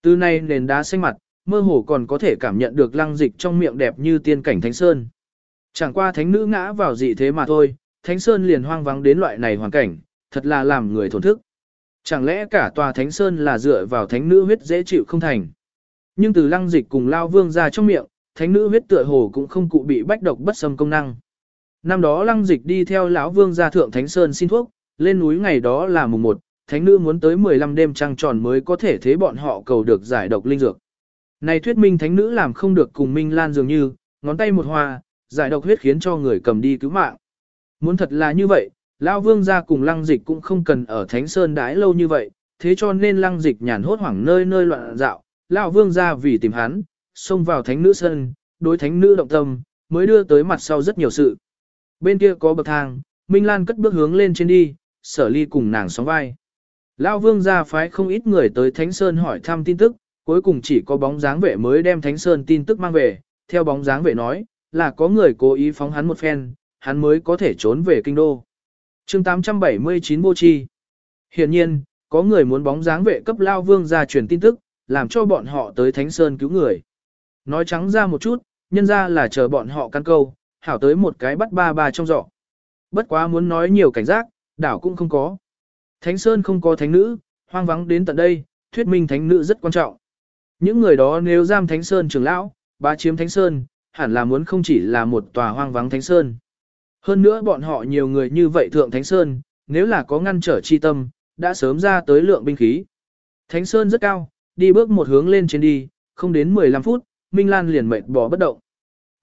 Từ nay nền đá xanh mặt, mơ hồ còn có thể cảm nhận được lăng dịch trong miệng đẹp như tiên cảnh thánh sơn. Chẳng qua thánh nữ ngã vào dị thế mà thôi, thánh sơn liền hoang vắng đến loại này hoàn cảnh, thật là làm người thổn thức. Chẳng lẽ cả tòa thánh sơn là dựa vào thánh nữ huyết dễ chịu không thành. Nhưng từ lăng dịch cùng lao vương ra trong miệng, thánh nữ huyết tựa hồ cũng không cụ bị bách độc bất xâm công năng. Năm đó lăng dịch đi theo lão vương gia thượng thánh sơn xin thuốc, lên núi ngày đó là mùng 1, thánh nữ muốn tới 15 đêm trăng tròn mới có thể thế bọn họ cầu được giải độc linh dược. Này thuyết minh thánh nữ làm không được cùng Minh Lan dường như, ngón tay một hoa, giải độc huyết khiến cho người cầm đi cứu mạng. Muốn thật là như vậy, Lão Vương gia cùng Lăng Dịch cũng không cần ở Thánh Sơn đãi lâu như vậy, thế cho nên Lăng Dịch nhàn hốt hoảng nơi nơi loạn dạo, Lão Vương gia vì tìm hắn, xông vào Thánh Nữ Sơn, đối Thánh Nữ động tâm, mới đưa tới mặt sau rất nhiều sự. Bên kia có bậc thang, Minh Lan cất bước hướng lên trên đi, sở ly cùng nàng sóng vai. Lão Vương gia phái không ít người tới Thánh Sơn hỏi thăm tin tức, cuối cùng chỉ có bóng dáng vệ mới đem Thánh Sơn tin tức mang về, theo bóng dáng vệ nói, là có người cố ý phóng hắn một phen, hắn mới có thể trốn về kinh đô. chương 879 Bô Chi Hiện nhiên, có người muốn bóng dáng vệ cấp Lao Vương ra truyền tin tức, làm cho bọn họ tới Thánh Sơn cứu người. Nói trắng ra một chút, nhân ra là chờ bọn họ căn câu, hảo tới một cái bắt ba ba trong giỏ. Bất quá muốn nói nhiều cảnh giác, đảo cũng không có. Thánh Sơn không có thánh nữ, hoang vắng đến tận đây, thuyết minh thánh nữ rất quan trọng. Những người đó nếu giam Thánh Sơn trưởng lão, bá chiếm Thánh Sơn, hẳn là muốn không chỉ là một tòa hoang vắng Thánh Sơn. Hơn nữa bọn họ nhiều người như vậy thượng Thánh Sơn, nếu là có ngăn trở chi tâm, đã sớm ra tới lượng binh khí. Thánh Sơn rất cao, đi bước một hướng lên trên đi, không đến 15 phút, Minh Lan liền mệt bỏ bất động.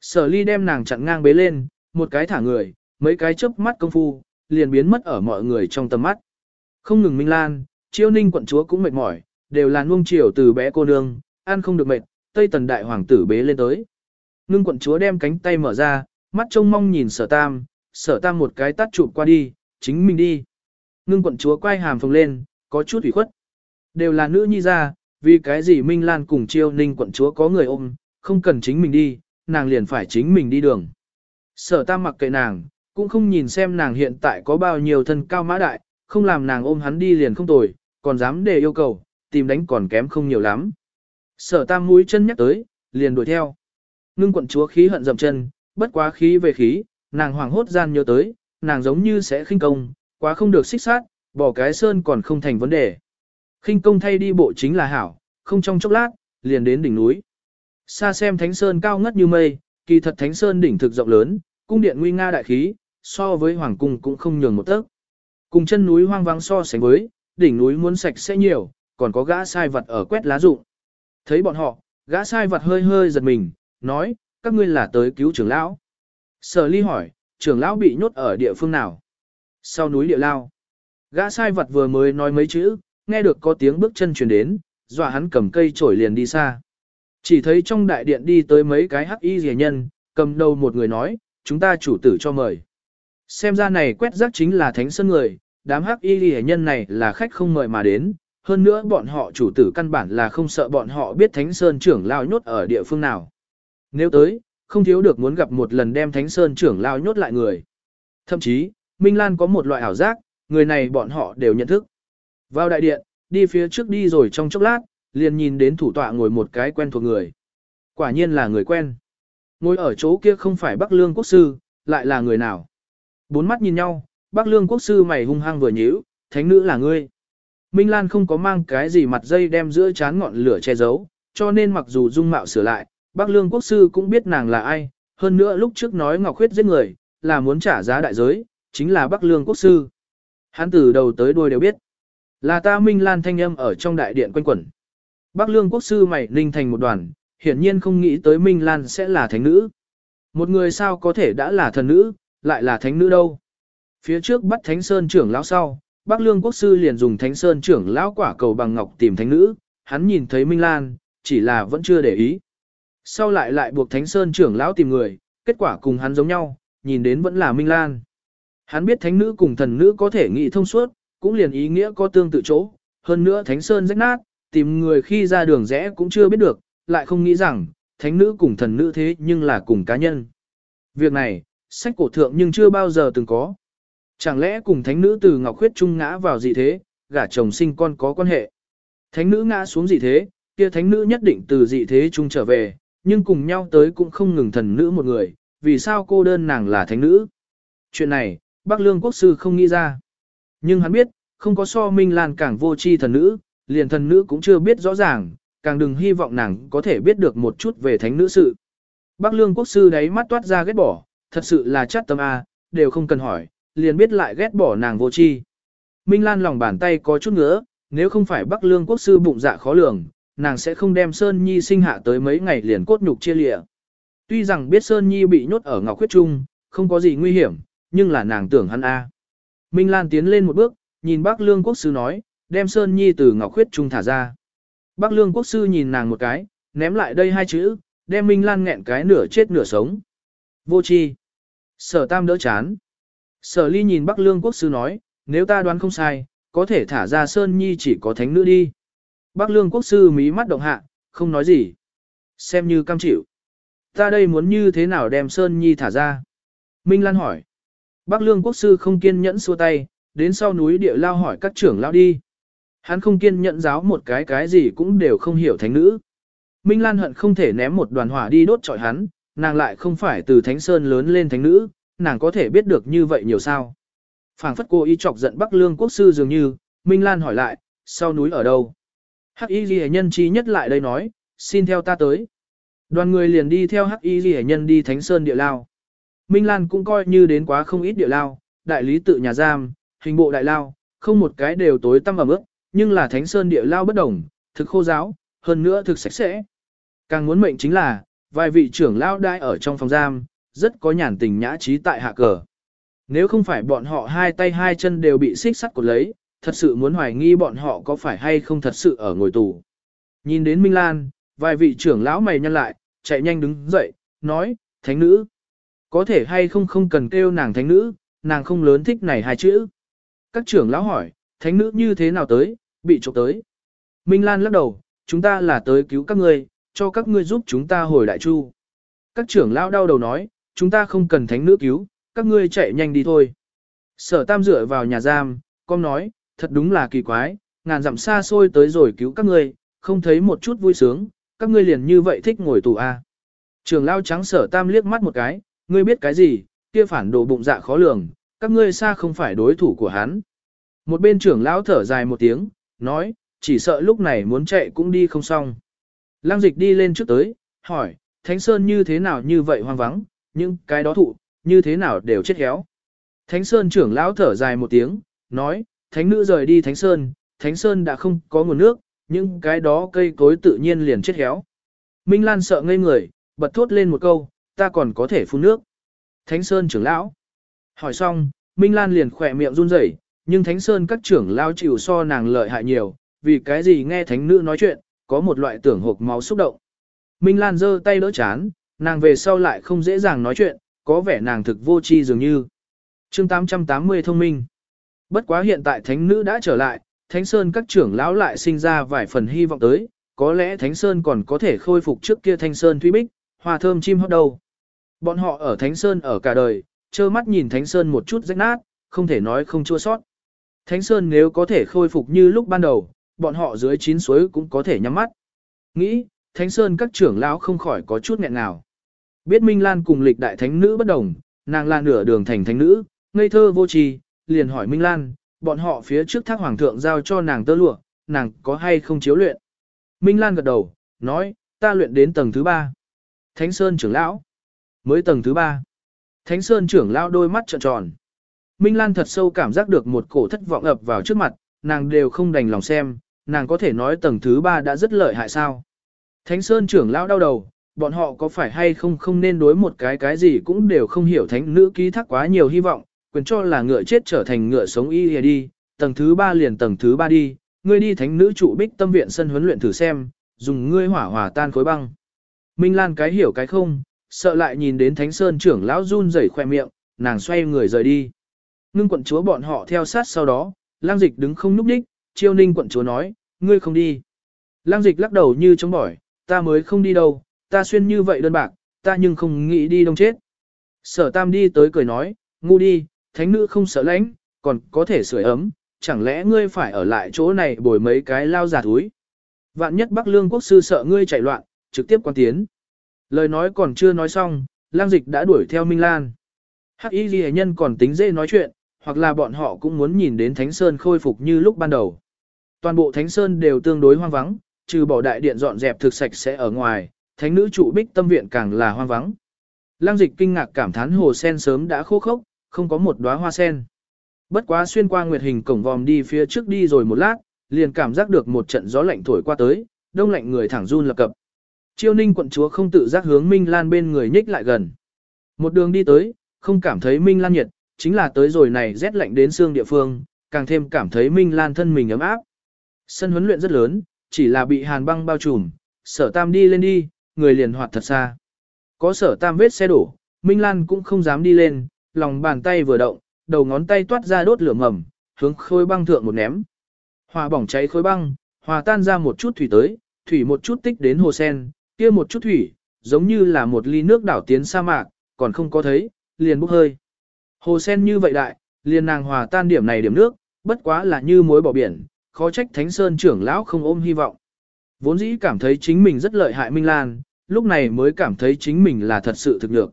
Sở ly đem nàng chặn ngang bế lên, một cái thả người, mấy cái chớp mắt công phu, liền biến mất ở mọi người trong tầm mắt. Không ngừng Minh Lan, chiêu ninh quận chúa cũng mệt mỏi, đều là nuông chiều từ bé cô nương, ăn không được mệt, Tây Tần đại hoàng tử bế lên tới. Ngưng quận chúa đem cánh tay mở ra, mắt trông mong nhìn sở tam, sở tam một cái tắt chụp qua đi, chính mình đi. Ngưng quận chúa quay hàm phồng lên, có chút ủy khuất. Đều là nữ nhi ra, vì cái gì Minh Lan cùng chiêu ninh quận chúa có người ôm, không cần chính mình đi, nàng liền phải chính mình đi đường. Sở tam mặc kệ nàng, cũng không nhìn xem nàng hiện tại có bao nhiêu thân cao mã đại, không làm nàng ôm hắn đi liền không tồi, còn dám để yêu cầu, tìm đánh còn kém không nhiều lắm. Sở tam mũi chân nhắc tới, liền đuổi theo. Ngưng quận chúa khí hận dậm chân, bất quá khí về khí, nàng hoàng hốt gian nhớ tới, nàng giống như sẽ khinh công, quá không được xích sát, bỏ cái sơn còn không thành vấn đề. Khinh công thay đi bộ chính là hảo, không trong chốc lát, liền đến đỉnh núi. Xa xem thánh sơn cao ngất như mây, kỳ thật thánh sơn đỉnh thực rộng lớn, cung điện nguy nga đại khí, so với hoàng cung cũng không nhường một tấc. Cùng chân núi hoang vắng so sánh với, đỉnh núi muốn sạch sẽ nhiều, còn có gã sai vật ở quét lá rụng. Thấy bọn họ, gã sai vật hơi hơi giật mình, nói, các ngươi là tới cứu trưởng lão. Sở ly hỏi, trưởng lão bị nhốt ở địa phương nào? Sau núi địa lao. Gã sai vật vừa mới nói mấy chữ, nghe được có tiếng bước chân chuyển đến, dọa hắn cầm cây chổi liền đi xa. Chỉ thấy trong đại điện đi tới mấy cái hắc y rẻ nhân, cầm đầu một người nói, chúng ta chủ tử cho mời. Xem ra này quét rác chính là thánh sơn người, đám hắc y rẻ nhân này là khách không mời mà đến, hơn nữa bọn họ chủ tử căn bản là không sợ bọn họ biết Thánh Sơn trưởng lao nhốt ở địa phương nào. Nếu tới, không thiếu được muốn gặp một lần đem Thánh Sơn trưởng lao nhốt lại người. Thậm chí, Minh Lan có một loại ảo giác, người này bọn họ đều nhận thức. Vào đại điện, đi phía trước đi rồi trong chốc lát, liền nhìn đến thủ tọa ngồi một cái quen thuộc người. Quả nhiên là người quen. Ngồi ở chỗ kia không phải Bắc Lương Quốc Sư, lại là người nào. Bốn mắt nhìn nhau, Bắc Lương Quốc Sư mày hung hăng vừa nhíu, thánh nữ là ngươi. Minh Lan không có mang cái gì mặt dây đem giữa chán ngọn lửa che giấu, cho nên mặc dù dung mạo sửa lại, Bắc lương quốc sư cũng biết nàng là ai, hơn nữa lúc trước nói Ngọc Khuyết giết người, là muốn trả giá đại giới, chính là Bắc lương quốc sư. Hắn từ đầu tới đuôi đều biết, là ta Minh Lan thanh âm ở trong đại điện quanh quẩn. Bác lương quốc sư mày ninh thành một đoàn, hiển nhiên không nghĩ tới Minh Lan sẽ là thánh nữ. Một người sao có thể đã là thần nữ, lại là thánh nữ đâu. Phía trước bắt thánh sơn trưởng lão sau, Bắc Lương Quốc Sư liền dùng Thánh Sơn trưởng lão quả cầu bằng ngọc tìm thánh nữ, hắn nhìn thấy Minh Lan, chỉ là vẫn chưa để ý. Sau lại lại buộc Thánh Sơn trưởng lão tìm người, kết quả cùng hắn giống nhau, nhìn đến vẫn là Minh Lan. Hắn biết thánh nữ cùng thần nữ có thể nghĩ thông suốt, cũng liền ý nghĩa có tương tự chỗ, hơn nữa Thánh Sơn rách nát, tìm người khi ra đường rẽ cũng chưa biết được, lại không nghĩ rằng, thánh nữ cùng thần nữ thế nhưng là cùng cá nhân. Việc này, sách cổ thượng nhưng chưa bao giờ từng có. Chẳng lẽ cùng thánh nữ từ Ngọc Khuyết Trung ngã vào gì thế, gả chồng sinh con có quan hệ. Thánh nữ ngã xuống dị thế, kia thánh nữ nhất định từ dị thế trung trở về, nhưng cùng nhau tới cũng không ngừng thần nữ một người, vì sao cô đơn nàng là thánh nữ. Chuyện này, Bắc Lương Quốc Sư không nghĩ ra. Nhưng hắn biết, không có so Minh Lan càng vô chi thần nữ, liền thần nữ cũng chưa biết rõ ràng, càng đừng hy vọng nàng có thể biết được một chút về thánh nữ sự. Bắc Lương Quốc Sư đấy mắt toát ra ghét bỏ, thật sự là chắc tâm A, đều không cần hỏi, liền biết lại ghét bỏ nàng vô chi. Minh Lan lòng bàn tay có chút ngứa, nếu không phải Bắc Lương quốc sư bụng dạ khó lường, nàng sẽ không đem Sơn Nhi sinh hạ tới mấy ngày liền cốt nhục chia lịa. Tuy rằng biết Sơn Nhi bị nhốt ở Ngọc Khuyết Trung, không có gì nguy hiểm, nhưng là nàng tưởng hắn A. Minh Lan tiến lên một bước, nhìn Bắc Lương quốc sư nói, đem Sơn Nhi từ Ngọc Khuyết Trung thả ra. Bắc Lương quốc sư nhìn nàng một cái, ném lại đây hai chữ, đem Minh Lan nghẹn cái nửa chết nửa sống. Vô chi. Sở Tam đỡ chán. Sở Ly nhìn Bắc Lương quốc sư nói, nếu ta đoán không sai, có thể thả ra Sơn Nhi chỉ có thánh nữ đi. Bác Lương Quốc Sư mí mắt động hạ, không nói gì. Xem như cam chịu. Ta đây muốn như thế nào đem Sơn Nhi thả ra? Minh Lan hỏi. Bác Lương Quốc Sư không kiên nhẫn xua tay, đến sau núi địa lao hỏi các trưởng lao đi. Hắn không kiên nhẫn giáo một cái cái gì cũng đều không hiểu thánh nữ. Minh Lan hận không thể ném một đoàn hỏa đi đốt trọi hắn, nàng lại không phải từ thánh sơn lớn lên thánh nữ, nàng có thể biết được như vậy nhiều sao phảng phất cô y chọc giận Bắc Lương quốc sư dường như, Minh Lan hỏi lại, sau núi ở đâu? Hắc y ghi nhân chi nhất lại đây nói, xin theo ta tới. Đoàn người liền đi theo Hắc y ghi nhân đi Thánh Sơn địa lao. Minh Lan cũng coi như đến quá không ít địa lao, đại lý tự nhà giam, hình bộ đại lao, không một cái đều tối tăm ẩm ướt, nhưng là Thánh Sơn địa lao bất đồng, thực khô giáo, hơn nữa thực sạch sẽ. Càng muốn mệnh chính là, vài vị trưởng lao đai ở trong phòng giam, rất có nhàn tình nhã trí tại hạ cờ. Nếu không phải bọn họ hai tay hai chân đều bị xích sắt cột lấy, thật sự muốn hoài nghi bọn họ có phải hay không thật sự ở ngồi tù. Nhìn đến Minh Lan, vài vị trưởng lão mày nhăn lại, chạy nhanh đứng dậy, nói, thánh nữ. Có thể hay không không cần kêu nàng thánh nữ, nàng không lớn thích này hai chữ. Các trưởng lão hỏi, thánh nữ như thế nào tới, bị trộm tới. Minh Lan lắc đầu, chúng ta là tới cứu các ngươi, cho các ngươi giúp chúng ta hồi đại chu. Các trưởng lao đau đầu nói, chúng ta không cần thánh nữ cứu, các ngươi chạy nhanh đi thôi. Sở tam dựa vào nhà giam, con nói, thật đúng là kỳ quái, ngàn dặm xa xôi tới rồi cứu các ngươi, không thấy một chút vui sướng, các ngươi liền như vậy thích ngồi tù a. À. Trường lao trắng sở tam liếc mắt một cái, ngươi biết cái gì, kia phản đồ bụng dạ khó lường, các ngươi xa không phải đối thủ của hắn. Một bên trưởng lão thở dài một tiếng, nói, chỉ sợ lúc này muốn chạy cũng đi không xong. Lăng dịch đi lên trước tới, hỏi, Thánh Sơn như thế nào như vậy hoang vắng, nhưng cái đó thụ, như thế nào đều chết héo. Thánh Sơn trưởng lão thở dài một tiếng, nói, Thánh nữ rời đi Thánh Sơn, Thánh Sơn đã không có nguồn nước, nhưng cái đó cây cối tự nhiên liền chết héo. Minh Lan sợ ngây người, bật thốt lên một câu, ta còn có thể phun nước. Thánh Sơn trưởng lão. Hỏi xong, Minh Lan liền khỏe miệng run rẩy, nhưng Thánh Sơn các trưởng lao chịu so nàng lợi hại nhiều, vì cái gì nghe Thánh nữ nói chuyện, có một loại tưởng hộp máu xúc động. Minh Lan giơ tay đỡ chán, nàng về sau lại không dễ dàng nói chuyện, có vẻ nàng thực vô tri dường như. chương 880 thông minh. Bất quá hiện tại thánh nữ đã trở lại, thánh sơn các trưởng lão lại sinh ra vài phần hy vọng tới, có lẽ thánh sơn còn có thể khôi phục trước kia thanh sơn thúy bích, hoa thơm chim hót đầu. Bọn họ ở thánh sơn ở cả đời, trơ mắt nhìn thánh sơn một chút rách nát, không thể nói không chua sót. Thánh sơn nếu có thể khôi phục như lúc ban đầu, bọn họ dưới chín suối cũng có thể nhắm mắt. Nghĩ, thánh sơn các trưởng lão không khỏi có chút nghẹn nào. Biết Minh Lan cùng lịch đại thánh nữ bất đồng, nàng là nửa đường thành thánh nữ, ngây thơ vô tri, liền hỏi Minh Lan, bọn họ phía trước thác hoàng thượng giao cho nàng tơ lụa, nàng có hay không chiếu luyện. Minh Lan gật đầu, nói, ta luyện đến tầng thứ ba. Thánh Sơn trưởng lão. Mới tầng thứ ba. Thánh Sơn trưởng lão đôi mắt trợn tròn. Minh Lan thật sâu cảm giác được một cổ thất vọng ập vào trước mặt, nàng đều không đành lòng xem, nàng có thể nói tầng thứ ba đã rất lợi hại sao. Thánh Sơn trưởng lão đau đầu, bọn họ có phải hay không không nên đối một cái cái gì cũng đều không hiểu thánh nữ ký thác quá nhiều hy vọng, quyền cho là ngựa chết trở thành ngựa sống y đi, tầng thứ ba liền tầng thứ ba đi, ngươi đi thánh nữ trụ bích tâm viện sân huấn luyện thử xem, dùng ngươi hỏa hỏa tan khối băng. Minh Lan cái hiểu cái không, sợ lại nhìn đến Thánh Sơn trưởng lão run rẩy khoe miệng, nàng xoay người rời đi. Ngưng quận chúa bọn họ theo sát sau đó, lang dịch đứng không núp đích, chiêu ninh quận chúa nói, ngươi không đi. Lang dịch lắc đầu như chống bỏi, ta mới không đi đâu, ta xuyên như vậy đơn bạc, ta nhưng không nghĩ đi đông chết. Sở tam đi tới cười nói, ngu đi, thánh nữ không sợ lãnh, còn có thể sưởi ấm, chẳng lẽ ngươi phải ở lại chỗ này bồi mấy cái lao giả thúi. Vạn nhất Bắc Lương quốc sư sợ ngươi chạy loạn, trực tiếp quan tiến. Lời nói còn chưa nói xong, lang dịch đã đuổi theo Minh Lan. Hắc y ghi nhân còn tính dễ nói chuyện, hoặc là bọn họ cũng muốn nhìn đến Thánh Sơn khôi phục như lúc ban đầu. Toàn bộ Thánh Sơn đều tương đối hoang vắng, trừ bỏ đại điện dọn dẹp thực sạch sẽ ở ngoài, thánh nữ trụ bích tâm viện càng là hoang vắng. Lăng dịch kinh ngạc cảm thán hồ sen sớm đã khô khốc, không có một đóa hoa sen. Bất quá xuyên qua nguyệt hình cổng vòm đi phía trước đi rồi một lát, liền cảm giác được một trận gió lạnh thổi qua tới, đông lạnh người thẳng run lập cập. Chiêu ninh quận chúa không tự giác hướng Minh Lan bên người nhích lại gần. Một đường đi tới, không cảm thấy Minh Lan nhiệt, chính là tới rồi này rét lạnh đến xương địa phương, càng thêm cảm thấy Minh Lan thân mình ấm áp. Sân huấn luyện rất lớn, chỉ là bị hàn băng bao trùm, sở tam đi lên đi, người liền hoạt thật xa. Có sở tam vết xe đổ, Minh Lan cũng không dám đi lên, lòng bàn tay vừa động, đầu ngón tay toát ra đốt lửa mầm, hướng khối băng thượng một ném. Hòa bỏng cháy khối băng, hòa tan ra một chút thủy tới, thủy một chút tích đến hồ sen, kia một chút thủy, giống như là một ly nước đảo tiến sa mạc, còn không có thấy, liền bốc hơi. Hồ sen như vậy đại, liền nàng hòa tan điểm này điểm nước, bất quá là như muối bỏ biển, khó trách Thánh Sơn trưởng lão không ôm hy vọng. Vốn dĩ cảm thấy chính mình rất lợi hại Minh Lan, lúc này mới cảm thấy chính mình là thật sự thực được.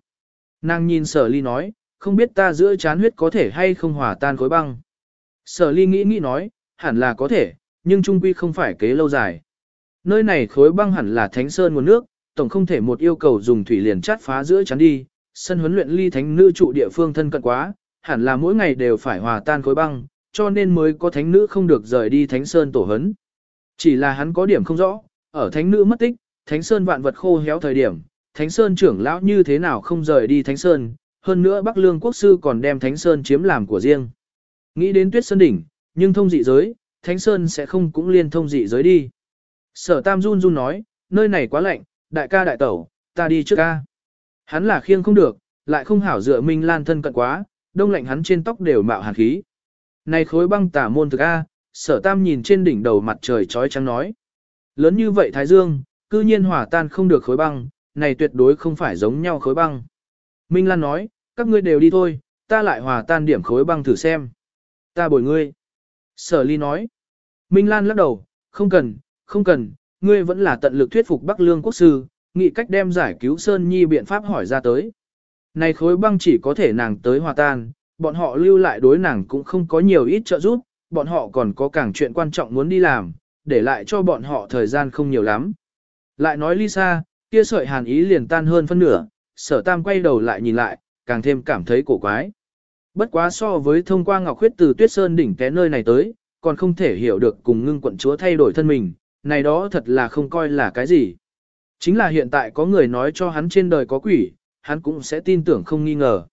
Nàng nhìn sở ly nói, không biết ta giữa chán huyết có thể hay không hòa tan khối băng. Sở ly nghĩ nghĩ nói, hẳn là có thể, nhưng trung quy không phải kế lâu dài. Nơi này khối băng hẳn là thánh sơn nguồn nước, tổng không thể một yêu cầu dùng thủy liền chát phá giữa chán đi, sân huấn luyện ly thánh nữ trụ địa phương thân cận quá, hẳn là mỗi ngày đều phải hòa tan khối băng, cho nên mới có thánh nữ không được rời đi thánh sơn tổ hấn. Chỉ là hắn có điểm không rõ, ở thánh nữ mất tích, thánh sơn vạn vật khô héo thời điểm, thánh sơn trưởng lão như thế nào không rời đi thánh sơn, hơn nữa Bắc Lương quốc sư còn đem thánh sơn chiếm làm của riêng. Nghĩ đến tuyết sơn đỉnh, nhưng thông dị giới, thánh sơn sẽ không cũng liên thông dị giới đi. Sở Tam run run nói, nơi này quá lạnh, đại ca đại tẩu, ta đi trước ca. Hắn là khiêng không được, lại không hảo dựa Minh Lan thân cận quá, đông lạnh hắn trên tóc đều mạo hàn khí. Này khối băng tả môn thực A, sở tam nhìn trên đỉnh đầu mặt trời trói trắng nói. Lớn như vậy Thái Dương, cư nhiên hỏa tan không được khối băng, này tuyệt đối không phải giống nhau khối băng. Minh Lan nói, các ngươi đều đi thôi, ta lại hòa tan điểm khối băng thử xem. Ta bồi ngươi. Sở ly nói. Minh Lan lắc đầu, không cần, không cần, ngươi vẫn là tận lực thuyết phục Bắc Lương quốc sư, nghĩ cách đem giải cứu Sơn Nhi biện pháp hỏi ra tới. Này khối băng chỉ có thể nàng tới hòa tan, bọn họ lưu lại đối nàng cũng không có nhiều ít trợ giúp, bọn họ còn có càng chuyện quan trọng muốn đi làm, để lại cho bọn họ thời gian không nhiều lắm. Lại nói Lisa, kia sợi hàn ý liền tan hơn phân nửa, sở tam quay đầu lại nhìn lại, càng thêm cảm thấy cổ quái. Bất quá so với thông qua ngọc huyết từ tuyết sơn đỉnh té nơi này tới, còn không thể hiểu được cùng ngưng quận chúa thay đổi thân mình, này đó thật là không coi là cái gì. Chính là hiện tại có người nói cho hắn trên đời có quỷ, hắn cũng sẽ tin tưởng không nghi ngờ.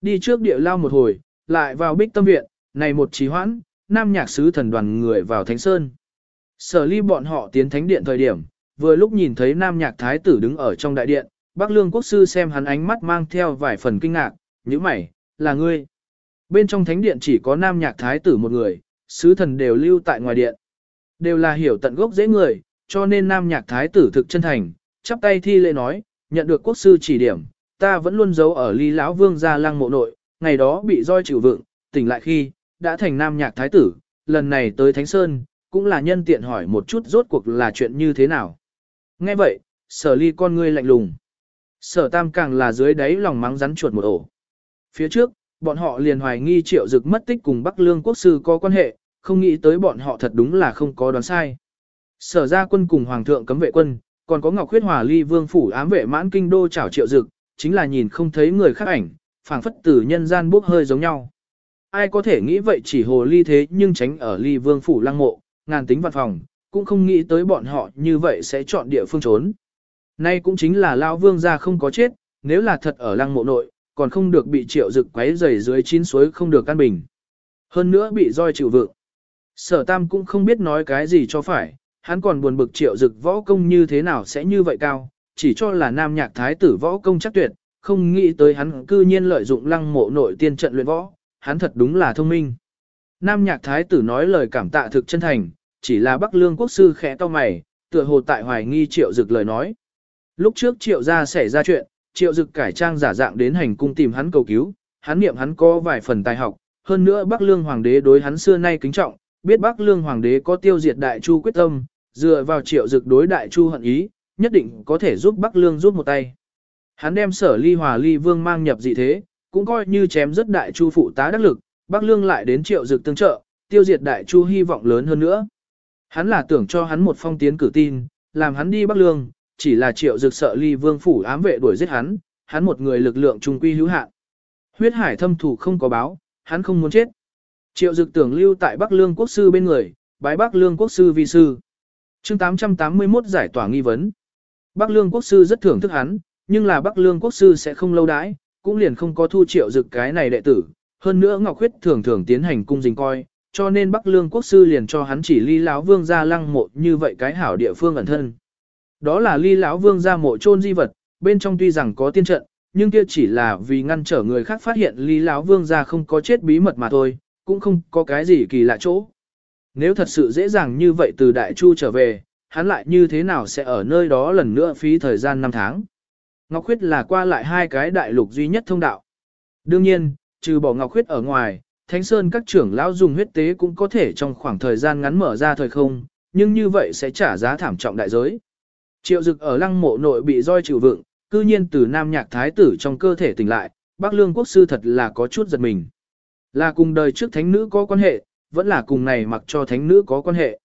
Đi trước địa lao một hồi, lại vào bích tâm viện, này một trí hoãn, nam nhạc sứ thần đoàn người vào Thánh Sơn. Sở ly bọn họ tiến thánh điện thời điểm, vừa lúc nhìn thấy nam nhạc thái tử đứng ở trong đại điện, bác lương quốc sư xem hắn ánh mắt mang theo vài phần kinh ngạc, như mày, là ngươi. Bên trong thánh điện chỉ có nam nhạc thái tử một người, sứ thần đều lưu tại ngoài điện. Đều là hiểu tận gốc dễ người, cho nên nam nhạc thái tử thực chân thành, chắp tay thi lễ nói, nhận được quốc sư chỉ điểm, ta vẫn luôn giấu ở ly lão vương gia lăng mộ nội, ngày đó bị roi chịu vượng, tỉnh lại khi, đã thành nam nhạc thái tử, lần này tới Thánh Sơn, cũng là nhân tiện hỏi một chút rốt cuộc là chuyện như thế nào. Nghe vậy, sở ly con ngươi lạnh lùng. Sở tam càng là dưới đáy lòng mắng rắn chuột một ổ. Phía trước, bọn họ liền hoài nghi triệu dực mất tích cùng Bắc Lương quốc sư có quan hệ, không nghĩ tới bọn họ thật đúng là không có đoán sai. Sở ra quân cùng Hoàng thượng cấm vệ quân, còn có Ngọc Khuyết Hòa Ly Vương phủ ám vệ mãn kinh đô chảo triệu dực, chính là nhìn không thấy người khác ảnh, phảng phất tử nhân gian bốc hơi giống nhau. Ai có thể nghĩ vậy chỉ hồ ly thế nhưng tránh ở ly vương phủ lăng mộ, ngàn tính văn phòng, cũng không nghĩ tới bọn họ như vậy sẽ chọn địa phương trốn. Nay cũng chính là lão vương gia không có chết, nếu là thật ở lăng mộ nội, còn không được bị triệu dực quấy rầy dưới chín suối không được căn bình. Hơn nữa bị roi chịu vượng. Sở tam cũng không biết nói cái gì cho phải, hắn còn buồn bực triệu dực võ công như thế nào sẽ như vậy cao, chỉ cho là nam nhạc thái tử võ công chắc tuyệt, không nghĩ tới hắn cư nhiên lợi dụng lăng mộ nội tiên trận luyện võ, hắn thật đúng là thông minh. Nam nhạc thái tử nói lời cảm tạ thực chân thành, chỉ là Bắc Lương quốc sư khẽ to mày, tựa hồ tại hoài nghi triệu dực lời nói. Lúc trước triệu gia xảy ra chuyện, triệu dực cải trang giả dạng đến hành cung tìm hắn cầu cứu, hắn niệm hắn có vài phần tài học, hơn nữa Bắc Lương hoàng đế đối hắn xưa nay kính trọng, biết Bắc Lương hoàng đế có tiêu diệt đại chu quyết tâm, dựa vào triệu dực đối đại chu hận ý, nhất định có thể giúp Bắc Lương giúp một tay. Hắn đem sở ly hòa ly vương mang nhập dị thế, cũng coi như chém rất đại chu phụ tá đắc lực, Bắc Lương lại đến triệu dực tương trợ, tiêu diệt đại chu hy vọng lớn hơn nữa. Hắn là tưởng cho hắn một phong tiến cử tin, làm hắn đi Bắc Lương, chỉ là triệu dực sợ ly vương phủ ám vệ đuổi giết hắn, hắn một người lực lượng trung quy hữu hạn. Huyết hải thâm thủ không có báo, hắn không muốn chết. Triệu dực tưởng lưu tại Bắc Lương quốc sư bên người, bái Bắc Lương quốc sư vi sư chương 881 giải tỏa nghi vấn. Bắc Lương quốc sư rất thưởng thức hắn, nhưng là Bắc Lương quốc sư sẽ không lâu đãi, cũng liền không có thu triệu dực cái này đệ tử. Hơn nữa Ngọc Huyết thường thường tiến hành cung dình coi, cho nên Bắc Lương quốc sư liền cho hắn chỉ ly lão vương gia lăng mộ như vậy cái hảo địa phương ẩn thân. Đó là ly lão vương gia mộ chôn di vật, bên trong tuy rằng có tiên trận, nhưng kia chỉ là vì ngăn trở người khác phát hiện ly lão vương gia không có chết bí mật mà thôi, cũng không có cái gì kỳ lạ chỗ. Nếu thật sự dễ dàng như vậy từ Đại Chu trở về, hắn lại như thế nào sẽ ở nơi đó lần nữa phí thời gian 5 tháng. Ngọc Khuyết là qua lại hai cái đại lục duy nhất thông đạo. Đương nhiên, trừ bỏ Ngọc Khuyết ở ngoài, Thánh Sơn các trưởng lão dùng huyết tế cũng có thể trong khoảng thời gian ngắn mở ra thời không, nhưng như vậy sẽ trả giá thảm trọng đại giới. Triệu dực ở lăng mộ nội bị roi chịu vựng, cư nhiên từ nam nhạc thái tử trong cơ thể tỉnh lại, bác lương quốc sư thật là có chút giật mình. Là cùng đời trước thánh nữ có quan hệ, vẫn là cùng này mặc cho thánh nữ có quan hệ.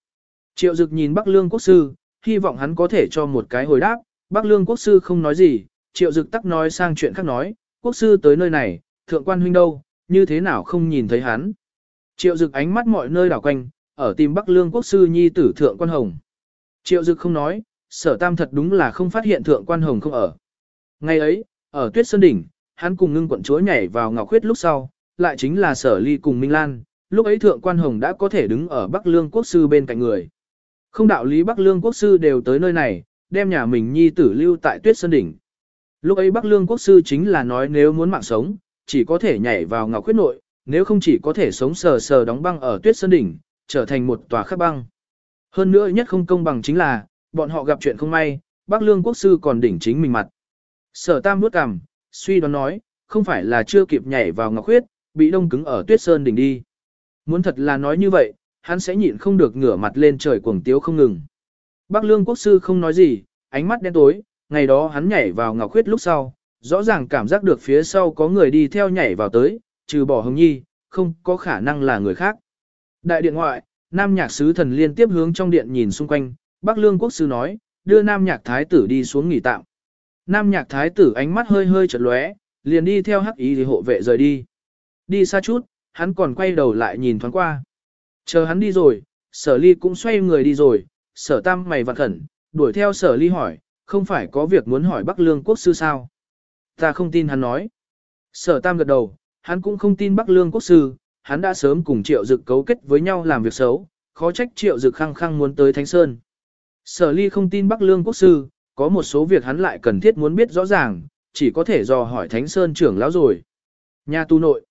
Triệu dực nhìn bắc lương quốc sư, hy vọng hắn có thể cho một cái hồi đáp, bắc lương quốc sư không nói gì, triệu dực tắc nói sang chuyện khác nói, quốc sư tới nơi này, thượng quan huynh đâu, như thế nào không nhìn thấy hắn. Triệu dực ánh mắt mọi nơi đảo quanh, ở tìm Bắc Lương quốc sư nhi tử thượng quan hồng. Triệu dực không nói, sở tam thật đúng là không phát hiện thượng quan hồng không ở. Ngày ấy, ở tuyết sơn đỉnh, hắn cùng ngưng quận chúa nhảy vào ngọc khuyết lúc sau, lại chính là sở ly cùng Minh Lan, lúc ấy thượng quan hồng đã có thể đứng ở Bắc Lương quốc sư bên cạnh người. Không đạo lý Bắc Lương quốc sư đều tới nơi này, đem nhà mình nhi tử lưu tại tuyết sơn đỉnh. Lúc ấy Bắc Lương quốc sư chính là nói nếu muốn mạng sống, chỉ có thể nhảy vào ngọc khuyết nội, nếu không chỉ có thể sống sờ sờ đóng băng ở tuyết sơn đỉnh, trở thành một tòa khắc băng. Hơn nữa nhất không công bằng chính là, bọn họ gặp chuyện không may, bắc lương quốc sư còn đỉnh chính mình mặt. Sở tam nuốt cằm, suy đoán nói, không phải là chưa kịp nhảy vào ngọc khuyết, bị đông cứng ở tuyết sơn đỉnh đi. Muốn thật là nói như vậy, hắn sẽ nhịn không được ngửa mặt lên trời cuồng tiếu không ngừng. Bác lương quốc sư không nói gì, ánh mắt đen tối, ngày đó hắn nhảy vào ngọc khuyết lúc sau, rõ ràng cảm giác được phía sau có người đi theo nhảy vào tới, trừ bỏ hồng nhi, không có khả năng là người khác. Đại điện ngoại, nam nhạc sứ thần liên tiếp hướng trong điện nhìn xung quanh, Bắc Lương quốc sư nói, đưa nam nhạc thái tử đi xuống nghỉ tạm. Nam nhạc thái tử ánh mắt hơi hơi chật lóe, liền đi theo hắc ý thì hộ vệ rời đi. Đi xa chút, hắn còn quay đầu lại nhìn thoáng qua. Chờ hắn đi rồi, sở ly cũng xoay người đi rồi, sở tam mày vặn khẩn, đuổi theo sở ly hỏi, không phải có việc muốn hỏi Bắc Lương quốc sư sao? Ta không tin hắn nói. Sở tam gật đầu, hắn cũng không tin Bắc Lương quốc sư, hắn đã sớm cùng triệu dực cấu kết với nhau làm việc xấu, khó trách triệu dực khăng khăng muốn tới Thánh Sơn. Sở ly không tin Bắc Lương quốc sư, có một số việc hắn lại cần thiết muốn biết rõ ràng, chỉ có thể dò hỏi Thánh Sơn trưởng lão rồi. Nhà tu nội.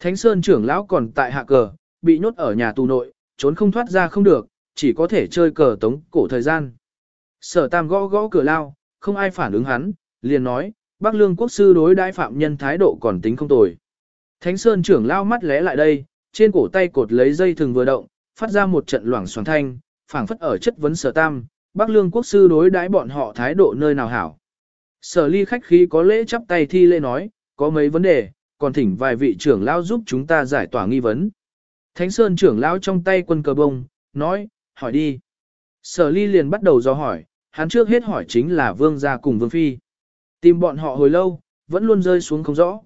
Thánh Sơn trưởng lão còn tại hạ cờ, bị nhốt ở nhà tù nội, trốn không thoát ra không được, chỉ có thể chơi cờ tống cổ thời gian. Sở tam gõ gõ cửa lao, không ai phản ứng hắn, liền nói, Bắc Lương quốc sư đối đãi phạm nhân thái độ còn tính không tồi. Thánh Sơn trưởng lao mắt lé lại đây, trên cổ tay cột lấy dây thừng vừa động, phát ra một trận loảng xoảng thanh, phảng phất ở chất vấn sở tam, Bắc Lương quốc sư đối đãi bọn họ thái độ nơi nào hảo. Sở ly khách khí có lễ chắp tay thi lễ nói, có mấy vấn đề, còn thỉnh vài vị trưởng lão giúp chúng ta giải tỏa nghi vấn. Thánh Sơn trưởng lão trong tay quân cờ bông, nói, hỏi đi. Sở ly liền bắt đầu do hỏi, hắn trước hết hỏi chính là vương gia cùng vương phi. Tìm bọn họ hồi lâu, vẫn luôn rơi xuống không rõ.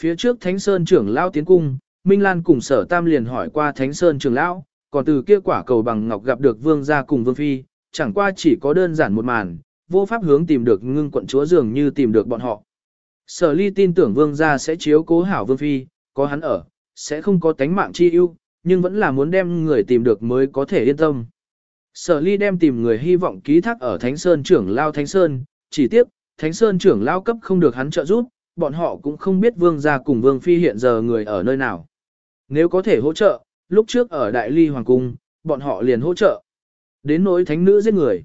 Phía trước Thánh Sơn trưởng lão tiến cung, Minh Lan cùng sở tam liền hỏi qua Thánh Sơn trưởng lão, còn từ kia quả cầu bằng ngọc gặp được vương gia cùng vương phi, chẳng qua chỉ có đơn giản một màn, vô pháp hướng tìm được ngưng quận chúa dường như tìm được bọn họ. Sở ly tin tưởng vương gia sẽ chiếu cố hảo vương phi, có hắn ở, sẽ không có tánh mạng chi ưu, nhưng vẫn là muốn đem người tìm được mới có thể yên tâm. Sở ly đem tìm người hy vọng ký thác ở Thánh Sơn trưởng lao Thánh Sơn, chỉ tiếc, Thánh Sơn trưởng lao cấp không được hắn trợ giúp, bọn họ cũng không biết vương gia cùng vương phi hiện giờ người ở nơi nào. Nếu có thể hỗ trợ, lúc trước ở Đại Ly Hoàng Cung, bọn họ liền hỗ trợ. Đến nỗi thánh nữ giết người.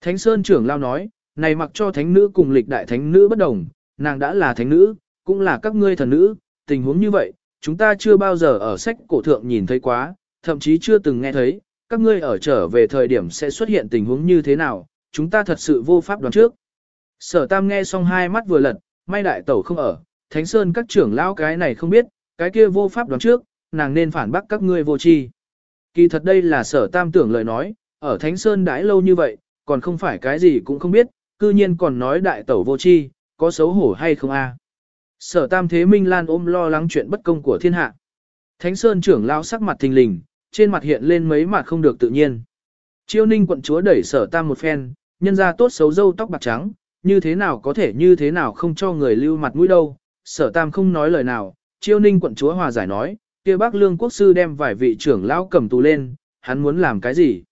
Thánh Sơn trưởng lao nói, này mặc cho thánh nữ cùng lịch đại thánh nữ bất đồng, nàng đã là thánh nữ, cũng là các ngươi thần nữ, tình huống như vậy, chúng ta chưa bao giờ ở sách cổ thượng nhìn thấy quá, thậm chí chưa từng nghe thấy, các ngươi ở trở về thời điểm sẽ xuất hiện tình huống như thế nào, chúng ta thật sự vô pháp đoán trước. Sở Tam nghe xong hai mắt vừa lật, may đại tẩu không ở, Thánh Sơn các trưởng lão cái này không biết, cái kia vô pháp đoán trước, nàng nên phản bác các ngươi vô tri. Kỳ thật đây là Sở Tam tưởng lời nói, ở Thánh Sơn đãi lâu như vậy, còn không phải cái gì cũng không biết, cư nhiên còn nói đại tẩu vô tri, có xấu hổ hay không a? Sở Tam Thế Minh Lan ôm lo lắng chuyện bất công của thiên hạ. Thánh Sơn trưởng lão sắc mặt thình lình, trên mặt hiện lên mấy mặt không được tự nhiên. Chiêu ninh quận chúa đẩy sở tam một phen, nhân ra tốt xấu dâu tóc bạc trắng, như thế nào có thể như thế nào không cho người lưu mặt mũi đâu. Sở tam không nói lời nào, chiêu ninh quận chúa hòa giải nói, kia bác lương quốc sư đem vài vị trưởng lão cầm tù lên, hắn muốn làm cái gì?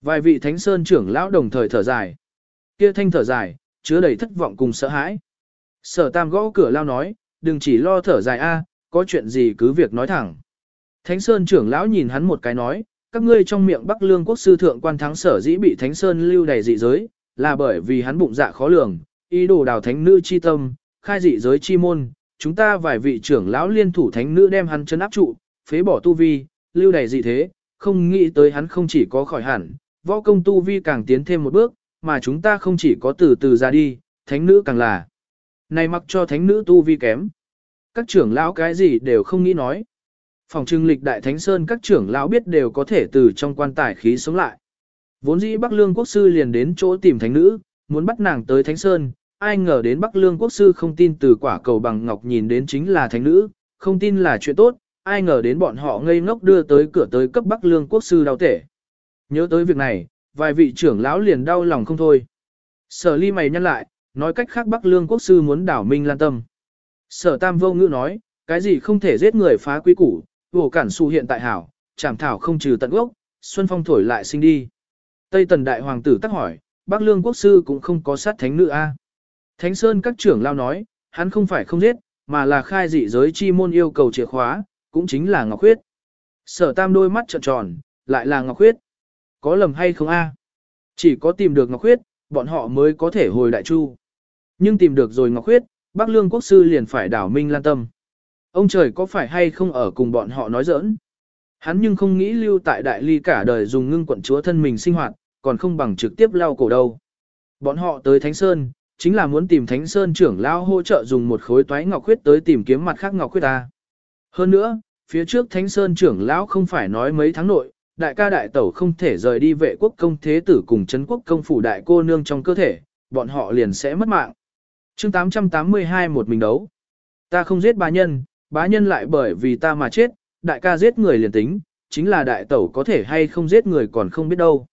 Vài vị thánh sơn trưởng lão đồng thời thở dài. Kia thanh thở dài, chứa đầy thất vọng cùng sợ hãi. Sở tam gõ cửa lao nói, đừng chỉ lo thở dài a, có chuyện gì cứ việc nói thẳng. Thánh Sơn trưởng lão nhìn hắn một cái nói, các ngươi trong miệng Bắc Lương quốc sư thượng quan thắng sở dĩ bị Thánh Sơn lưu đầy dị giới, là bởi vì hắn bụng dạ khó lường, ý đồ đào thánh nữ chi tâm, khai dị giới chi môn, chúng ta vài vị trưởng lão liên thủ thánh nữ đem hắn chân áp trụ, phế bỏ tu vi, lưu đầy dị thế, không nghĩ tới hắn không chỉ có khỏi hẳn, võ công tu vi càng tiến thêm một bước, mà chúng ta không chỉ có từ từ ra đi, thánh nữ càng là. Này mặc cho thánh nữ tu vi kém. Các trưởng lão cái gì đều không nghĩ nói. Phòng trưng lịch đại thánh sơn các trưởng lão biết đều có thể từ trong quan tài khí sống lại. Vốn dĩ Bắc Lương quốc sư liền đến chỗ tìm thánh nữ, muốn bắt nàng tới thánh sơn, ai ngờ đến Bắc Lương quốc sư không tin từ quả cầu bằng ngọc nhìn đến chính là thánh nữ, không tin là chuyện tốt, ai ngờ đến bọn họ ngây ngốc đưa tới cửa tới cấp Bắc Lương quốc sư đau tể. Nhớ tới việc này, vài vị trưởng lão liền đau lòng không thôi. Sở ly mày nhăn lại, nói cách khác Bắc Lương quốc sư muốn đảo Minh Lan Tâm. Sở Tam vô ngữ nói, cái gì không thể giết người phá quý củ, Vổ cản su hiện tại hảo, chảm thảo không trừ tận gốc, xuân phong thổi lại sinh đi. Tây tần đại hoàng tử tắc hỏi, bắc lương quốc sư cũng không có sát thánh nữ a. Thánh sơn các trưởng lao nói, hắn không phải không giết, mà là khai dị giới chi môn yêu cầu chìa khóa, cũng chính là Ngọc Khuyết. Sở tam đôi mắt trợn tròn, lại là Ngọc Khuyết. Có lầm hay không a? Chỉ có tìm được Ngọc Khuyết, bọn họ mới có thể hồi đại chu. Nhưng tìm được rồi Ngọc Khuyết, Bắc Lương quốc sư liền phải đảo Minh Lan Tâm. Ông trời có phải hay không ở cùng bọn họ nói giỡn? Hắn nhưng không nghĩ lưu tại đại ly cả đời dùng ngưng quận chúa thân mình sinh hoạt, còn không bằng trực tiếp lao cổ đâu. Bọn họ tới Thánh Sơn, chính là muốn tìm Thánh Sơn trưởng lao hỗ trợ dùng một khối toái ngọc khuyết tới tìm kiếm mặt khác ngọc khuyết ta. Hơn nữa, phía trước Thánh Sơn trưởng lão không phải nói mấy tháng nội, đại ca đại tẩu không thể rời đi vệ quốc công thế tử cùng chấn quốc công phủ đại cô nương trong cơ thể, bọn họ liền sẽ mất mạng. chương 882 một mình đấu. Ta không giết bá nhân, Bá nhân lại bởi vì ta mà chết, đại ca giết người liền tính, chính là đại tẩu có thể hay không giết người còn không biết đâu.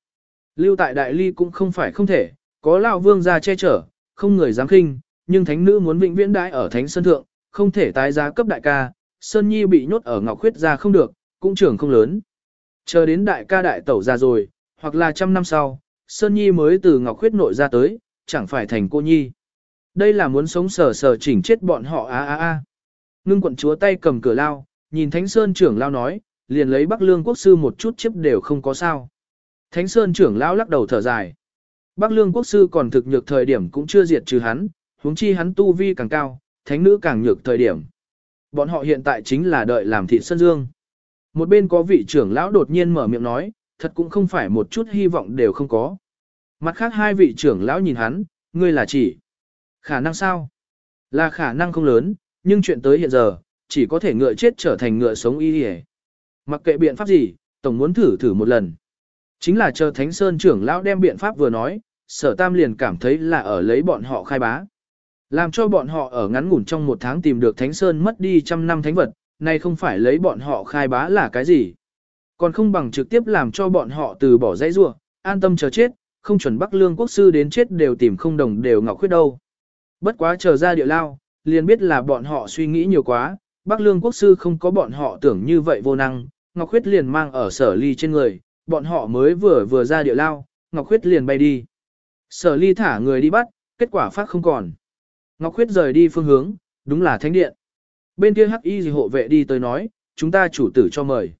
Lưu tại đại ly cũng không phải không thể, có lão vương ra che chở, không người dám khinh, nhưng thánh nữ muốn vĩnh viễn đãi ở thánh sơn thượng, không thể tái giá cấp đại ca, sơn nhi bị nhốt ở ngọc khuyết ra không được, cũng trưởng không lớn. Chờ đến đại ca đại tẩu ra rồi, hoặc là trăm năm sau, sơn nhi mới từ ngọc khuyết nội ra tới, chẳng phải thành cô nhi. Đây là muốn sống sờ sờ chỉnh chết bọn họ a a a. Ngưng quận chúa tay cầm cửa lao, nhìn Thánh Sơn trưởng lao nói, liền lấy Bắc Lương quốc sư một chút chiếp đều không có sao. Thánh Sơn trưởng lao lắc đầu thở dài. Bắc Lương quốc sư còn thực nhược thời điểm cũng chưa diệt trừ hắn, huống chi hắn tu vi càng cao, thánh nữ càng nhược thời điểm. Bọn họ hiện tại chính là đợi làm thị Sơn Dương. Một bên có vị trưởng lão đột nhiên mở miệng nói, thật cũng không phải một chút hy vọng đều không có. Mặt khác hai vị trưởng lão nhìn hắn, ngươi là chỉ. Khả năng sao? Là khả năng không lớn, nhưng chuyện tới hiện giờ, chỉ có thể ngựa chết trở thành ngựa sống y hề. Mặc kệ biện pháp gì, tổng muốn thử thử một lần. Chính là chờ Thánh Sơn trưởng lão đem biện pháp vừa nói, sở tam liền cảm thấy là ở lấy bọn họ khai bá. Làm cho bọn họ ở ngắn ngủn trong một tháng tìm được Thánh Sơn mất đi trăm năm thánh vật, nay không phải lấy bọn họ khai bá là cái gì. Còn không bằng trực tiếp làm cho bọn họ từ bỏ dãy rua, an tâm chờ chết, không chuẩn Bắc Lương quốc sư đến chết đều tìm không đồng đều ngọc khuyết đâu. Bất quá chờ ra địa lao, liền biết là bọn họ suy nghĩ nhiều quá, Bắc Lương quốc sư không có bọn họ tưởng như vậy vô năng, Ngọc Khuyết liền mang ở sở ly trên người, bọn họ mới vừa vừa ra địa lao, Ngọc Khuyết liền bay đi. Sở ly thả người đi bắt, Kết quả phát không còn. Ngọc Khuyết rời đi phương hướng, đúng là thánh điện. Bên kia hắc y gì hộ vệ đi tới nói, chúng ta chủ tử cho mời.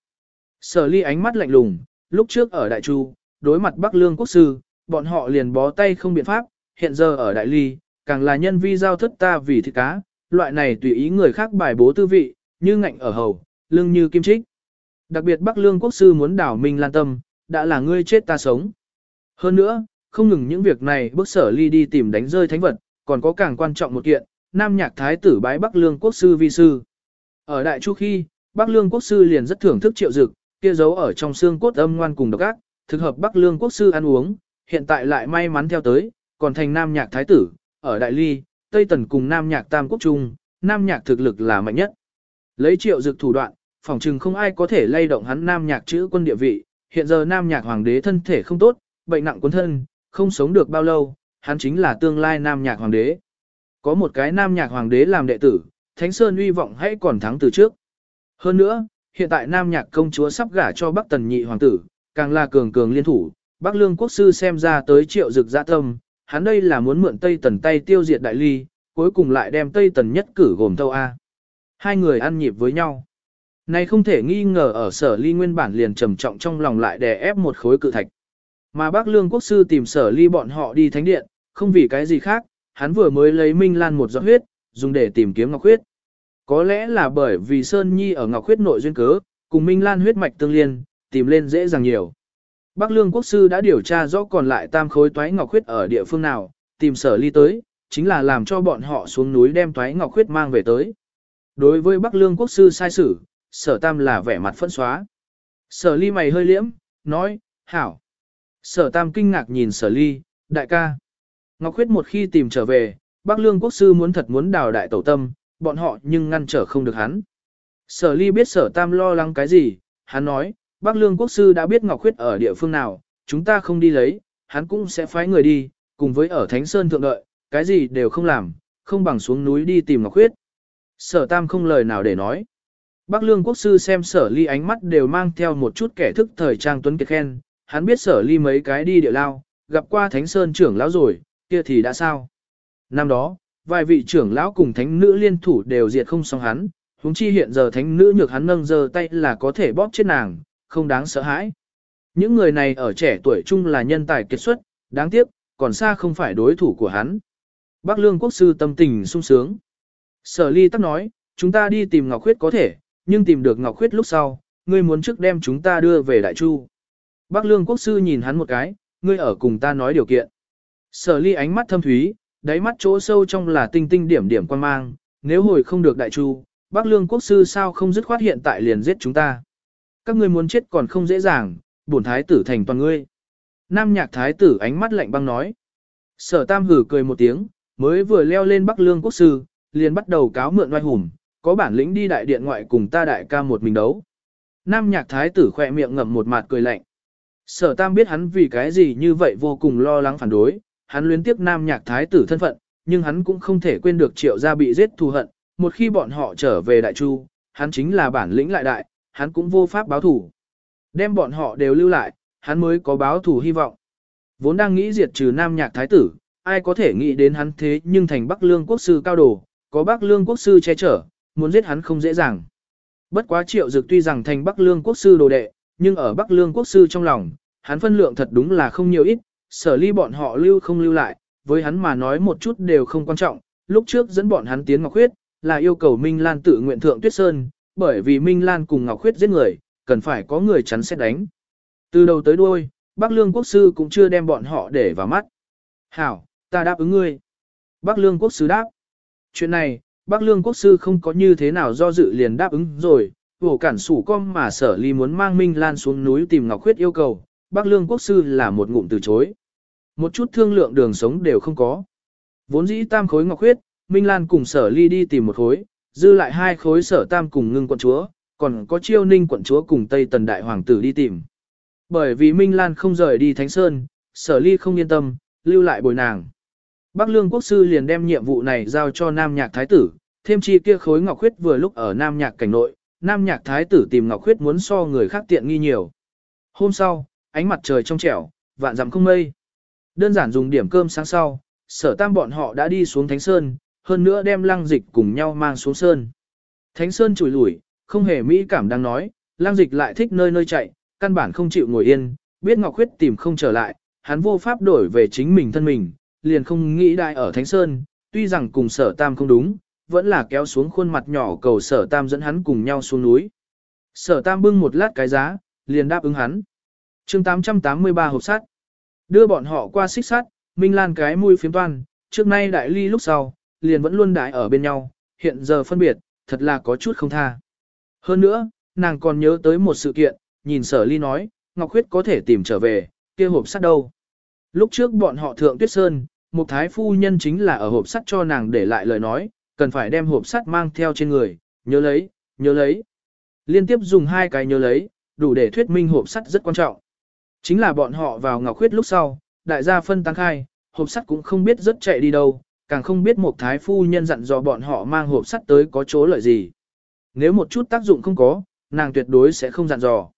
Sở ly ánh mắt lạnh lùng, lúc trước ở Đại Chu, đối mặt Bắc Lương Quốc Sư, bọn họ liền bó tay không biện pháp, hiện giờ ở Đại Ly, càng là nhân vi giao thất ta vì thịt cá, loại này tùy ý người khác bài bố tư vị, như ngạnh ở hầu, lưng như kim trích. Đặc biệt Bắc Lương Quốc Sư muốn đảo Minh Lan Tâm, đã là ngươi chết ta sống. Hơn nữa, không ngừng những việc này bước sở ly đi tìm đánh rơi thánh vật, còn có càng quan trọng một kiện, Nam Nhạc Thái tử bái Bắc Lương Quốc Sư vi sư. Ở Đại Chu khi, Bắc Lương Quốc Sư liền rất thưởng thức triệu dực, kia giấu ở trong xương cốt âm ngoan cùng độc ác, thực hợp Bắc Lương Quốc Sư ăn uống, hiện tại lại may mắn theo tới, còn thành Nam Nhạc Thái tử, ở Đại Ly, Tây Tần cùng Nam Nhạc Tam Quốc Trung, Nam Nhạc thực lực là mạnh nhất. Lấy triệu dực thủ đoạn, phòng trừng không ai có thể lay động hắn Nam Nhạc chữ quân địa vị, hiện giờ Nam Nhạc Hoàng đế thân thể không tốt, bệnh nặng cuốn thân, không sống được bao lâu, hắn chính là tương lai Nam Nhạc Hoàng đế. Có một cái Nam Nhạc Hoàng đế làm đệ tử, Thánh Sơn uy vọng hãy còn thắng từ trước. Hơn nữa, hiện tại Nam Nhạc công chúa sắp gả cho Bắc Tần nhị hoàng tử, càng là cường cường liên thủ, Bắc Lương quốc sư xem ra tới triệu dực dạ tâm, hắn đây là muốn mượn Tây Tần tay tiêu diệt đại ly, cuối cùng lại đem Tây Tần nhất cử gồm thâu A. Hai người ăn nhịp với nhau. Này không thể nghi ngờ ở sở ly nguyên bản liền trầm trọng trong lòng lại đè ép một khối cự thạch. Mà bác lương quốc sư tìm sở ly bọn họ đi thánh điện, không vì cái gì khác, hắn vừa mới lấy Minh Lan một giọt huyết, dùng để tìm kiếm Ngọc Huyết. Có lẽ là bởi vì Sơn Nhi ở Ngọc Huyết nội duyên cớ, cùng Minh Lan huyết mạch tương liên, tìm lên dễ dàng nhiều. Bắc Lương Quốc Sư đã điều tra rõ còn lại tam khối toái Ngọc Huyết ở địa phương nào, tìm sở ly tới, chính là làm cho bọn họ xuống núi đem toái Ngọc Huyết mang về tới. Đối với Bắc Lương Quốc Sư sai sử, sở tam là vẻ mặt phân xóa. Sở ly mày hơi liễm, nói, hảo. Sở tam kinh ngạc nhìn sở ly, đại ca. Ngọc Khuyết một khi tìm trở về, Bắc Lương Quốc Sư muốn thật muốn đào đại tẩu tâm, bọn họ nhưng ngăn trở không được hắn. Sở ly biết sở tam lo lắng cái gì, hắn nói, Bắc Lương Quốc Sư đã biết Ngọc Khuyết ở địa phương nào, chúng ta không đi lấy, hắn cũng sẽ phái người đi, cùng với ở Thánh Sơn thượng đợi, cái gì đều không làm, không bằng xuống núi đi tìm Ngọc Khuyết. Sở tam không lời nào để nói. Bắc Lương Quốc Sư xem sở ly ánh mắt đều mang theo một chút kẻ thức thời trang tuấn kiệt khen, hắn biết sở ly mấy cái đi địa lao, gặp qua Thánh Sơn trưởng lão rồi, kia thì đã sao? Năm đó, vài vị trưởng lão cùng thánh nữ liên thủ đều diệt không xong hắn, huống chi hiện giờ thánh nữ nhược hắn nâng giơ tay là có thể bóp chết nàng, không đáng sợ hãi. Những người này ở trẻ tuổi chung là nhân tài kiệt xuất, đáng tiếc, còn xa không phải đối thủ của hắn. Bác Lương Quốc Sư tâm tình sung sướng. Sở ly tắc nói, chúng ta đi tìm Ngọc Khuyết có thể, nhưng tìm được Ngọc Khuyết lúc sau, ngươi muốn trước đem chúng ta đưa về Đại Chu. Bác Lương Quốc Sư nhìn hắn một cái, ngươi ở cùng ta nói điều kiện. Sở ly ánh mắt thâm thúy, đáy mắt chỗ sâu trong là tinh tinh điểm điểm quan mang, nếu hồi không được đại chu, Bắc Lương quốc sư sao không dứt khoát hiện tại liền giết chúng ta. Các ngươi muốn chết còn không dễ dàng, bổn thái tử thành toàn ngươi. Nam nhạc thái tử ánh mắt lạnh băng nói. Sở tam hử cười một tiếng, mới vừa leo lên Bắc Lương quốc sư, liền bắt đầu cáo mượn oai hùng, có bản lĩnh đi đại điện ngoại cùng ta đại ca một mình đấu. Nam nhạc thái tử khỏe miệng ngậm một mặt cười lạnh. Sở tam biết hắn vì cái gì như vậy vô cùng lo lắng phản đối, hắn luyến tiếc nam nhạc thái tử thân phận, nhưng hắn cũng không thể quên được triệu gia bị giết thù hận, một khi bọn họ trở về đại chu, hắn chính là bản lĩnh lại đại, hắn cũng vô pháp báo thủ. Đem bọn họ đều lưu lại, hắn mới có báo thủ hy vọng. Vốn đang nghĩ diệt trừ nam nhạc thái tử, ai có thể nghĩ đến hắn thế nhưng thành Bắc Lương quốc sư cao đồ, có Bắc Lương quốc sư che chở, muốn giết hắn không dễ dàng. Bất quá triệu dực tuy rằng thành Bắc Lương quốc sư đồ đệ, nhưng ở Bắc Lương quốc sư trong lòng, hắn phân lượng thật đúng là không nhiều ít, sở ly bọn họ lưu không lưu lại, với hắn mà nói một chút đều không quan trọng, lúc trước dẫn bọn hắn tiến Ngọc Khuyết, là yêu cầu Minh Lan tự nguyện thượng Tuyết Sơn, bởi vì Minh Lan cùng Ngọc Khuyết giết người, cần phải có người chắn xét đánh. Từ đầu tới đuôi, Bắc Lương Quốc Sư cũng chưa đem bọn họ để vào mắt. Hảo, ta đáp ứng ngươi. Bắc Lương Quốc Sư đáp. Chuyện này, Bắc Lương Quốc Sư không có như thế nào do dự liền đáp ứng rồi, vổ cản sủ con mà sở ly muốn mang Minh Lan xuống núi tìm Ngọc Khuyết yêu cầu, Bắc Lương Quốc Sư là một ngụm từ chối. Một chút thương lượng đường sống đều không có. Vốn dĩ tam khối ngọc huyết, Minh Lan cùng sở ly đi tìm một khối, dư lại hai khối sở tam cùng ngưng quận chúa, còn có chiêu ninh quận chúa cùng Tây Tần Đại Hoàng tử đi tìm. Bởi vì Minh Lan không rời đi Thánh Sơn, sở ly không yên tâm, lưu lại bồi nàng. Bắc Lương Quốc Sư liền đem nhiệm vụ này giao cho Nam Nhạc Thái tử, thêm chi kia khối Ngọc Khuyết vừa lúc ở Nam Nhạc cảnh nội, Nam Nhạc Thái tử tìm Ngọc Khuyết muốn so người khác tiện nghi nhiều. Hôm sau, ánh mặt trời trong trẻo, vạn dặm không mây. Đơn giản dùng điểm cơm sáng sau, sở tam bọn họ đã đi xuống Thánh Sơn, hơn nữa đem lăng dịch cùng nhau mang xuống Sơn. Thánh Sơn chùi lủi, không hề mỹ cảm đang nói, lăng dịch lại thích nơi nơi chạy, căn bản không chịu ngồi yên, biết Ngọc Khuyết tìm không trở lại, hắn vô pháp đổi về chính mình thân mình, liền không nghĩ đại ở Thánh Sơn, tuy rằng cùng sở tam không đúng, vẫn là kéo xuống khuôn mặt nhỏ cầu sở tam dẫn hắn cùng nhau xuống núi. Sở tam bưng một lát cái giá, liền đáp ứng hắn. chương 883 hộp sắt. Đưa bọn họ qua xích sắt, Minh Lan cái mũi phiếm toan, trước nay đại ly lúc sau, liền vẫn luôn đại ở bên nhau, hiện giờ phân biệt, thật là có chút không tha. Hơn nữa, nàng còn nhớ tới một sự kiện, nhìn sở ly nói, Ngọc Khuyết có thể tìm trở về, kia hộp sắt đâu. Lúc trước bọn họ thượng tuyết sơn, một thái phu nhân chính là ở hộp sắt cho nàng để lại lời nói, cần phải đem hộp sắt mang theo trên người, nhớ lấy, nhớ lấy. Liên tiếp dùng hai cái nhớ lấy, đủ để thuyết minh hộp sắt rất quan trọng. Chính là bọn họ vào Ngọc Khuyết lúc sau, đại gia phân tăng khai, hộp sắt cũng không biết rất chạy đi đâu, càng không biết một thái phu nhân dặn dò bọn họ mang hộp sắt tới có chỗ lợi gì. Nếu một chút tác dụng không có, nàng tuyệt đối sẽ không dặn dò.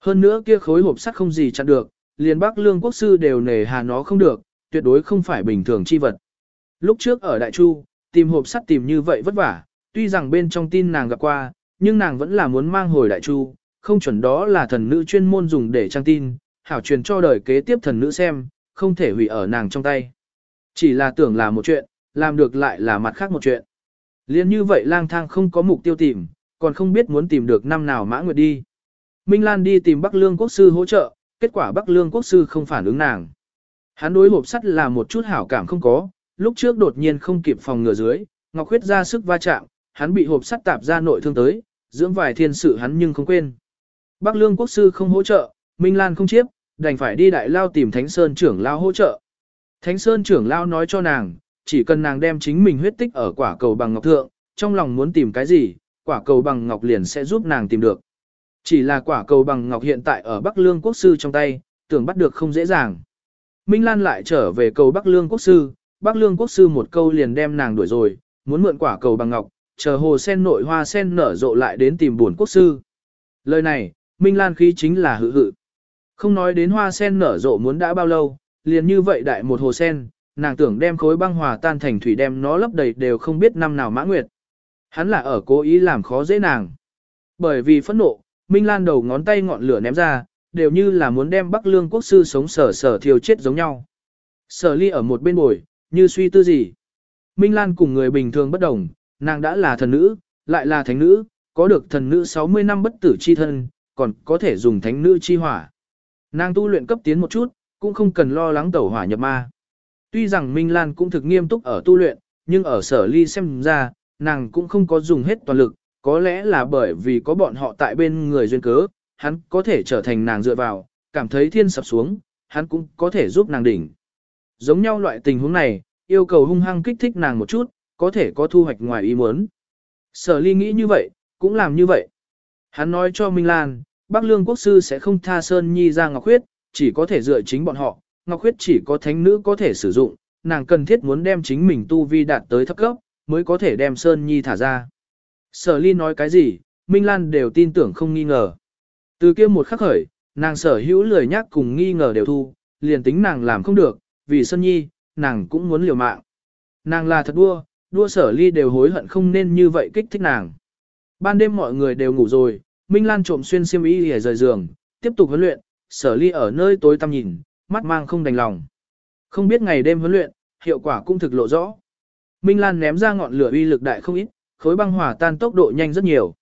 Hơn nữa kia khối hộp sắt không gì chặn được, liền bác lương quốc sư đều nề hà nó không được, tuyệt đối không phải bình thường chi vật. Lúc trước ở Đại Chu, tìm hộp sắt tìm như vậy vất vả, tuy rằng bên trong tin nàng gặp qua, nhưng nàng vẫn là muốn mang hồi Đại Chu, không chuẩn đó là thần nữ chuyên môn dùng để trang tin, hảo truyền cho đời kế tiếp thần nữ xem, không thể hủy ở nàng trong tay. Chỉ là tưởng là một chuyện, làm được lại là mặt khác một chuyện. Liên như vậy lang thang không có mục tiêu tìm, còn không biết muốn tìm được năm nào mã nguyệt đi. Minh Lan đi tìm Bắc Lương Quốc Sư hỗ trợ, kết quả Bắc Lương Quốc Sư không phản ứng nàng. Hắn đối hộp sắt là một chút hảo cảm không có, lúc trước đột nhiên không kịp phòng ngừa dưới, Ngọc Khuyết ra sức va chạm, hắn bị hộp sắt tạp ra nội thương tới, dưỡng vài thiên sự hắn nhưng không quên. Bắc Lương Quốc Sư không hỗ trợ, Minh Lan không chiếp, đành phải đi đại lao tìm Thánh Sơn trưởng lao hỗ trợ. Thánh Sơn trưởng lao nói cho nàng, chỉ cần nàng đem chính mình huyết tích ở quả cầu bằng ngọc thượng, trong lòng muốn tìm cái gì, quả cầu bằng ngọc liền sẽ giúp nàng tìm được. Chỉ là quả cầu bằng ngọc hiện tại ở Bắc Lương Quốc Sư trong tay, tưởng bắt được không dễ dàng. Minh Lan lại trở về cầu Bắc Lương Quốc Sư, Bắc Lương Quốc Sư một câu liền đem nàng đuổi rồi, muốn mượn quả cầu bằng ngọc, chờ hồ sen nội hoa sen nở rộ lại đến tìm buồn Quốc Sư. Lời này, Minh Lan khí chính là hự hự. Không nói đến hoa sen nở rộ muốn đã bao lâu, liền như vậy đại một hồ sen, nàng tưởng đem khối băng hòa tan thành thủy đem nó lấp đầy đều không biết năm nào mã nguyệt. Hắn là ở cố ý làm khó dễ nàng. Bởi vì phẫn nộ, Minh Lan đầu ngón tay ngọn lửa ném ra, đều như là muốn đem Bắc Lương quốc sư sống sở sở thiêu chết giống nhau. Sở ly ở một bên bồi, như suy tư gì. Minh Lan cùng người bình thường bất đồng, nàng đã là thần nữ, lại là thánh nữ, có được thần nữ 60 năm bất tử chi thân, còn có thể dùng thánh nữ chi hỏa. Nàng tu luyện cấp tiến một chút, cũng không cần lo lắng tẩu hỏa nhập ma. Tuy rằng Minh Lan cũng thực nghiêm túc ở tu luyện, nhưng ở sở ly xem ra, nàng cũng không có dùng hết toàn lực, có lẽ là bởi vì có bọn họ tại bên người duyên cớ, hắn có thể trở thành nàng dựa vào, cảm thấy thiên sập xuống, hắn cũng có thể giúp nàng đỉnh. Giống nhau loại tình huống này, yêu cầu hung hăng kích thích nàng một chút, có thể có thu hoạch ngoài ý muốn. Sở ly nghĩ như vậy, cũng làm như vậy. Hắn nói cho Minh Lan, Bắc Lương Quốc Sư sẽ không tha Sơn Nhi ra Ngọc khuyết, chỉ có thể dựa chính bọn họ, Ngọc khuyết chỉ có thánh nữ có thể sử dụng, nàng cần thiết muốn đem chính mình tu vi đạt tới thấp cấp, mới có thể đem Sơn Nhi thả ra. Sở ly nói cái gì, Minh Lan đều tin tưởng không nghi ngờ. Từ kia một khắc khởi, nàng sở hữu lười nhắc cùng nghi ngờ đều thu, liền tính nàng làm không được, vì Sơn Nhi, nàng cũng muốn liều mạng. Nàng là thật đua, đua sở ly đều hối hận không nên như vậy kích thích nàng. Ban đêm mọi người đều ngủ rồi, Minh Lan trộm xuyên xiêm y để rời giường, tiếp tục huấn luyện, sở ly ở nơi tối tăm nhìn, mắt mang không đành lòng. Không biết ngày đêm huấn luyện, hiệu quả cũng thực lộ rõ. Minh Lan ném ra ngọn lửa uy lực đại không ít, khối băng hỏa tan tốc độ nhanh rất nhiều.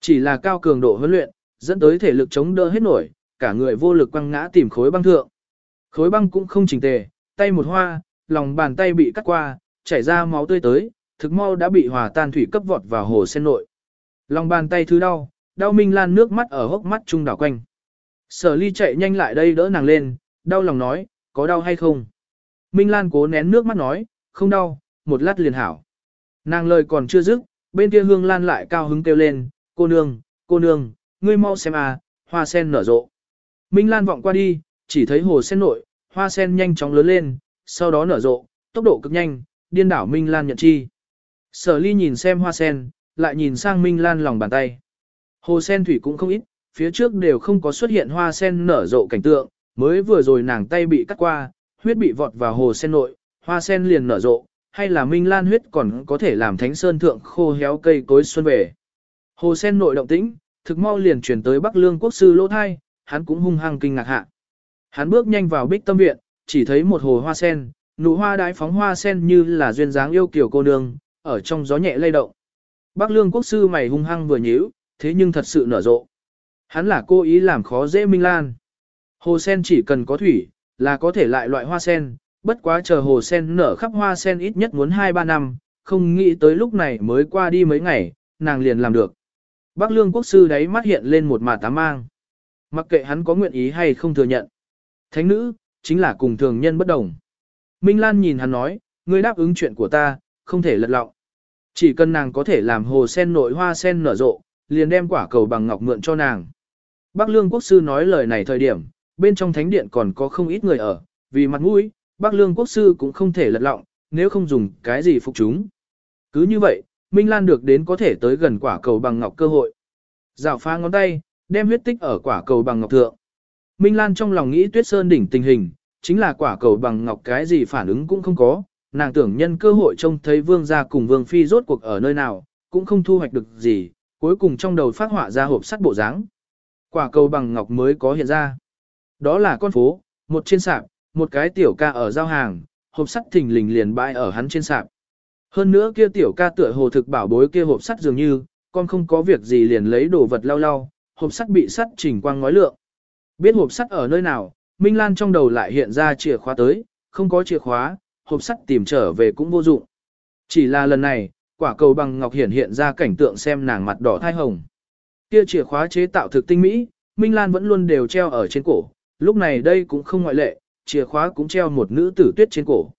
Chỉ là cao cường độ huấn luyện, dẫn tới thể lực chống đỡ hết nổi, cả người vô lực quăng ngã tìm khối băng thượng. Khối băng cũng không chỉnh tề, tay một hoa, lòng bàn tay bị cắt qua, chảy ra máu tươi tới, thực mau đã bị hòa tan thủy cấp vọt vào hồ sen nội. Lòng bàn tay thứ đau, đau Minh Lan nước mắt ở hốc mắt trung đảo quanh. Sở ly chạy nhanh lại đây đỡ nàng lên, đau lòng nói, có đau hay không? Minh Lan cố nén nước mắt nói, không đau, một lát liền hảo. Nàng lời còn chưa dứt, bên kia hương lan lại cao hứng kêu lên, cô nương, cô nương, ngươi mau xem à, hoa sen nở rộ. Minh Lan vọng qua đi, chỉ thấy hồ sen nội, hoa sen nhanh chóng lớn lên, sau đó nở rộ, tốc độ cực nhanh, điên đảo Minh Lan nhận chi. Sở ly nhìn xem hoa sen, lại nhìn sang Minh Lan lòng bàn tay. Hồ sen thủy cũng không ít, phía trước đều không có xuất hiện hoa sen nở rộ cảnh tượng, mới vừa rồi nàng tay bị cắt qua, huyết bị vọt vào hồ sen nội, hoa sen liền nở rộ, hay là Minh Lan huyết còn có thể làm thánh sơn thượng khô héo cây cối xuân về. Hồ sen nội động tĩnh, thực mau liền chuyển tới Bắc Lương quốc sư lỗ thai, hắn cũng hung hăng kinh ngạc hạ. Hắn bước nhanh vào bích tâm viện, chỉ thấy một hồ hoa sen, nụ hoa đái phóng hoa sen như là duyên dáng yêu kiều cô nương, ở trong gió nhẹ lay động. Bắc Lương quốc sư mày hung hăng vừa nhíu, thế nhưng thật sự nở rộ. Hắn là cố ý làm khó dễ Minh Lan. Hồ sen chỉ cần có thủy, là có thể lại loại hoa sen, bất quá chờ hồ sen nở khắp hoa sen ít nhất muốn 2-3 năm, không nghĩ tới lúc này mới qua đi mấy ngày, nàng liền làm được. Bác Lương Quốc sư đấy mắt hiện lên một mà tám mang. Mặc kệ hắn có nguyện ý hay không thừa nhận. Thánh nữ, chính là cùng thường nhân bất đồng. Minh Lan nhìn hắn nói, ngươi đáp ứng chuyện của ta, không thể lật lọng. Chỉ cần nàng có thể làm hồ sen nội hoa sen nở rộ, liền đem quả cầu bằng ngọc mượn cho nàng. Bác Lương Quốc sư nói lời này thời điểm, bên trong thánh điện còn có không ít người ở, vì mặt mũi, Bác Lương Quốc sư cũng không thể lật lọng, nếu không dùng cái gì phục chúng. Cứ như vậy, Minh Lan được đến có thể tới gần quả cầu bằng ngọc cơ hội. Rào phá ngón tay, đem huyết tích ở quả cầu bằng ngọc thượng. Minh Lan trong lòng nghĩ tuyết sơn đỉnh tình hình, chính là quả cầu bằng ngọc cái gì phản ứng cũng không có, nàng tưởng nhân cơ hội trông thấy vương gia cùng vương phi rốt cuộc ở nơi nào, cũng không thu hoạch được gì, cuối cùng trong đầu phát họa ra hộp sắt bộ dáng. Quả cầu bằng ngọc mới có hiện ra. Đó là con phố, một trên sạp, một cái tiểu ca ở giao hàng, hộp sắt thình lình liền bãi ở hắn trên sạp. Hơn nữa kia tiểu ca tựa hồ thực bảo bối kia hộp sắt dường như, con không có việc gì liền lấy đồ vật lau lau, hộp sắt bị sắt chỉnh quang ngói lượng. Biết hộp sắt ở nơi nào, Minh Lan trong đầu lại hiện ra chìa khóa tới, không có chìa khóa, hộp sắt tìm trở về cũng vô dụng. Chỉ là lần này, quả cầu bằng ngọc hiển hiện ra cảnh tượng xem nàng mặt đỏ thai hồng. Kia chìa khóa chế tạo thực tinh mỹ, Minh Lan vẫn luôn đều treo ở trên cổ, lúc này đây cũng không ngoại lệ, chìa khóa cũng treo một nữ tử tuyết trên cổ.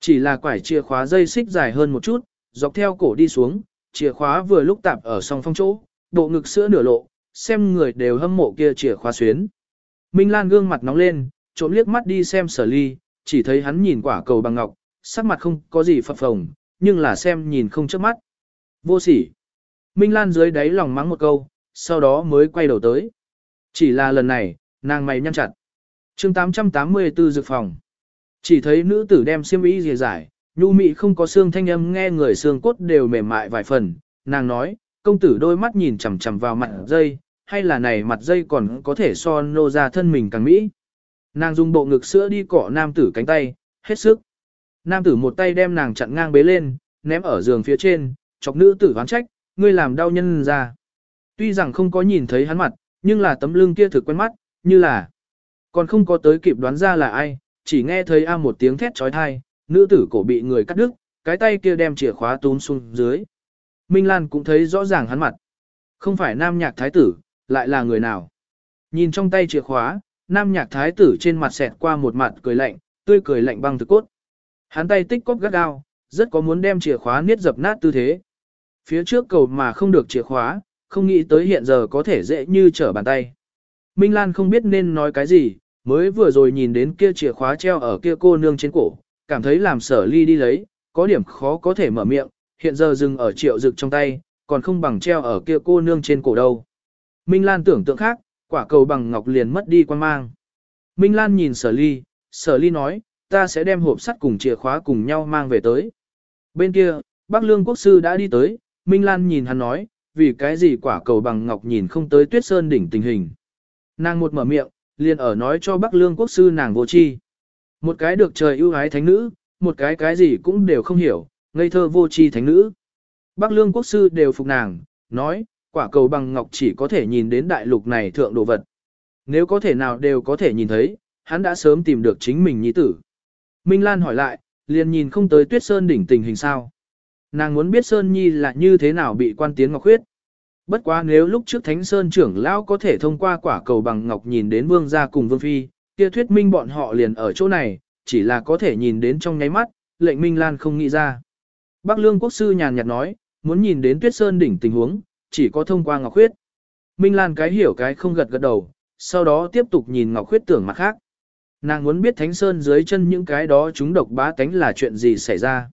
Chỉ là quải chìa khóa dây xích dài hơn một chút, dọc theo cổ đi xuống, chìa khóa vừa lúc tạp ở song phong chỗ, bộ ngực sữa nửa lộ, xem người đều hâm mộ kia chìa khóa xuyến. Minh Lan gương mặt nóng lên, trộm liếc mắt đi xem sở ly, chỉ thấy hắn nhìn quả cầu bằng ngọc, sắc mặt không có gì phập phồng, nhưng là xem nhìn không chớp mắt. Vô sỉ. Minh Lan dưới đáy lòng mắng một câu, sau đó mới quay đầu tới. Chỉ là lần này, nàng mày nhăn chặt. chương 884 dược phòng. Chỉ thấy nữ tử đem xiêm y dìa giải, nhu mị không có xương thanh âm nghe người xương cốt đều mềm mại vài phần. Nàng nói, công tử đôi mắt nhìn chằm chằm vào mặt dây, hay là này mặt dây còn có thể so nô ra thân mình càng mỹ. Nàng dùng bộ ngực sữa đi cọ nam tử cánh tay, hết sức. Nam tử một tay đem nàng chặn ngang bế lên, ném ở giường phía trên, chọc nữ tử ván trách, ngươi làm đau nhân ra. Tuy rằng không có nhìn thấy hắn mặt, nhưng là tấm lưng kia thực quen mắt, như là còn không có tới kịp đoán ra là ai, chỉ nghe thấy a một tiếng thét trói thai, nữ tử cổ bị người cắt đứt, cái tay kia đem chìa khóa túm xuống dưới. Minh Lan cũng thấy rõ ràng hắn mặt. Không phải nam nhạc thái tử, lại là người nào. Nhìn trong tay chìa khóa, nam nhạc thái tử trên mặt xẹt qua một mặt cười lạnh, tươi cười lạnh băng thực cốt. Hắn tay tích cóp gắt gao, rất có muốn đem chìa khóa niết dập nát tư thế. Phía trước cầu mà không được chìa khóa, không nghĩ tới hiện giờ có thể dễ như trở bàn tay. Minh Lan không biết nên nói cái gì, mới vừa rồi nhìn đến kia chìa khóa treo ở kia cô nương trên cổ, cảm thấy làm sở ly đi lấy, có điểm khó có thể mở miệng, hiện giờ dừng ở triệu dực trong tay, còn không bằng treo ở kia cô nương trên cổ đâu. Minh Lan tưởng tượng khác, quả cầu bằng ngọc liền mất đi quan mang. Minh Lan nhìn sở ly, sở ly nói, ta sẽ đem hộp sắt cùng chìa khóa cùng nhau mang về tới. Bên kia, bác lương quốc sư đã đi tới, Minh Lan nhìn hắn nói, vì cái gì quả cầu bằng ngọc nhìn không tới tuyết sơn đỉnh tình hình. Nàng một mở miệng, liền ở nói cho bác lương quốc sư nàng vô chi. Một cái được trời ưu ái thánh nữ, một cái cái gì cũng đều không hiểu, ngây thơ vô chi thánh nữ. Bác lương quốc sư đều phục nàng, nói, quả cầu bằng ngọc chỉ có thể nhìn đến đại lục này thượng đồ vật. Nếu có thể nào đều có thể nhìn thấy, hắn đã sớm tìm được chính mình nhi tử. Minh Lan hỏi lại, liền nhìn không tới tuyết sơn đỉnh tình hình sao. Nàng muốn biết Sơn Nhi là như thế nào bị quan tiến ngọc khuyết. Bất quá nếu lúc trước Thánh Sơn trưởng lão có thể thông qua quả cầu bằng ngọc nhìn đến vương gia cùng vương phi, kia thuyết minh bọn họ liền ở chỗ này, chỉ là có thể nhìn đến trong nháy mắt, lệnh Minh Lan không nghĩ ra. Bắc Lương Quốc sư nhàn nhạt nói, muốn nhìn đến Tuyết Sơn đỉnh tình huống, chỉ có thông qua Ngọc Khuyết. Minh Lan cái hiểu cái không gật gật đầu, sau đó tiếp tục nhìn Ngọc Khuyết tưởng mặt khác. Nàng muốn biết Thánh Sơn dưới chân những cái đó chúng độc bá tánh là chuyện gì xảy ra.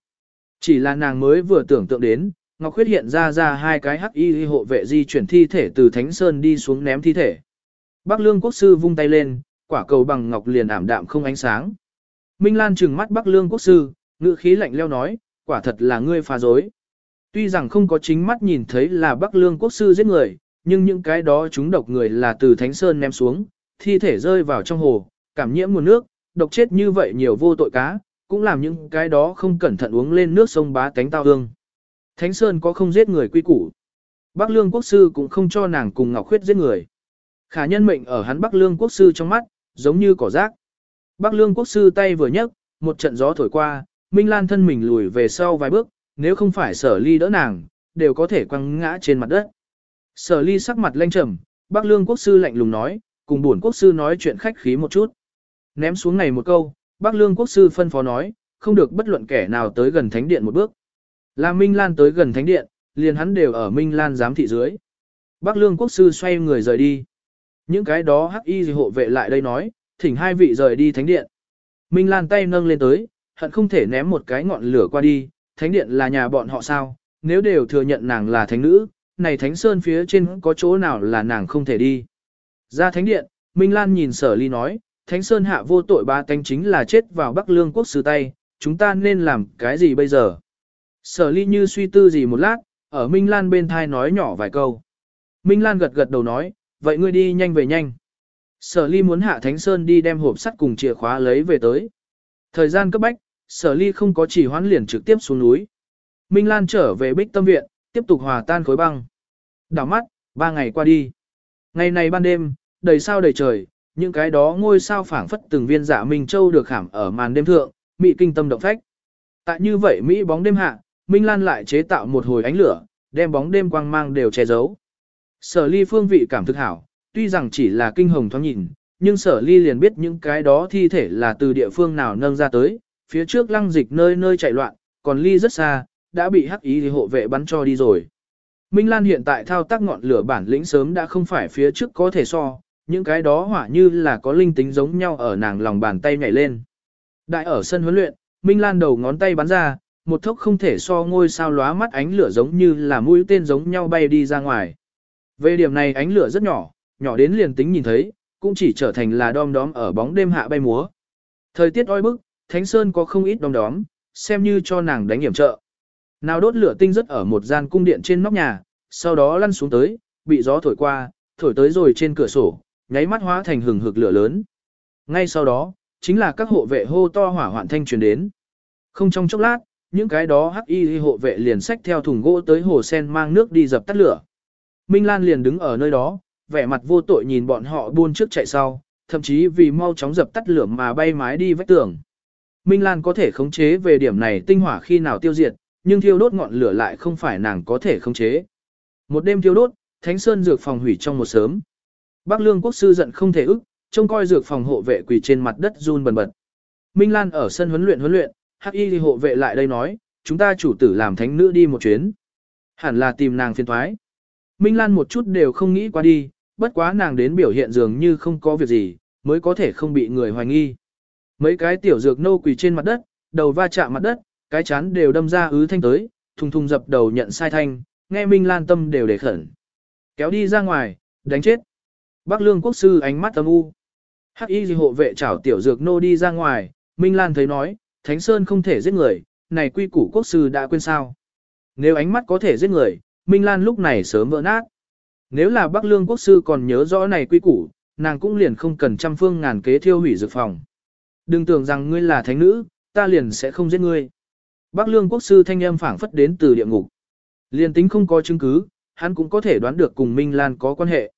Chỉ là nàng mới vừa tưởng tượng đến, Ngọc Khuyết hiện ra ra hai cái hắc y hộ vệ di chuyển thi thể từ Thánh Sơn đi xuống ném thi thể. Bắc Lương Quốc sư vung tay lên, quả cầu bằng ngọc liền ảm đạm không ánh sáng. Minh Lan trừng mắt Bắc Lương Quốc sư, ngữ khí lạnh leo nói, quả thật là ngươi phá dối. Tuy rằng không có chính mắt nhìn thấy là Bắc Lương quốc sư giết người, nhưng những cái đó chúng độc người là từ Thánh Sơn ném xuống, thi thể rơi vào trong hồ, cảm nhiễm nguồn nước, độc chết như vậy nhiều vô tội cá, cũng làm những cái đó không cẩn thận uống lên nước sông bá tánh tao hương. Thánh Sơn có không giết người quy củ. Bắc Lương quốc sư cũng không cho nàng cùng Ngọc Khuyết giết người. Khả nhân mệnh ở hắn Bắc Lương quốc sư trong mắt, giống như cỏ rác. Bắc Lương quốc sư tay vừa nhấc, một trận gió thổi qua, Minh Lan thân mình lùi về sau vài bước, nếu không phải sở ly đỡ nàng, đều có thể quăng ngã trên mặt đất. Sở ly sắc mặt lanh trầm, Bắc Lương quốc sư lạnh lùng nói, cùng buồn quốc sư nói chuyện khách khí một chút. Ném xuống này một câu, Bắc Lương quốc sư phân phó nói, không được bất luận kẻ nào tới gần thánh điện một bước. Là Minh Lan tới gần thánh điện, liền hắn đều ở Minh Lan giám thị dưới. Bắc Lương quốc sư xoay người rời đi. Những cái đó hắc y hộ vệ lại đây nói, thỉnh hai vị rời đi thánh điện. Minh Lan tay nâng lên tới, hận không thể ném một cái ngọn lửa qua đi, thánh điện là nhà bọn họ sao, nếu đều thừa nhận nàng là thánh nữ, này thánh sơn phía trên có chỗ nào là nàng không thể đi. Ra thánh điện, Minh Lan nhìn sở ly nói, thánh sơn hạ vô tội ba tánh chính là chết vào Bắc Lương quốc sư tay, chúng ta nên làm cái gì bây giờ? Sở ly như suy tư gì một lát, ở Minh Lan bên thai nói nhỏ vài câu. Minh Lan gật gật đầu nói, vậy ngươi đi nhanh về nhanh. Sở ly muốn hạ Thánh Sơn đi đem hộp sắt cùng chìa khóa lấy về tới. Thời gian cấp bách, sở ly không có chỉ hoãn liền trực tiếp xuống núi. Minh Lan trở về bích tâm viện, tiếp tục hòa tan khối băng. Đảo mắt, ba ngày qua đi. Ngày này ban đêm, đầy sao đầy trời, những cái đó ngôi sao phảng phất từng viên dạ Minh Châu được khảm ở màn đêm thượng, mị kinh tâm động phách. Tại như vậy Mỹ bóng đêm hạ, Minh Lan lại chế tạo một hồi ánh lửa, đem bóng đêm quang mang đều che giấu. Sở ly phương vị cảm thức hảo, tuy rằng chỉ là kinh hồng thoáng nhìn, nhưng sở ly liền biết những cái đó thi thể là từ địa phương nào nâng ra tới, phía trước lăng dịch nơi nơi chạy loạn, còn ly rất xa, đã bị hắc ý thì hộ vệ bắn cho đi rồi. Minh Lan hiện tại thao tác ngọn lửa bản lĩnh sớm đã không phải phía trước có thể so, những cái đó hỏa như là có linh tính giống nhau ở nàng lòng bàn tay nhảy lên. Đại ở sân huấn luyện, Minh Lan đầu ngón tay bắn ra, một thốc không thể so ngôi sao lóa mắt ánh lửa giống như là mũi tên giống nhau bay đi ra ngoài. Về điểm này ánh lửa rất nhỏ, nhỏ đến liền tính nhìn thấy, cũng chỉ trở thành là đom đóm ở bóng đêm hạ bay múa. Thời tiết oi bức, Thánh Sơn có không ít đom đóm, xem như cho nàng đánh hiểm trợ. Nào đốt lửa tinh rất ở một gian cung điện trên nóc nhà, sau đó lăn xuống tới, bị gió thổi qua, thổi tới rồi trên cửa sổ, nháy mắt hóa thành hừng hực lửa lớn. Ngay sau đó, chính là các hộ vệ hô to hỏa hoạn thanh truyền đến. Không trong chốc lát, những cái đó hắc y hộ vệ liền xách theo thùng gỗ tới hồ sen mang nước đi dập tắt lửa. Minh Lan liền đứng ở nơi đó, vẻ mặt vô tội nhìn bọn họ buôn trước chạy sau, thậm chí vì mau chóng dập tắt lửa mà bay mái đi vách tường. Minh Lan có thể khống chế về điểm này tinh hỏa khi nào tiêu diệt, nhưng thiêu đốt ngọn lửa lại không phải nàng có thể khống chế. Một đêm thiêu đốt, Thánh Sơn dược phòng hủy trong một sớm. Bắc Lương quốc sư giận không thể ức, trông coi dược phòng hộ vệ quỳ trên mặt đất run bần bật. Minh Lan ở sân huấn luyện huấn luyện, Hắc Y hộ vệ lại đây nói, chúng ta chủ tử làm thánh nữ đi một chuyến. Hẳn là tìm nàng phiền thoái. Minh Lan một chút đều không nghĩ qua đi, bất quá nàng đến biểu hiện dường như không có việc gì, mới có thể không bị người hoài nghi. Mấy cái tiểu dược nô quỳ trên mặt đất, đầu va chạm mặt đất, cái chán đều đâm ra ứ thanh tới, thùng thùng dập đầu nhận sai thanh, nghe Minh Lan tâm đều để khẩn. Kéo đi ra ngoài, đánh chết. Bắc Lương quốc sư ánh mắt âm u. Hắc y gì hộ vệ chảo tiểu dược nô đi ra ngoài, Minh Lan thấy nói, Thánh Sơn không thể giết người, này quy củ quốc sư đã quên sao. Nếu ánh mắt có thể giết người, Minh Lan lúc này sớm vỡ nát. Nếu là Bắc Lương quốc sư còn nhớ rõ này quy củ, nàng cũng liền không cần trăm phương ngàn kế thiêu hủy dược phòng. Đừng tưởng rằng ngươi là thánh nữ, ta liền sẽ không giết ngươi. Bắc Lương quốc sư thanh âm phảng phất đến từ địa ngục. Liền tính không có chứng cứ, hắn cũng có thể đoán được cùng Minh Lan có quan hệ.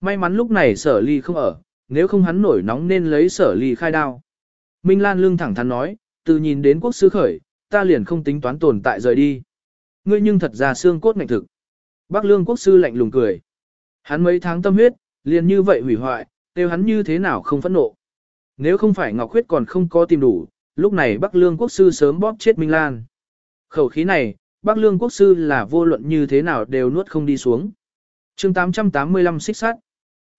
May mắn lúc này sở ly không ở, nếu không hắn nổi nóng nên lấy sở ly khai đao. Minh Lan lương thẳng thắn nói, từ nhìn đến quốc sư khởi, ta liền không tính toán tồn tại rời đi. Ngươi nhưng thật ra xương cốt ngạnh thực. Bác lương quốc sư lạnh lùng cười. Hắn mấy tháng tâm huyết, liền như vậy hủy hoại, tiêu hắn như thế nào không phẫn nộ. Nếu không phải Ngọc khuyết còn không có tìm đủ, lúc này Bắc Lương Quốc Sư sớm bóp chết Minh Lan. Khẩu khí này, Bắc Lương Quốc Sư là vô luận như thế nào đều nuốt không đi xuống. chương 885 xích sát.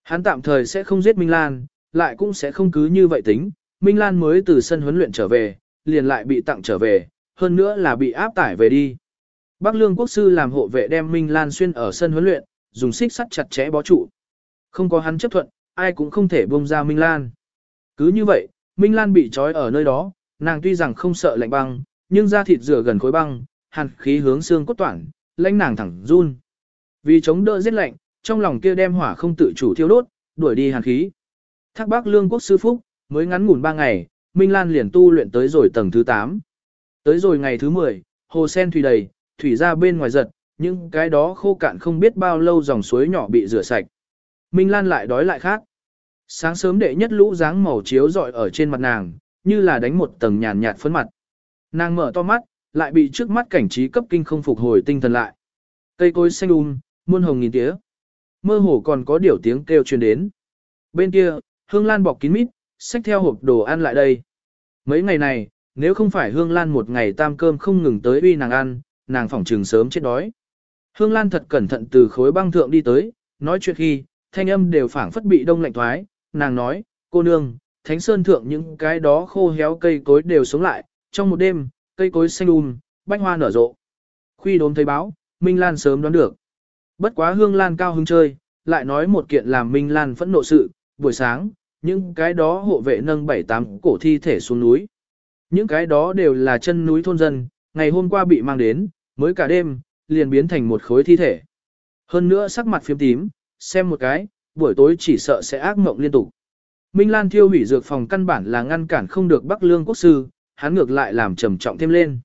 Hắn tạm thời sẽ không giết Minh Lan, lại cũng sẽ không cứ như vậy tính. Minh Lan mới từ sân huấn luyện trở về, liền lại bị tặng trở về, hơn nữa là bị áp tải về đi. Bắc Lương Quốc Sư làm hộ vệ đem Minh Lan xuyên ở sân huấn luyện, dùng xích sắt chặt chẽ bó trụ. Không có hắn chấp thuận, ai cũng không thể buông ra Minh Lan. Cứ như vậy, Minh Lan bị trói ở nơi đó, nàng tuy rằng không sợ lạnh băng, nhưng da thịt rửa gần khối băng, hàn khí hướng xương cốt toản, lãnh nàng thẳng run. Vì chống đỡ giết lạnh, trong lòng kia đem hỏa không tự chủ thiêu đốt, đuổi đi hàn khí. Thác bác lương quốc sư phúc, mới ngắn ngủn 3 ngày, Minh Lan liền tu luyện tới rồi tầng thứ 8. Tới rồi ngày thứ 10, hồ sen thủy đầy, thủy ra bên ngoài giật, những cái đó khô cạn không biết bao lâu dòng suối nhỏ bị rửa sạch. Minh Lan lại đói lại khác. Sáng sớm đệ nhất lũ dáng màu chiếu dọi ở trên mặt nàng, như là đánh một tầng nhàn nhạt phấn mặt. Nàng mở to mắt, lại bị trước mắt cảnh trí cấp kinh không phục hồi tinh thần lại. Cây cối xanh um, muôn hồng nghìn tía. Mơ hồ còn có điều tiếng kêu truyền đến. Bên kia, Hương Lan bọc kín mít, xách theo hộp đồ ăn lại đây. Mấy ngày này, nếu không phải Hương Lan một ngày tam cơm không ngừng tới uy nàng ăn, nàng phỏng trừng sớm chết đói. Hương Lan thật cẩn thận từ khối băng thượng đi tới, nói chuyện khi, thanh âm đều phảng phất bị đông lạnh thoái, nàng nói, cô nương, thánh sơn thượng những cái đó khô héo cây cối đều sống lại, trong một đêm, cây cối xanh um, bách hoa nở rộ. Khuy đốm thấy báo, Minh Lan sớm đoán được. Bất quá Hương Lan cao hứng chơi, lại nói một kiện làm Minh Lan phẫn nộ sự, buổi sáng, những cái đó hộ vệ nâng bảy tám cổ thi thể xuống núi. Những cái đó đều là chân núi thôn dân, ngày hôm qua bị mang đến, mới cả đêm, liền biến thành một khối thi thể. Hơn nữa sắc mặt phiếm tím, xem một cái, buổi tối chỉ sợ sẽ ác mộng liên tục. Minh Lan thiêu hủy dược phòng căn bản là ngăn cản không được Bắc Lương quốc sư, hắn ngược lại làm trầm trọng thêm lên.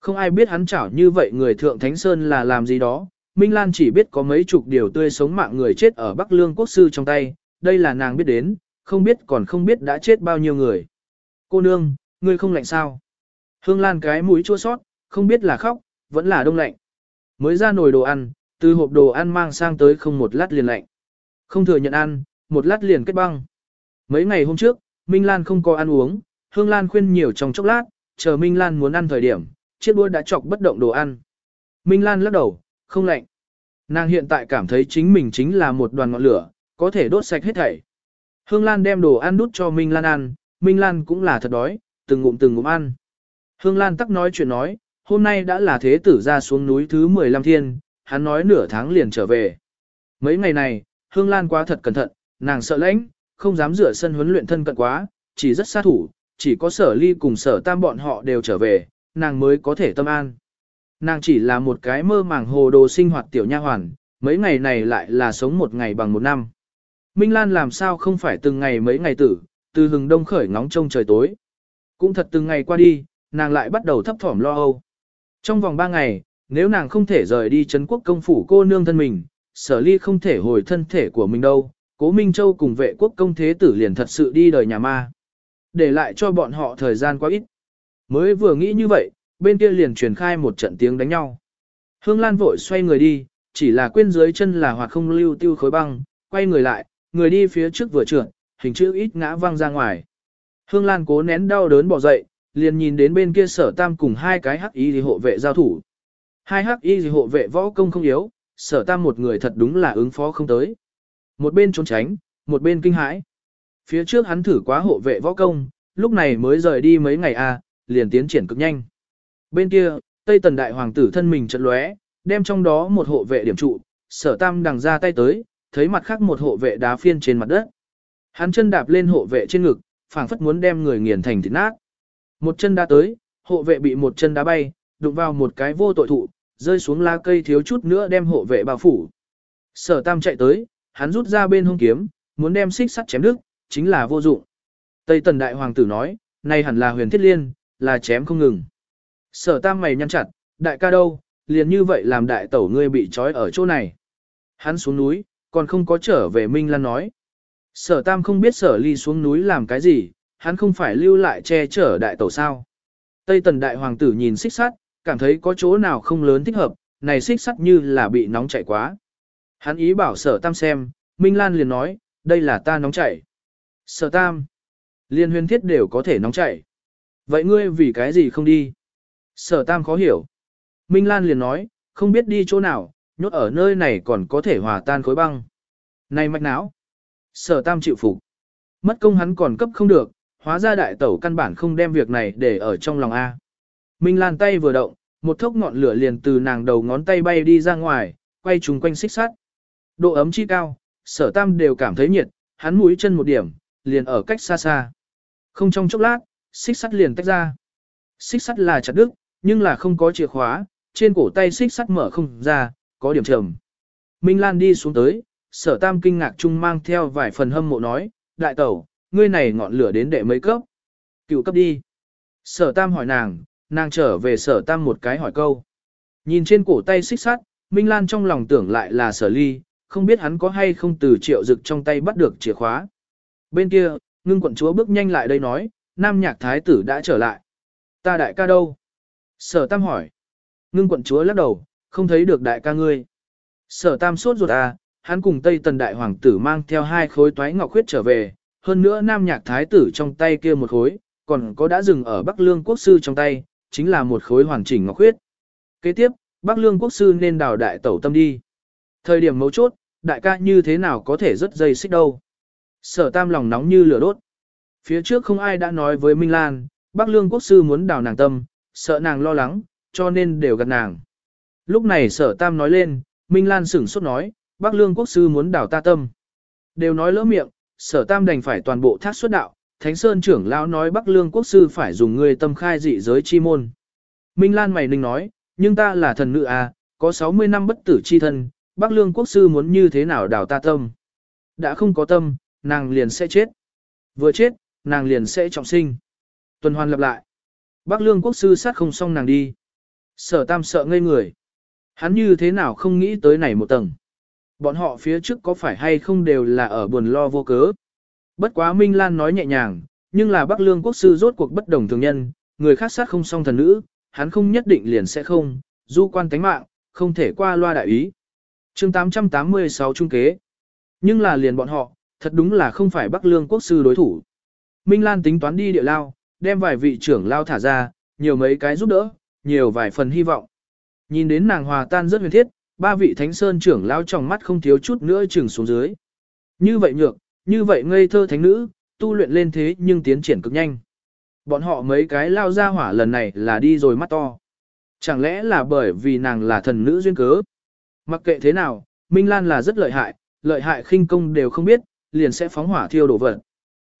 Không ai biết hắn chảo như vậy người thượng Thánh Sơn là làm gì đó, Minh Lan chỉ biết có mấy chục điều tươi sống mạng người chết ở Bắc Lương quốc sư trong tay, đây là nàng biết đến, không biết còn không biết đã chết bao nhiêu người. Cô nương, ngươi không lạnh sao? Hương Lan cái mũi chua sót, không biết là khóc, vẫn là đông lạnh. Mới ra nồi đồ ăn, từ hộp đồ ăn mang sang tới không một lát liền lạnh. Không thừa nhận ăn, một lát liền kết băng. Mấy ngày hôm trước, Minh Lan không có ăn uống, Hương Lan khuyên nhiều trong chốc lát, chờ Minh Lan muốn ăn thời điểm, chiếc đũa đã chọc bất động đồ ăn. Minh Lan lắc đầu, không lạnh. Nàng hiện tại cảm thấy chính mình chính là một đoàn ngọn lửa, có thể đốt sạch hết thảy. Hương Lan đem đồ ăn đút cho Minh Lan ăn, Minh Lan cũng là thật đói, từng ngụm từng ngụm ăn. Hương Lan tắc nói chuyện nói, hôm nay đã là thế tử ra xuống núi thứ 15 thiên, hắn nói nửa tháng liền trở về. Mấy ngày này, Hương Lan quá thật cẩn thận, nàng sợ lãnh, không dám rửa sân huấn luyện thân cận quá, chỉ rất sát thủ, chỉ có sở ly cùng sở tam bọn họ đều trở về, nàng mới có thể tâm an. Nàng chỉ là một cái mơ màng hồ đồ sinh hoạt tiểu nha hoàn, mấy ngày này lại là sống một ngày bằng một năm. Minh Lan làm sao không phải từng ngày mấy ngày tử, từ hừng đông khởi ngóng trông trời tối. Cũng thật từng ngày qua đi, nàng lại bắt đầu thấp thỏm lo âu. Trong vòng ba ngày, nếu nàng không thể rời đi Trấn quốc công phủ cô nương thân mình, sở ly không thể hồi thân thể của mình đâu, cố Minh Châu cùng vệ quốc công thế tử liền thật sự đi đời nhà ma. Để lại cho bọn họ thời gian quá ít. Mới vừa nghĩ như vậy, bên kia liền truyền khai một trận tiếng đánh nhau. Hương Lan vội xoay người đi, chỉ là quên dưới chân là hoạt không lưu tiêu khối băng, quay người lại, người đi phía trước vừa trượt, hình chữ ít ngã văng ra ngoài. Hương Lan cố nén đau đớn bỏ dậy, liền nhìn đến bên kia sở tam cùng hai cái hắc y thì hộ vệ giao thủ. Hai hắc y thì hộ vệ võ công không yếu, sở tam một người thật đúng là ứng phó không tới. Một bên trốn tránh, một bên kinh hãi. Phía trước hắn thử quá hộ vệ võ công, lúc này mới rời đi mấy ngày a, à, liền tiến triển cực nhanh. Bên kia, Tây Tần Đại Hoàng tử thân mình chật lóe, đem trong đó một hộ vệ điểm trụ, sở tam đằng ra tay tới, thấy mặt khác một hộ vệ đá phiên trên mặt đất. Hắn chân đạp lên hộ vệ trên ngực, phảng phất muốn đem người nghiền thành thịt nát. Một chân đá tới, hộ vệ bị một chân đá bay, đụng vào một cái vô tội thụ, rơi xuống lá cây thiếu chút nữa đem hộ vệ bao phủ. Sở tam chạy tới, hắn rút ra bên hông kiếm, muốn đem xích sắt chém đứt, chính là vô dụng. Tây tần đại hoàng tử nói, này hẳn là huyền thiết liên, là chém không ngừng. Sở tam mày nhăn chặt, đại ca đâu, liền như vậy làm đại tẩu ngươi bị trói ở chỗ này. Hắn xuống núi, còn không có trở về Minh Lan nói. Sở tam không biết sở ly xuống núi làm cái gì, hắn không phải lưu lại che chở đại tẩu sao. Tây tần đại hoàng tử nhìn xích sắt, cảm thấy có chỗ nào không lớn thích hợp, này xích sắt như là bị nóng chảy quá. Hắn ý bảo sở tam xem, Minh Lan liền nói, đây là ta nóng chảy. Sở tam, liên huyền thiết đều có thể nóng chảy. Vậy ngươi vì cái gì không đi? Sở tam khó hiểu. Minh Lan liền nói, không biết đi chỗ nào, nhốt ở nơi này còn có thể hòa tan khối băng. Này mạch não. Sở tam chịu phục. Mất công hắn còn cấp không được, hóa ra đại tẩu căn bản không đem việc này để ở trong lòng A. Minh Lan tay vừa động, một thốc ngọn lửa liền từ nàng đầu ngón tay bay đi ra ngoài, quay trùng quanh xích sắt. Độ ấm chi cao, sở tam đều cảm thấy nhiệt, hắn mũi chân một điểm, liền ở cách xa xa. Không trong chốc lát, xích sắt liền tách ra. Xích sắt là chặt đứt, nhưng là không có chìa khóa, trên cổ tay xích sắt mở không ra, có điểm trầm. Minh Lan đi xuống tới, sở tam kinh ngạc chung mang theo vài phần hâm mộ nói, đại tẩu, ngươi này ngọn lửa đến đệ mấy cấp? Cựu cấp đi. Sở tam hỏi nàng, nàng trở về sở tam một cái hỏi câu. Nhìn trên cổ tay xích sắt, Minh Lan trong lòng tưởng lại là sở ly, không biết hắn có hay không từ triệu dực trong tay bắt được chìa khóa. Bên kia, ngưng quận chúa bước nhanh lại đây nói, nam nhạc thái tử đã trở lại. Ta đại ca đâu? Sở tam hỏi. Ngưng quận chúa lắc đầu, không thấy được đại ca ngươi. Sở tam sốt ruột à, hắn cùng Tây Tần Đại Hoàng tử mang theo hai khối toái ngọc khuyết trở về, hơn nữa nam nhạc thái tử trong tay kia một khối, còn có đã dừng ở Bắc Lương Quốc sư trong tay, chính là một khối hoàn chỉnh ngọc khuyết. Kế tiếp, Bắc Lương Quốc sư nên đào đại tẩu tâm đi. Thời điểm mấu chốt, đại ca như thế nào có thể rất dây xích đâu. Sở tam lòng nóng như lửa đốt. Phía trước không ai đã nói với Minh Lan, Bắc Lương Quốc sư muốn đào nàng tâm, sợ nàng lo lắng, cho nên đều gật nàng. Lúc này sở tam nói lên, Minh Lan sửng sốt nói, Bắc Lương Quốc sư muốn đào ta tâm. Đều nói lỡ miệng, sở tam đành phải toàn bộ thác xuất đạo, Thánh Sơn trưởng lão nói Bắc Lương Quốc sư phải dùng người tâm khai dị giới chi môn. Minh Lan mày ninh nói, nhưng ta là thần nữ à, có 60 năm bất tử chi thân, Bắc Lương Quốc sư muốn như thế nào đào ta tâm. Đã không có tâm, nàng liền sẽ chết. Vừa chết, nàng liền sẽ trọng sinh. Tuần hoàn lặp lại. Bắc Lương Quốc sư sát không xong nàng đi. Sở tam sợ ngây người. Hắn như thế nào không nghĩ tới này một tầng. Bọn họ phía trước có phải hay không đều là ở buồn lo vô cớ. Bất quá Minh Lan nói nhẹ nhàng, nhưng là Bắc Lương Quốc sư rốt cuộc bất đồng thường nhân, người khác sát không xong thần nữ, hắn không nhất định liền sẽ không, du quan tánh mạng, không thể qua loa đại ý. chương 886 trung kế. Nhưng là liền bọn họ, thật đúng là không phải Bắc Lương Quốc sư đối thủ. Minh Lan tính toán đi địa lao, đem vài vị trưởng lao thả ra, nhiều mấy cái giúp đỡ, nhiều vài phần hy vọng. Nhìn đến nàng hòa tan rất huyền thiết, ba vị thánh sơn trưởng lao trong mắt không thiếu chút nữa chừng xuống dưới. Như vậy nhược, như vậy ngây thơ thánh nữ, tu luyện lên thế nhưng tiến triển cực nhanh. Bọn họ mấy cái lao ra hỏa lần này là đi rồi mắt to. Chẳng lẽ là bởi vì nàng là thần nữ duyên cớ? Mặc kệ thế nào, Minh Lan là rất lợi hại, lợi hại khinh công đều không biết, liền sẽ phóng hỏa thiêu đổ vật.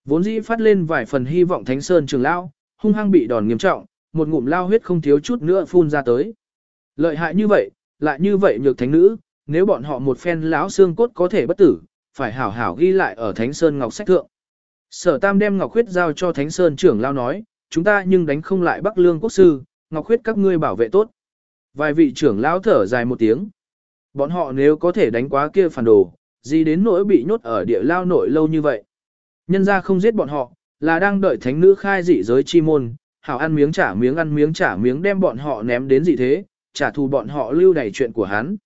Vốn dĩ phát lên vài phần hy vọng Thánh Sơn trường lao, hung hăng bị đòn nghiêm trọng, một ngụm lao huyết không thiếu chút nữa phun ra tới. Lợi hại như vậy, lại như vậy nhược thánh nữ, nếu bọn họ một phen lão xương cốt có thể bất tử, phải hảo hảo ghi lại ở Thánh Sơn Ngọc Sách Thượng. Sở Tam đem Ngọc Khuyết giao cho Thánh Sơn trưởng lao nói, chúng ta nhưng đánh không lại Bắc Lương Quốc Sư, Ngọc Khuyết các ngươi bảo vệ tốt. Vài vị trưởng lao thở dài một tiếng. Bọn họ nếu có thể đánh quá kia phản đồ, gì đến nỗi bị nhốt ở địa lao nội lâu như vậy. Nhân ra không giết bọn họ, là đang đợi thánh nữ khai dị giới chi môn, hảo ăn miếng trả miếng ăn miếng trả miếng đem bọn họ ném đến dị thế, trả thù bọn họ lưu đẩy chuyện của hắn.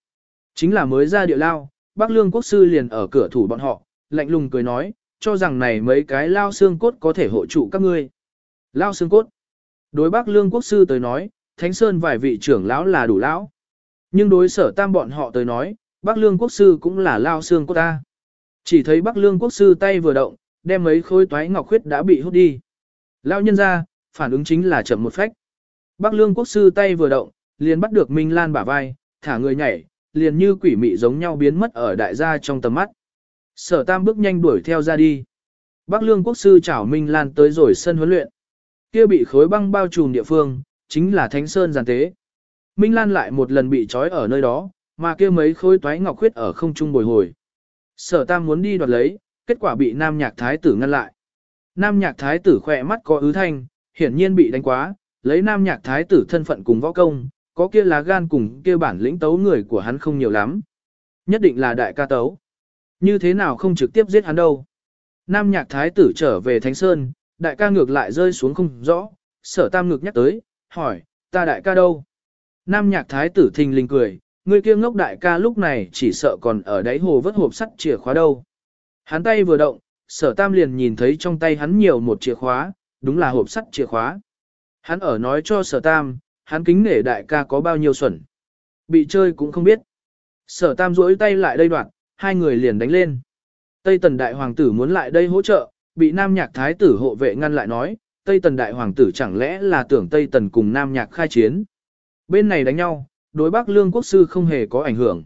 Chính là mới ra địa lao, Bắc Lương Quốc Sư liền ở cửa thủ bọn họ, lạnh lùng cười nói, cho rằng này mấy cái lao xương cốt có thể hộ trụ các ngươi. Lao xương cốt. Đối Bắc Lương Quốc Sư tới nói, Thánh Sơn vài vị trưởng lão là đủ lão. Nhưng đối sở tam bọn họ tới nói, Bắc Lương Quốc Sư cũng là lao xương cốt ta. Chỉ thấy Bắc Lương Quốc Sư tay vừa động, đem mấy khối toái ngọc khuyết đã bị hút đi. Lão nhân ra, phản ứng chính là chậm một phách. Bắc Lương Quốc Sư tay vừa động, liền bắt được Minh Lan bả vai, thả người nhảy, liền như quỷ mị giống nhau biến mất ở đại gia trong tầm mắt. Sở Tam bước nhanh đuổi theo ra đi. Bắc Lương Quốc Sư chảo Minh Lan tới rồi sân huấn luyện. Kia bị khối băng bao trùm địa phương, chính là Thánh Sơn giàn tế. Minh Lan lại một lần bị trói ở nơi đó, mà kia mấy khối toái ngọc khuyết ở không trung bồi hồi. Sở Tam muốn đi đoạt lấy, kết quả bị Nam Nhạc Thái tử ngăn lại. Nam Nhạc Thái tử khỏe mắt có ứ thanh, hiển nhiên bị đánh quá, lấy Nam Nhạc Thái tử thân phận cùng võ công, có kia lá gan cùng kia bản lĩnh tấu người của hắn không nhiều lắm. Nhất định là đại ca tấu. Như thế nào không trực tiếp giết hắn đâu. Nam Nhạc Thái tử trở về Thánh Sơn, đại ca ngược lại rơi xuống không rõ, sở tam ngược nhắc tới, hỏi, ta đại ca đâu? Nam Nhạc Thái tử thình lình cười, người kia ngốc đại ca lúc này chỉ sợ còn ở đáy hồ vớt hộp sắt chìa khóa đâu. Hắn tay vừa động, sở tam liền nhìn thấy trong tay hắn nhiều một chìa khóa, đúng là hộp sắt chìa khóa. Hắn ở nói cho sở tam, hắn kính nể đại ca có bao nhiêu xuẩn. Bị chơi cũng không biết. Sở tam duỗi tay lại đây đoạn, hai người liền đánh lên. Tây tần đại hoàng tử muốn lại đây hỗ trợ, bị nam nhạc thái tử hộ vệ ngăn lại nói, Tây tần đại hoàng tử chẳng lẽ là tưởng Tây tần cùng nam nhạc khai chiến. Bên này đánh nhau, đối bắc lương quốc sư không hề có ảnh hưởng.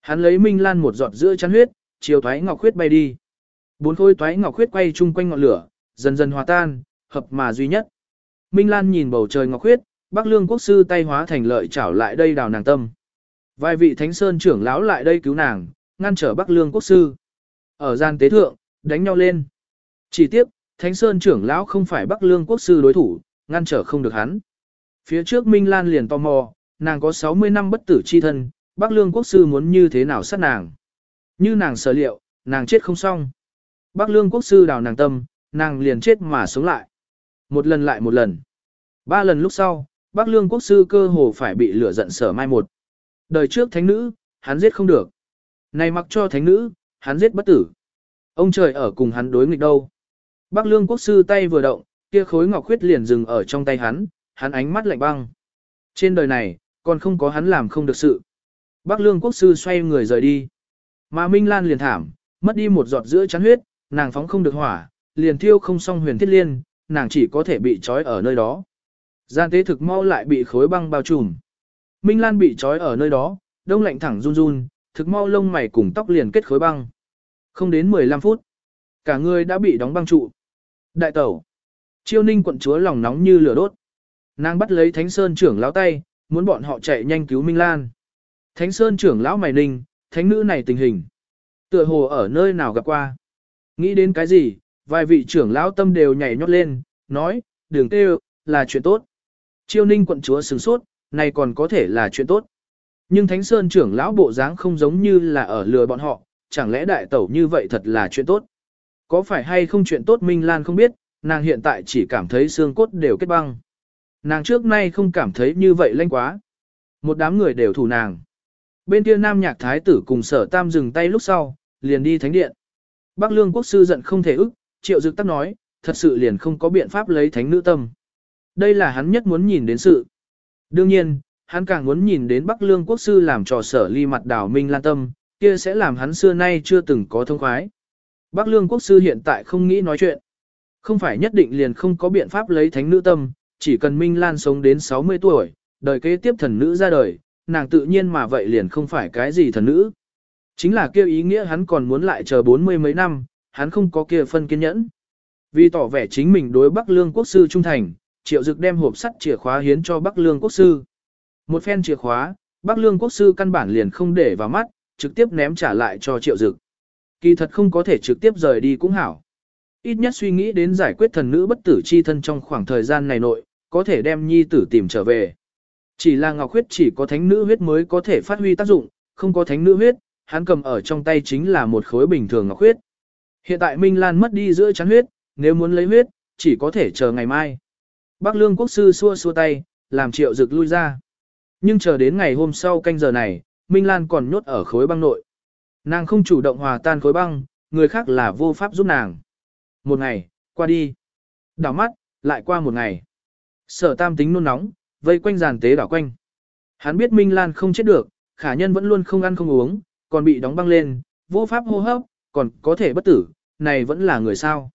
Hắn lấy minh lan một giọt giữa chắn huyết, chiều thoái ngọc khuyết bay đi. Bốn khối thoái ngọc khuyết quay chung quanh ngọn lửa, dần dần hòa tan, hợp mà duy nhất. Minh Lan nhìn bầu trời ngọc khuyết Bắc Lương quốc sư tay hóa thành lợi trảo lại đây đào nàng tâm. Vài vị thánh sơn trưởng lão lại đây cứu nàng, ngăn trở Bắc Lương quốc sư. Ở gian tế thượng, đánh nhau lên. Chỉ tiếc, thánh sơn trưởng lão không phải Bắc Lương quốc sư đối thủ, ngăn trở không được hắn. Phía trước Minh Lan liền tò mò, nàng có 60 năm bất tử chi thân, Bắc Lương quốc sư muốn như thế nào sát nàng. Như nàng sở liệu, nàng chết không xong. Bắc Lương quốc sư đào nàng tâm, nàng liền chết mà sống lại. Một lần lại một lần. Ba lần lúc sau, Bắc Lương quốc sư cơ hồ phải bị lửa giận sở mai một. Đời trước thánh nữ, hắn giết không được. Này mặc cho thánh nữ, hắn giết bất tử. Ông trời ở cùng hắn đối nghịch đâu. Bắc Lương quốc sư tay vừa động, kia khối ngọc khuyết liền dừng ở trong tay hắn, hắn ánh mắt lạnh băng. Trên đời này, còn không có hắn làm không được sự. Bắc Lương quốc sư xoay người rời đi. Mà Minh Lan liền thảm, mất đi một giọt giữa chắn huyết, nàng phóng không được hỏa, liền thiêu không xong huyền thiết liên, nàng chỉ có thể bị trói ở nơi đó. Gian tế thực mau lại bị khối băng bao trùm. Minh Lan bị trói ở nơi đó, đông lạnh thẳng run run, thực mau lông mày cùng tóc liền kết khối băng. Không đến 15 phút, cả người đã bị đóng băng trụ. Đại tẩu, chiêu ninh quận chúa lòng nóng như lửa đốt. Nàng bắt lấy Thánh Sơn trưởng lão tay, muốn bọn họ chạy nhanh cứu Minh Lan. Thánh Sơn trưởng lão mày ninh, thánh nữ này tình hình. Tựa hồ ở nơi nào gặp qua. Nghĩ đến cái gì, vài vị trưởng lão tâm đều nhảy nhót lên, nói, đường tê là chuyện tốt. Chiêu ninh quận chúa sửng sốt, này còn có thể là chuyện tốt. Nhưng Thánh Sơn trưởng lão bộ dáng không giống như là ở lừa bọn họ, chẳng lẽ đại tẩu như vậy thật là chuyện tốt. Có phải hay không chuyện tốt Minh Lan không biết, nàng hiện tại chỉ cảm thấy xương cốt đều kết băng. Nàng trước nay không cảm thấy như vậy lanh quá. Một đám người đều thủ nàng. Bên kia nam nhạc thái tử cùng sở tam dừng tay lúc sau, liền đi thánh điện. Bác lương quốc sư giận không thể ức, triệu dực tắc nói, thật sự liền không có biện pháp lấy thánh nữ tâm. Đây là hắn nhất muốn nhìn đến sự. Đương nhiên, hắn càng muốn nhìn đến Bắc Lương quốc sư làm trò sở ly mặt đảo Minh Lan Tâm, kia sẽ làm hắn xưa nay chưa từng có thông khoái. Bắc Lương quốc sư hiện tại không nghĩ nói chuyện. Không phải nhất định liền không có biện pháp lấy thánh nữ tâm, chỉ cần Minh Lan sống đến 60 tuổi, đời kế tiếp thần nữ ra đời, nàng tự nhiên mà vậy liền không phải cái gì thần nữ. Chính là kêu ý nghĩa hắn còn muốn lại chờ bốn mươi mấy năm, hắn không có kia phân kiên nhẫn. Vì tỏ vẻ chính mình đối Bắc Lương quốc sư trung thành, Triệu Dực đem hộp sắt chìa khóa hiến cho Bắc Lương quốc sư. Một phen chìa khóa, Bắc Lương quốc sư căn bản liền không để vào mắt, trực tiếp ném trả lại cho Triệu Dực. Kỳ thật không có thể trực tiếp rời đi cũng hảo. Ít nhất suy nghĩ đến giải quyết thần nữ bất tử chi thân trong khoảng thời gian này nội, có thể đem nhi tử tìm trở về. Chỉ là ngọc huyết chỉ có thánh nữ huyết mới có thể phát huy tác dụng, không có thánh nữ huyết, hắn cầm ở trong tay chính là một khối bình thường ngọc huyết. Hiện tại Minh Lan mất đi giữa chán huyết, nếu muốn lấy huyết, chỉ có thể chờ ngày mai. Bác Lương Quốc sư xua xua tay, làm triệu dực lui ra. Nhưng chờ đến ngày hôm sau canh giờ này, Minh Lan còn nhốt ở khối băng nội. Nàng không chủ động hòa tan khối băng, người khác là vô pháp giúp nàng. Một ngày, qua đi. Đảo mắt, lại qua một ngày. Sở tam tính nôn nóng, vây quanh giàn tế đảo quanh. Hắn biết Minh Lan không chết được, khả nhân vẫn luôn không ăn không uống, còn bị đóng băng lên, vô pháp hô hấp, còn có thể bất tử, này vẫn là người sao.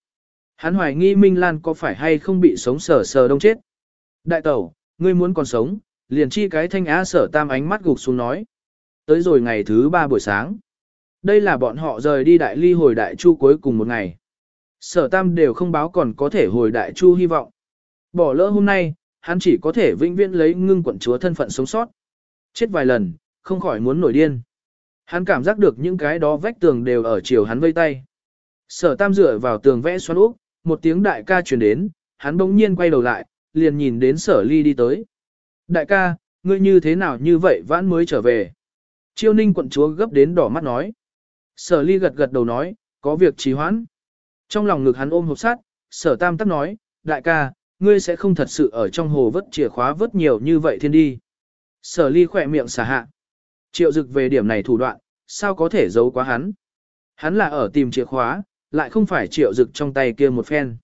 Hắn hoài nghi Minh Lan có phải hay không bị sống sờ sờ đông chết. Đại tẩu, ngươi muốn còn sống, liền chi cái thanh á sở tam ánh mắt gục xuống nói. Tới rồi ngày thứ ba buổi sáng. Đây là bọn họ rời đi đại ly hồi đại chu cuối cùng một ngày. Sở tam đều không báo còn có thể hồi đại chu hy vọng. Bỏ lỡ hôm nay, hắn chỉ có thể vĩnh viễn lấy ngưng quận chúa thân phận sống sót. Chết vài lần, không khỏi muốn nổi điên. Hắn cảm giác được những cái đó vách tường đều ở chiều hắn vây tay. Sở tam dựa vào tường vẽ xoắn úp, một tiếng đại ca truyền đến, hắn bỗng nhiên quay đầu lại, liền nhìn đến sở ly đi tới. Đại ca, ngươi như thế nào như vậy vãn mới trở về. Chiêu ninh quận chúa gấp đến đỏ mắt nói. Sở ly gật gật đầu nói, có việc trì hoãn. Trong lòng ngực hắn ôm hộp sát, sở tam tắc nói, đại ca, ngươi sẽ không thật sự ở trong hồ vất chìa khóa vất nhiều như vậy thiên đi. Sở ly khỏe miệng xả hạ. Triệu dực về điểm này thủ đoạn, sao có thể giấu quá hắn. Hắn là ở tìm chìa khóa, lại không phải triệu dực trong tay kia một phen.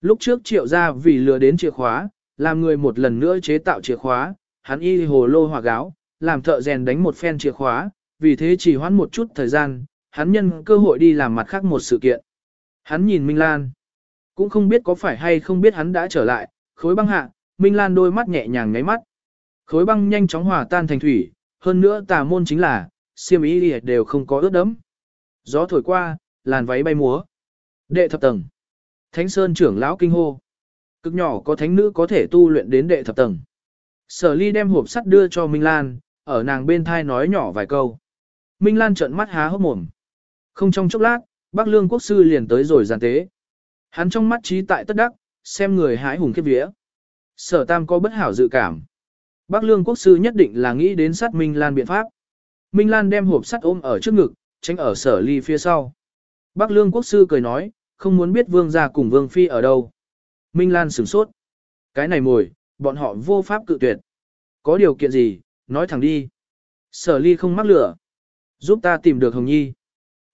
Lúc trước triệu ra vì lừa đến chìa khóa, làm người một lần nữa chế tạo chìa khóa, hắn y hồ lô hòa gáo, làm thợ rèn đánh một phen chìa khóa, vì thế chỉ hoãn một chút thời gian, hắn nhân cơ hội đi làm mặt khác một sự kiện. Hắn nhìn Minh Lan, cũng không biết có phải hay không biết hắn đã trở lại, khối băng hạ, Minh Lan đôi mắt nhẹ nhàng ngáy mắt. Khối băng nhanh chóng hòa tan thành thủy, hơn nữa tà môn chính là, siêm ý đều không có ướt đẫm. Gió thổi qua, làn váy bay múa. Đệ thập tầng. Thánh Sơn trưởng lão kinh hô. Cực nhỏ có thánh nữ có thể tu luyện đến đệ thập tầng. Sở ly đem hộp sắt đưa cho Minh Lan, ở nàng bên thai nói nhỏ vài câu. Minh Lan trợn mắt há hốc mồm. Không trong chốc lát, bác lương quốc sư liền tới rồi giàn tế. Hắn trong mắt trí tại tất đắc, xem người hái hùng kiếp vía. Sở tam có bất hảo dự cảm. Bác lương quốc sư nhất định là nghĩ đến sát Minh Lan biện pháp. Minh Lan đem hộp sắt ôm ở trước ngực, tránh ở sở ly phía sau. Bác lương quốc sư cười nói, không muốn biết vương gia cùng vương phi ở đâu. Minh Lan sửng sốt. Cái này mồi, bọn họ vô pháp cự tuyệt. Có điều kiện gì, nói thẳng đi. Sở ly không mắc lửa. Giúp ta tìm được Hồng Nhi.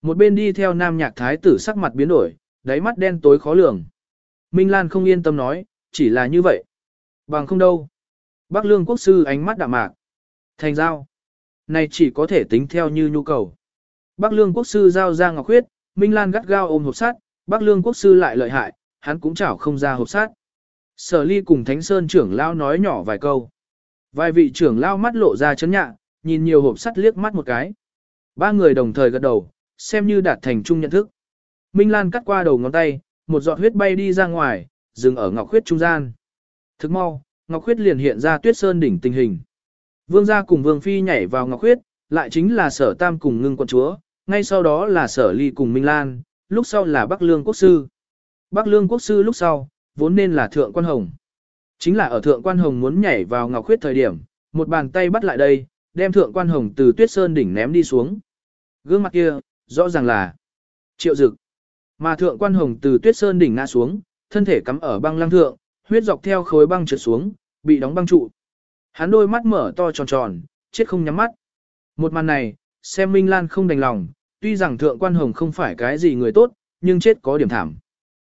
Một bên đi theo nam nhạc thái tử sắc mặt biến đổi, đáy mắt đen tối khó lường. Minh Lan không yên tâm nói, chỉ là như vậy. Bằng không đâu. Bác lương quốc sư ánh mắt đạm mạc. Thành giao. Này chỉ có thể tính theo như nhu cầu. Bác lương quốc sư giao ra ngọc huyết, Minh Lan gắt gao ôm hộp sát, bác lương quốc sư lại lợi hại, hắn cũng chảo không ra hộp sát. Sở ly cùng Thánh Sơn trưởng lao nói nhỏ vài câu. Vài vị trưởng lao mắt lộ ra chấn nhạ, nhìn nhiều hộp sắt liếc mắt một cái. Ba người đồng thời gật đầu, xem như đạt thành chung nhận thức. Minh Lan cắt qua đầu ngón tay, một giọt huyết bay đi ra ngoài, dừng ở ngọc Khuyết trung gian. Thức mau, ngọc Khuyết liền hiện ra tuyết sơn đỉnh tình hình. Vương gia cùng vương phi nhảy vào ngọc Khuyết, lại chính là sở tam cùng ngưng quận chúa, ngay sau đó là sở ly cùng Minh Lan, lúc sau là Bắc Lương Quốc Sư. Bắc Lương Quốc Sư lúc sau, vốn nên là Thượng Quan Hồng. Chính là ở Thượng Quan Hồng muốn nhảy vào Ngọc Khuyết thời điểm, một bàn tay bắt lại đây, đem Thượng Quan Hồng từ Tuyết Sơn đỉnh ném đi xuống. Gương mặt kia, rõ ràng là Triệu Dực. Mà Thượng Quan Hồng từ Tuyết Sơn đỉnh ngã xuống, thân thể cắm ở băng lăng thượng, huyết dọc theo khối băng trượt xuống, bị đóng băng trụ. Hắn đôi mắt mở to tròn tròn, chết không nhắm mắt. Một màn này, xem Minh Lan không đành lòng, tuy rằng Thượng Quan Hồng không phải cái gì người tốt, nhưng chết có điểm thảm.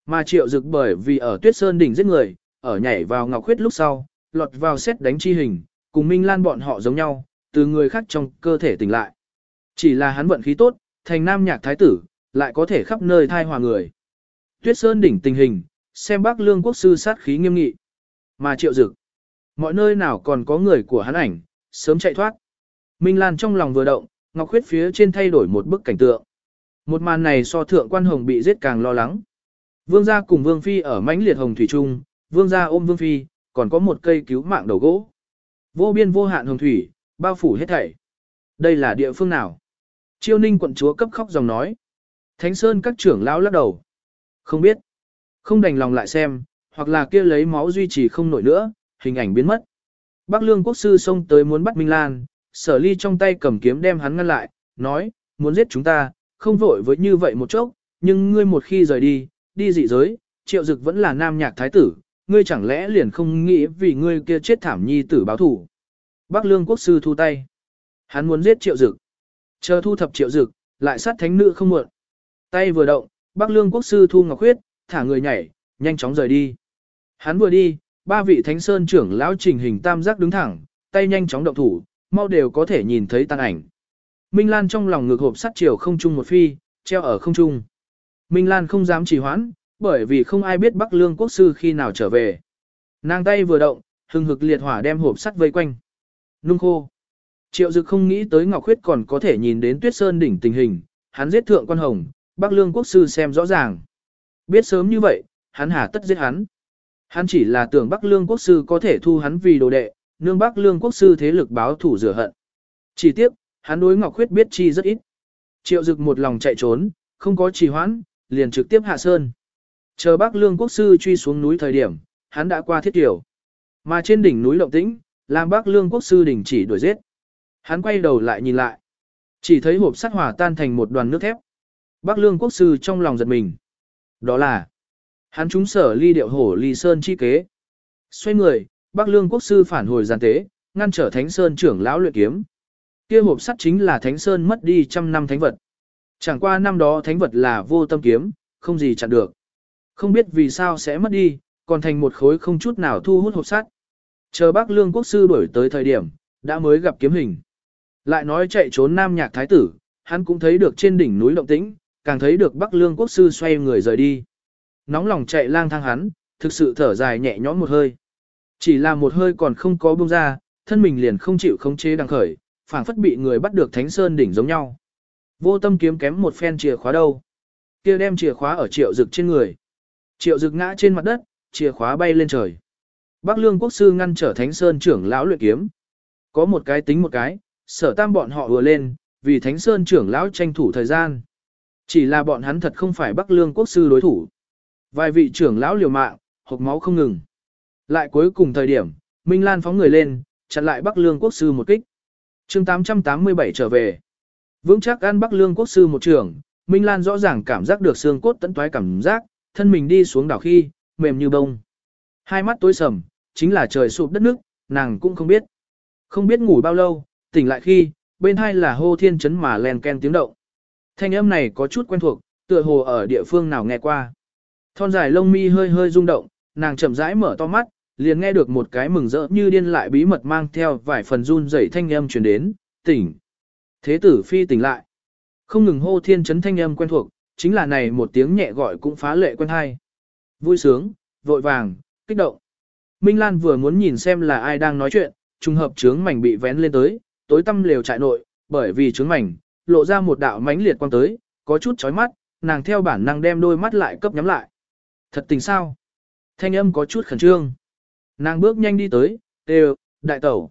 Mà Triệu Dực bởi vì ở Tuyết Sơn đỉnh giết người, ở nhảy vào ngọc khuyết lúc sau, lọt vào xét đánh chi hình, cùng Minh Lan bọn họ giống nhau, từ người khác trong cơ thể tỉnh lại. Chỉ là hắn vận khí tốt, thành nam nhạc thái tử, lại có thể khắp nơi thai hòa người. Tuyết Sơn đỉnh tình hình, xem bác lương quốc sư sát khí nghiêm nghị. Mà triệu dực, mọi nơi nào còn có người của hắn ảnh, sớm chạy thoát. Minh Lan trong lòng vừa động, Ngọc Khuyết phía trên thay đổi một bức cảnh tượng. Một màn này so thượng quan hồng bị giết càng lo lắng. Vương gia cùng Vương Phi ở mãnh liệt hồng thủy trung, Vương gia ôm Vương Phi, còn có một cây cứu mạng đầu gỗ. Vô biên vô hạn hồng thủy, bao phủ hết thảy. Đây là địa phương nào? Chiêu ninh quận chúa cấp khóc dòng nói. Thánh Sơn các trưởng lão lắc đầu. Không biết. Không đành lòng lại xem, hoặc là kia lấy máu duy trì không nổi nữa, hình ảnh biến mất. Bác lương quốc sư xông tới muốn bắt Minh Lan, sở ly trong tay cầm kiếm đem hắn ngăn lại, nói, muốn giết chúng ta, không vội với như vậy một chốc, nhưng ngươi một khi rời đi, đi dị giới, triệu dực vẫn là nam nhạc thái tử, ngươi chẳng lẽ liền không nghĩ vì ngươi kia chết thảm nhi tử báo thủ. Bác lương quốc sư thu tay. Hắn muốn giết triệu dực. Chờ thu thập triệu dực, lại sát thánh nữ không muộn. Tay vừa động, Bắc lương quốc sư thu ngọc huyết, thả người nhảy, nhanh chóng rời đi. Hắn vừa đi, ba vị thánh sơn trưởng lão trình hình tam giác đứng thẳng, tay nhanh chóng động thủ, mau đều có thể nhìn thấy tàn ảnh. Minh Lan trong lòng ngực hộp sắt chiều không trung một phi, treo ở không trung. Minh Lan không dám trì hoãn, bởi vì không ai biết Bắc Lương quốc sư khi nào trở về. Nàng tay vừa động, hừng hực liệt hỏa đem hộp sắt vây quanh. Nung khô. Triệu Dực không nghĩ tới Ngọc Khuyết còn có thể nhìn đến Tuyết Sơn đỉnh tình hình, hắn giết thượng quan hồng, Bắc Lương quốc sư xem rõ ràng. Biết sớm như vậy, hắn hà tất giết hắn. Hắn chỉ là tưởng Bắc Lương quốc sư có thể thu hắn vì đồ đệ, nương Bắc Lương quốc sư thế lực báo thủ rửa hận. Chỉ tiếc, hắn đối Ngọc Khuyết biết chi rất ít. Triệu Dực một lòng chạy trốn, không có trì hoãn, liền trực tiếp hạ sơn. Chờ Bắc Lương quốc sư truy xuống núi thời điểm, hắn đã qua thiết tiểu. Mà trên đỉnh núi động tĩnh, làm Bắc Lương quốc sư đỉnh chỉ đuổi giết. Hắn quay đầu lại nhìn lại. Chỉ thấy hộp sắt hỏa tan thành một đoàn nước thép. Bắc Lương quốc sư trong lòng giật mình. Đó là hắn chúng sở ly điệu hổ ly sơn chi kế. Xoay người, Bắc Lương quốc sư phản hồi gian tế, ngăn trở Thánh Sơn trưởng lão luyện kiếm. Kia hộp sắt chính là Thánh Sơn mất đi trăm năm thánh vật. Chẳng qua năm đó thánh vật là vô tâm kiếm, không gì chặn được. Không biết vì sao sẽ mất đi, còn thành một khối không chút nào thu hút hộp sắt. Chờ bác lương quốc sư đuổi tới thời điểm, đã mới gặp kiếm hình. Lại nói chạy trốn nam nhạc thái tử, hắn cũng thấy được trên đỉnh núi động tĩnh, càng thấy được bắc lương quốc sư xoay người rời đi. Nóng lòng chạy lang thang hắn, thực sự thở dài nhẹ nhõm một hơi. Chỉ là một hơi còn không có buông ra, thân mình liền không chịu khống chế đang khởi, phảng phất bị người bắt được thánh sơn đỉnh giống nhau. Vô tâm kiếm kém một phen chìa khóa đâu. kia đem chìa khóa ở triệu dực trên người. Triệu dực ngã trên mặt đất, chìa khóa bay lên trời. Bắc Lương quốc sư ngăn trở Thánh Sơn trưởng lão luyện kiếm. Có một cái tính một cái, sở tam bọn họ vừa lên, vì Thánh Sơn trưởng lão tranh thủ thời gian. Chỉ là bọn hắn thật không phải Bắc Lương quốc sư đối thủ. Vài vị trưởng lão liều mạng, hộc máu không ngừng. Lại cuối cùng thời điểm, Minh Lan phóng người lên, chặn lại Bắc Lương quốc sư một kích. chương 887 trở về. Vững chắc ăn Bắc Lương quốc sư một trường, Minh Lan rõ ràng cảm giác được xương cốt tận toái cảm giác, thân mình đi xuống đảo khi, mềm như bông. Hai mắt tối sầm, chính là trời sụp đất nước, nàng cũng không biết. Không biết ngủ bao lâu, tỉnh lại khi, bên hai là hô thiên chấn mà len ken tiếng động. Thanh âm này có chút quen thuộc, tựa hồ ở địa phương nào nghe qua. Thon dài lông mi hơi hơi rung động, nàng chậm rãi mở to mắt, liền nghe được một cái mừng rỡ như điên lại bí mật mang theo vài phần run rẩy thanh âm truyền đến, tỉnh. Thế tử phi tỉnh lại. Không ngừng hô thiên chấn thanh âm quen thuộc, chính là này một tiếng nhẹ gọi cũng phá lệ quen hay. Vui sướng, vội vàng, kích động. Minh Lan vừa muốn nhìn xem là ai đang nói chuyện, trùng hợp trướng mảnh bị vén lên tới, tối tăm lều trại nội, bởi vì trướng mảnh, lộ ra một đạo mánh liệt quang tới, có chút chói mắt, nàng theo bản năng đem đôi mắt lại cấp nhắm lại. Thật tình sao? Thanh âm có chút khẩn trương. Nàng bước nhanh đi tới, đều, đại tẩu.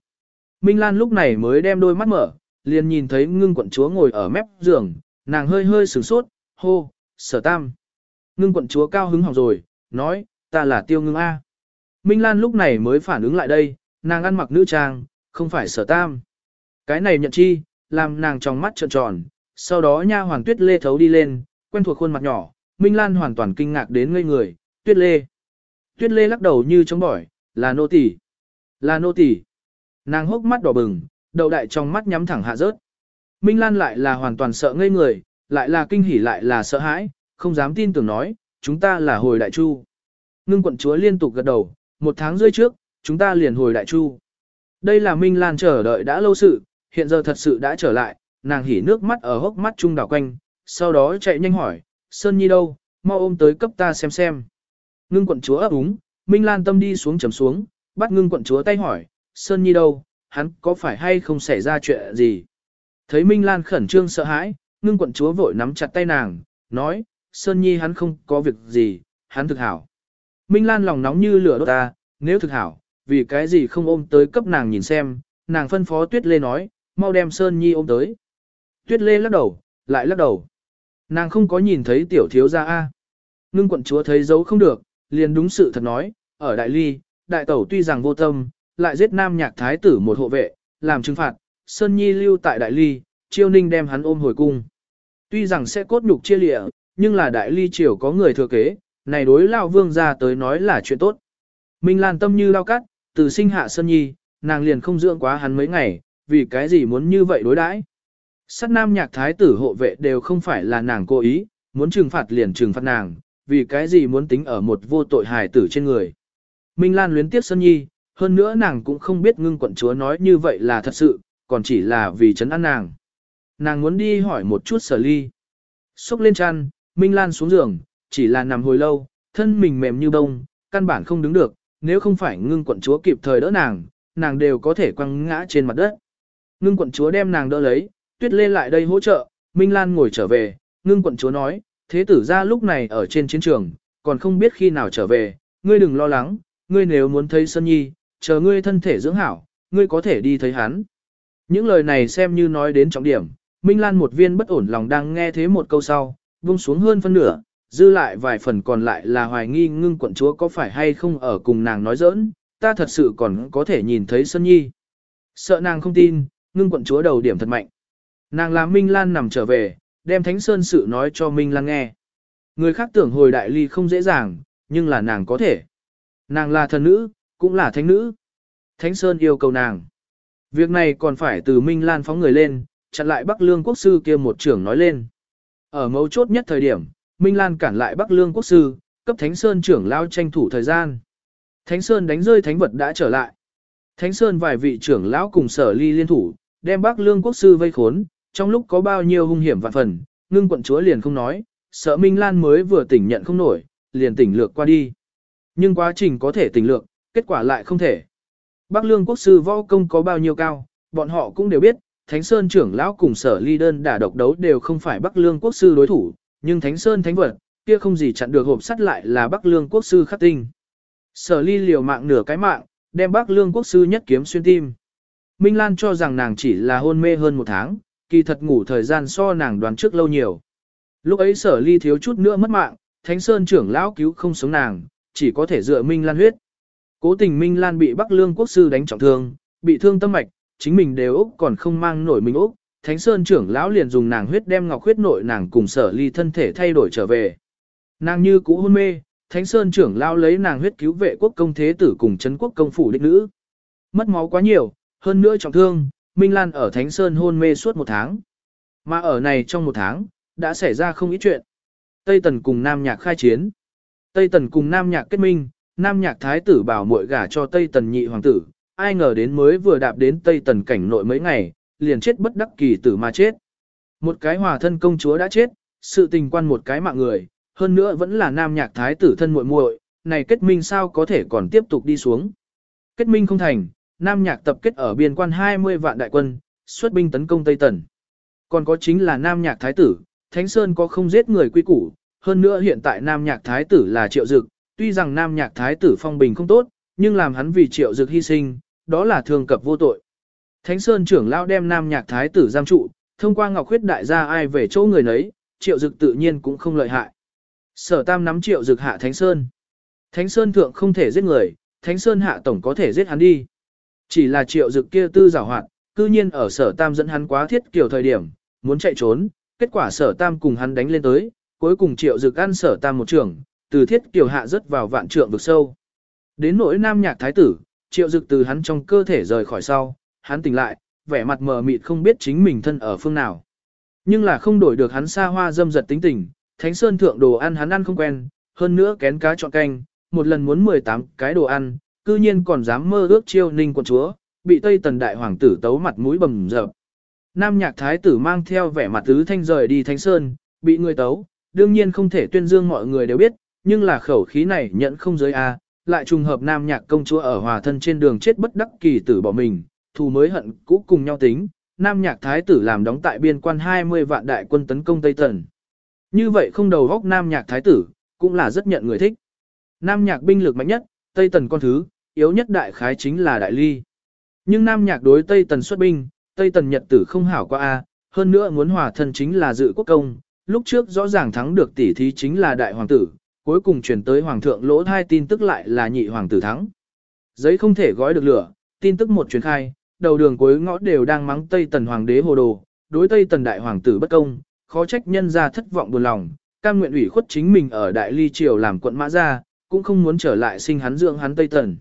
Minh Lan lúc này mới đem đôi mắt mở, liền nhìn thấy ngưng quận chúa ngồi ở mép giường, nàng hơi hơi sửng sốt, hô, sở tam. Ngưng quận chúa cao hứng hỏng rồi, nói, ta là tiêu ngưng A. Minh Lan lúc này mới phản ứng lại đây, nàng ăn mặc nữ trang, không phải sở tam. Cái này nhận chi, làm nàng trong mắt trợn tròn, sau đó nha hoàng tuyết lê thấu đi lên, quen thuộc khuôn mặt nhỏ, Minh Lan hoàn toàn kinh ngạc đến ngây người, tuyết lê. Tuyết lê lắc đầu như chống bỏi, là nô tỳ, là nô tỳ. Nàng hốc mắt đỏ bừng, đầu đại trong mắt nhắm thẳng hạ rớt. Minh Lan lại là hoàn toàn sợ ngây người, lại là kinh hỉ lại là sợ hãi, không dám tin tưởng nói, chúng ta là hồi đại chu. Ngưng quận chúa liên tục gật đầu, một tháng rưỡi trước, chúng ta liền hồi đại chu. Đây là Minh Lan chờ đợi đã lâu sự, hiện giờ thật sự đã trở lại, nàng hỉ nước mắt ở hốc mắt trung đảo quanh, sau đó chạy nhanh hỏi, Sơn Nhi đâu, mau ôm tới cấp ta xem xem. Ngưng quận chúa ấp úng, Minh Lan tâm đi xuống chầm xuống, bắt ngưng quận chúa tay hỏi, Sơn Nhi đâu, hắn có phải hay không xảy ra chuyện gì? Thấy Minh Lan khẩn trương sợ hãi, ngưng quận chúa vội nắm chặt tay nàng, nói, Sơn Nhi hắn không có việc gì, hắn thực hảo. Minh Lan lòng nóng như lửa đốt ta, nếu thực hảo, vì cái gì không ôm tới cấp nàng nhìn xem, nàng phân phó Tuyết Lê nói, mau đem Sơn Nhi ôm tới. Tuyết Lê lắc đầu, lại lắc đầu. Nàng không có nhìn thấy tiểu thiếu gia A. Ngưng quận chúa thấy dấu không được, liền đúng sự thật nói, ở Đại Ly, đại tẩu tuy rằng vô tâm, lại giết nam nhạc thái tử một hộ vệ, làm trừng phạt, Sơn Nhi lưu tại Đại Ly, chiêu ninh đem hắn ôm hồi cung. Tuy rằng sẽ cốt nhục chia lịa, nhưng là Đại Ly triều có người thừa kế, này đối lao vương ra tới nói là chuyện tốt. Minh Lan tâm như lao cắt, từ sinh hạ Sơn Nhi, nàng liền không dưỡng quá hắn mấy ngày, vì cái gì muốn như vậy đối đãi? Sát nam nhạc thái tử hộ vệ đều không phải là nàng cố ý, muốn trừng phạt liền trừng phạt nàng, vì cái gì muốn tính ở một vô tội hài tử trên người. Minh Lan luyến tiếc Sơn Nhi, hơn nữa nàng cũng không biết ngưng quận chúa nói như vậy là thật sự, còn chỉ là vì chấn an nàng. Nàng muốn đi hỏi một chút sở ly. Xúc lên chăn, Minh Lan xuống giường, chỉ là nằm hồi lâu, thân mình mềm như bông, căn bản không đứng được, nếu không phải ngưng quận chúa kịp thời đỡ nàng, nàng đều có thể quăng ngã trên mặt đất. Ngưng quận chúa đem nàng đỡ lấy, tuyết lê lại đây hỗ trợ, Minh Lan ngồi trở về, ngưng quận chúa nói, thế tử ra lúc này ở trên chiến trường, còn không biết khi nào trở về, ngươi đừng lo lắng, ngươi nếu muốn thấy Sơn Nhi, chờ ngươi thân thể dưỡng hảo, ngươi có thể đi thấy hắn. Những lời này xem như nói đến trọng điểm, Minh Lan một viên bất ổn lòng đang nghe thế một câu sau, buông xuống hơn phân nửa, dư lại vài phần còn lại là hoài nghi ngưng quận chúa có phải hay không ở cùng nàng nói giỡn, ta thật sự còn có thể nhìn thấy Sơn Nhi. Sợ nàng không tin, ngưng quận chúa đầu điểm thật mạnh. Nàng làm Minh Lan nằm trở về, đem Thánh Sơn sự nói cho Minh Lan nghe. Người khác tưởng hồi đại ly không dễ dàng, nhưng là nàng có thể. Nàng là thần nữ, cũng là thánh nữ. Thánh Sơn yêu cầu nàng. Việc này còn phải từ Minh Lan phóng người lên, chặn lại Bắc Lương Quốc Sư kia một trưởng nói lên. Ở mấu chốt nhất thời điểm, Minh Lan cản lại Bắc Lương Quốc Sư, cấp Thánh Sơn trưởng lao tranh thủ thời gian. Thánh Sơn đánh rơi thánh vật đã trở lại. Thánh Sơn vài vị trưởng lão cùng sở ly liên thủ, đem Bắc Lương Quốc Sư vây khốn, trong lúc có bao nhiêu hung hiểm vạn phần, ngưng quận chúa liền không nói, sợ Minh Lan mới vừa tỉnh nhận không nổi, liền tỉnh lược qua đi. Nhưng quá trình có thể tỉnh lược, kết quả lại không thể. Bắc Lương Quốc Sư võ công có bao nhiêu cao, bọn họ cũng đều biết, Thánh Sơn trưởng lão cùng sở ly đơn đả độc đấu đều không phải Bắc Lương Quốc Sư đối thủ, nhưng Thánh Sơn Thánh Vật, kia không gì chặn được hộp sắt lại là Bắc Lương Quốc Sư khắc tinh. Sở ly liều mạng nửa cái mạng, đem bác lương quốc sư nhất kiếm xuyên tim. Minh Lan cho rằng nàng chỉ là hôn mê hơn một tháng, kỳ thật ngủ thời gian so nàng đoán trước lâu nhiều. Lúc ấy sở ly thiếu chút nữa mất mạng, Thánh Sơn trưởng lão cứu không sống nàng, chỉ có thể dựa Minh Lan huyết. Cố tình Minh Lan bị Bắc Lương quốc sư đánh trọng thương, bị thương tâm mạch, chính mình đều Úc còn không mang nổi mình Úc. Thánh Sơn trưởng lão liền dùng nàng huyết đem ngọc huyết nội nàng cùng sở ly thân thể thay đổi trở về. Nàng như cũ hôn mê, Thánh Sơn trưởng lão lấy nàng huyết cứu vệ quốc công thế tử cùng chấn quốc công phủ đích nữ. Mất máu quá nhiều, hơn nữa trọng thương, Minh Lan ở Thánh Sơn hôn mê suốt một tháng. Mà ở này trong một tháng, đã xảy ra không ít chuyện. Tây Tần cùng Nam Nhạc khai chiến. Tây Tần cùng Nam Nhạc kết minh, Nam Nhạc thái tử bảo muội gả cho Tây Tần nhị hoàng tử, ai ngờ đến mới vừa đạp đến Tây Tần cảnh nội mấy ngày, liền chết bất đắc kỳ tử mà chết. Một cái hòa thân công chúa đã chết, sự tình quan một cái mạng người, hơn nữa vẫn là Nam Nhạc thái tử thân muội muội, này kết minh sao có thể còn tiếp tục đi xuống. Kết minh không thành, Nam Nhạc tập kết ở biên quan 20 vạn đại quân, xuất binh tấn công Tây Tần. Còn có chính là Nam Nhạc thái tử, Thánh Sơn có không giết người quy củ, hơn nữa hiện tại Nam Nhạc Thái tử là Triệu Dực, tuy rằng Nam Nhạc Thái tử phong bình không tốt, nhưng làm hắn vì Triệu Dực hy sinh, đó là thương cập vô tội. Thánh Sơn trưởng lão đem Nam Nhạc Thái tử giam trụ, thông qua Ngọc khuyết đại gia ai về chỗ người nấy, Triệu Dực tự nhiên cũng không lợi hại. Sở Tam nắm Triệu Dực hạ Thánh Sơn. Thánh Sơn thượng không thể giết người, Thánh Sơn hạ tổng có thể giết hắn đi. Chỉ là Triệu Dực kia tư giảo hoạt, cư nhiên ở Sở Tam dẫn hắn quá thiết kiểu thời điểm, muốn chạy trốn, kết quả sở tam cùng hắn đánh lên tới, cuối cùng triệu dực ăn sở tam một trường, từ thiết kiểu hạ rớt vào vạn trượng vực sâu. Đến nỗi nam nhạc thái tử, triệu dực từ hắn trong cơ thể rời khỏi sau, hắn tỉnh lại, vẻ mặt mờ mịt không biết chính mình thân ở phương nào. Nhưng là không đổi được hắn xa hoa dâm giật tính tình, thánh sơn thượng đồ ăn hắn ăn không quen, hơn nữa kén cá chọn canh, một lần muốn 18 cái đồ ăn, cư nhiên còn dám mơ ước chiêu ninh quân chúa, bị Tây Tần Đại Hoàng tử tấu mặt mũi bầm dập. Nam nhạc thái tử mang theo vẻ mặt tứ thanh rời đi Thánh Sơn, bị người tấu, đương nhiên không thể tuyên dương mọi người đều biết, nhưng là khẩu khí này nhận không giới A, lại trùng hợp nam nhạc công chúa ở hòa thân trên đường chết bất đắc kỳ tử bỏ mình, thù mới hận cũ cùng nhau tính, nam nhạc thái tử làm đóng tại biên quan 20 vạn đại quân tấn công Tây Tần. Như vậy không đầu góc nam nhạc thái tử, cũng là rất nhận người thích. Nam nhạc binh lực mạnh nhất, Tây Tần con thứ, yếu nhất đại khái chính là đại ly. Nhưng nam nhạc đối Tây Tần xuất binh, Tây Tần Nhật tử không hảo qua a, hơn nữa muốn hòa thân chính là dự quốc công, lúc trước rõ ràng thắng được tỷ thí chính là đại hoàng tử, cuối cùng truyền tới hoàng thượng lỗ thai tin tức lại là nhị hoàng tử thắng. Giấy không thể gói được lửa, tin tức một truyền khai, đầu đường cuối ngõ đều đang mắng Tây Tần hoàng đế hồ đồ, đối Tây Tần đại hoàng tử bất công, khó trách nhân ra thất vọng buồn lòng, cam nguyện ủy khuất chính mình ở đại ly triều làm quận mã gia, cũng không muốn trở lại sinh hắn dưỡng hắn Tây Tần.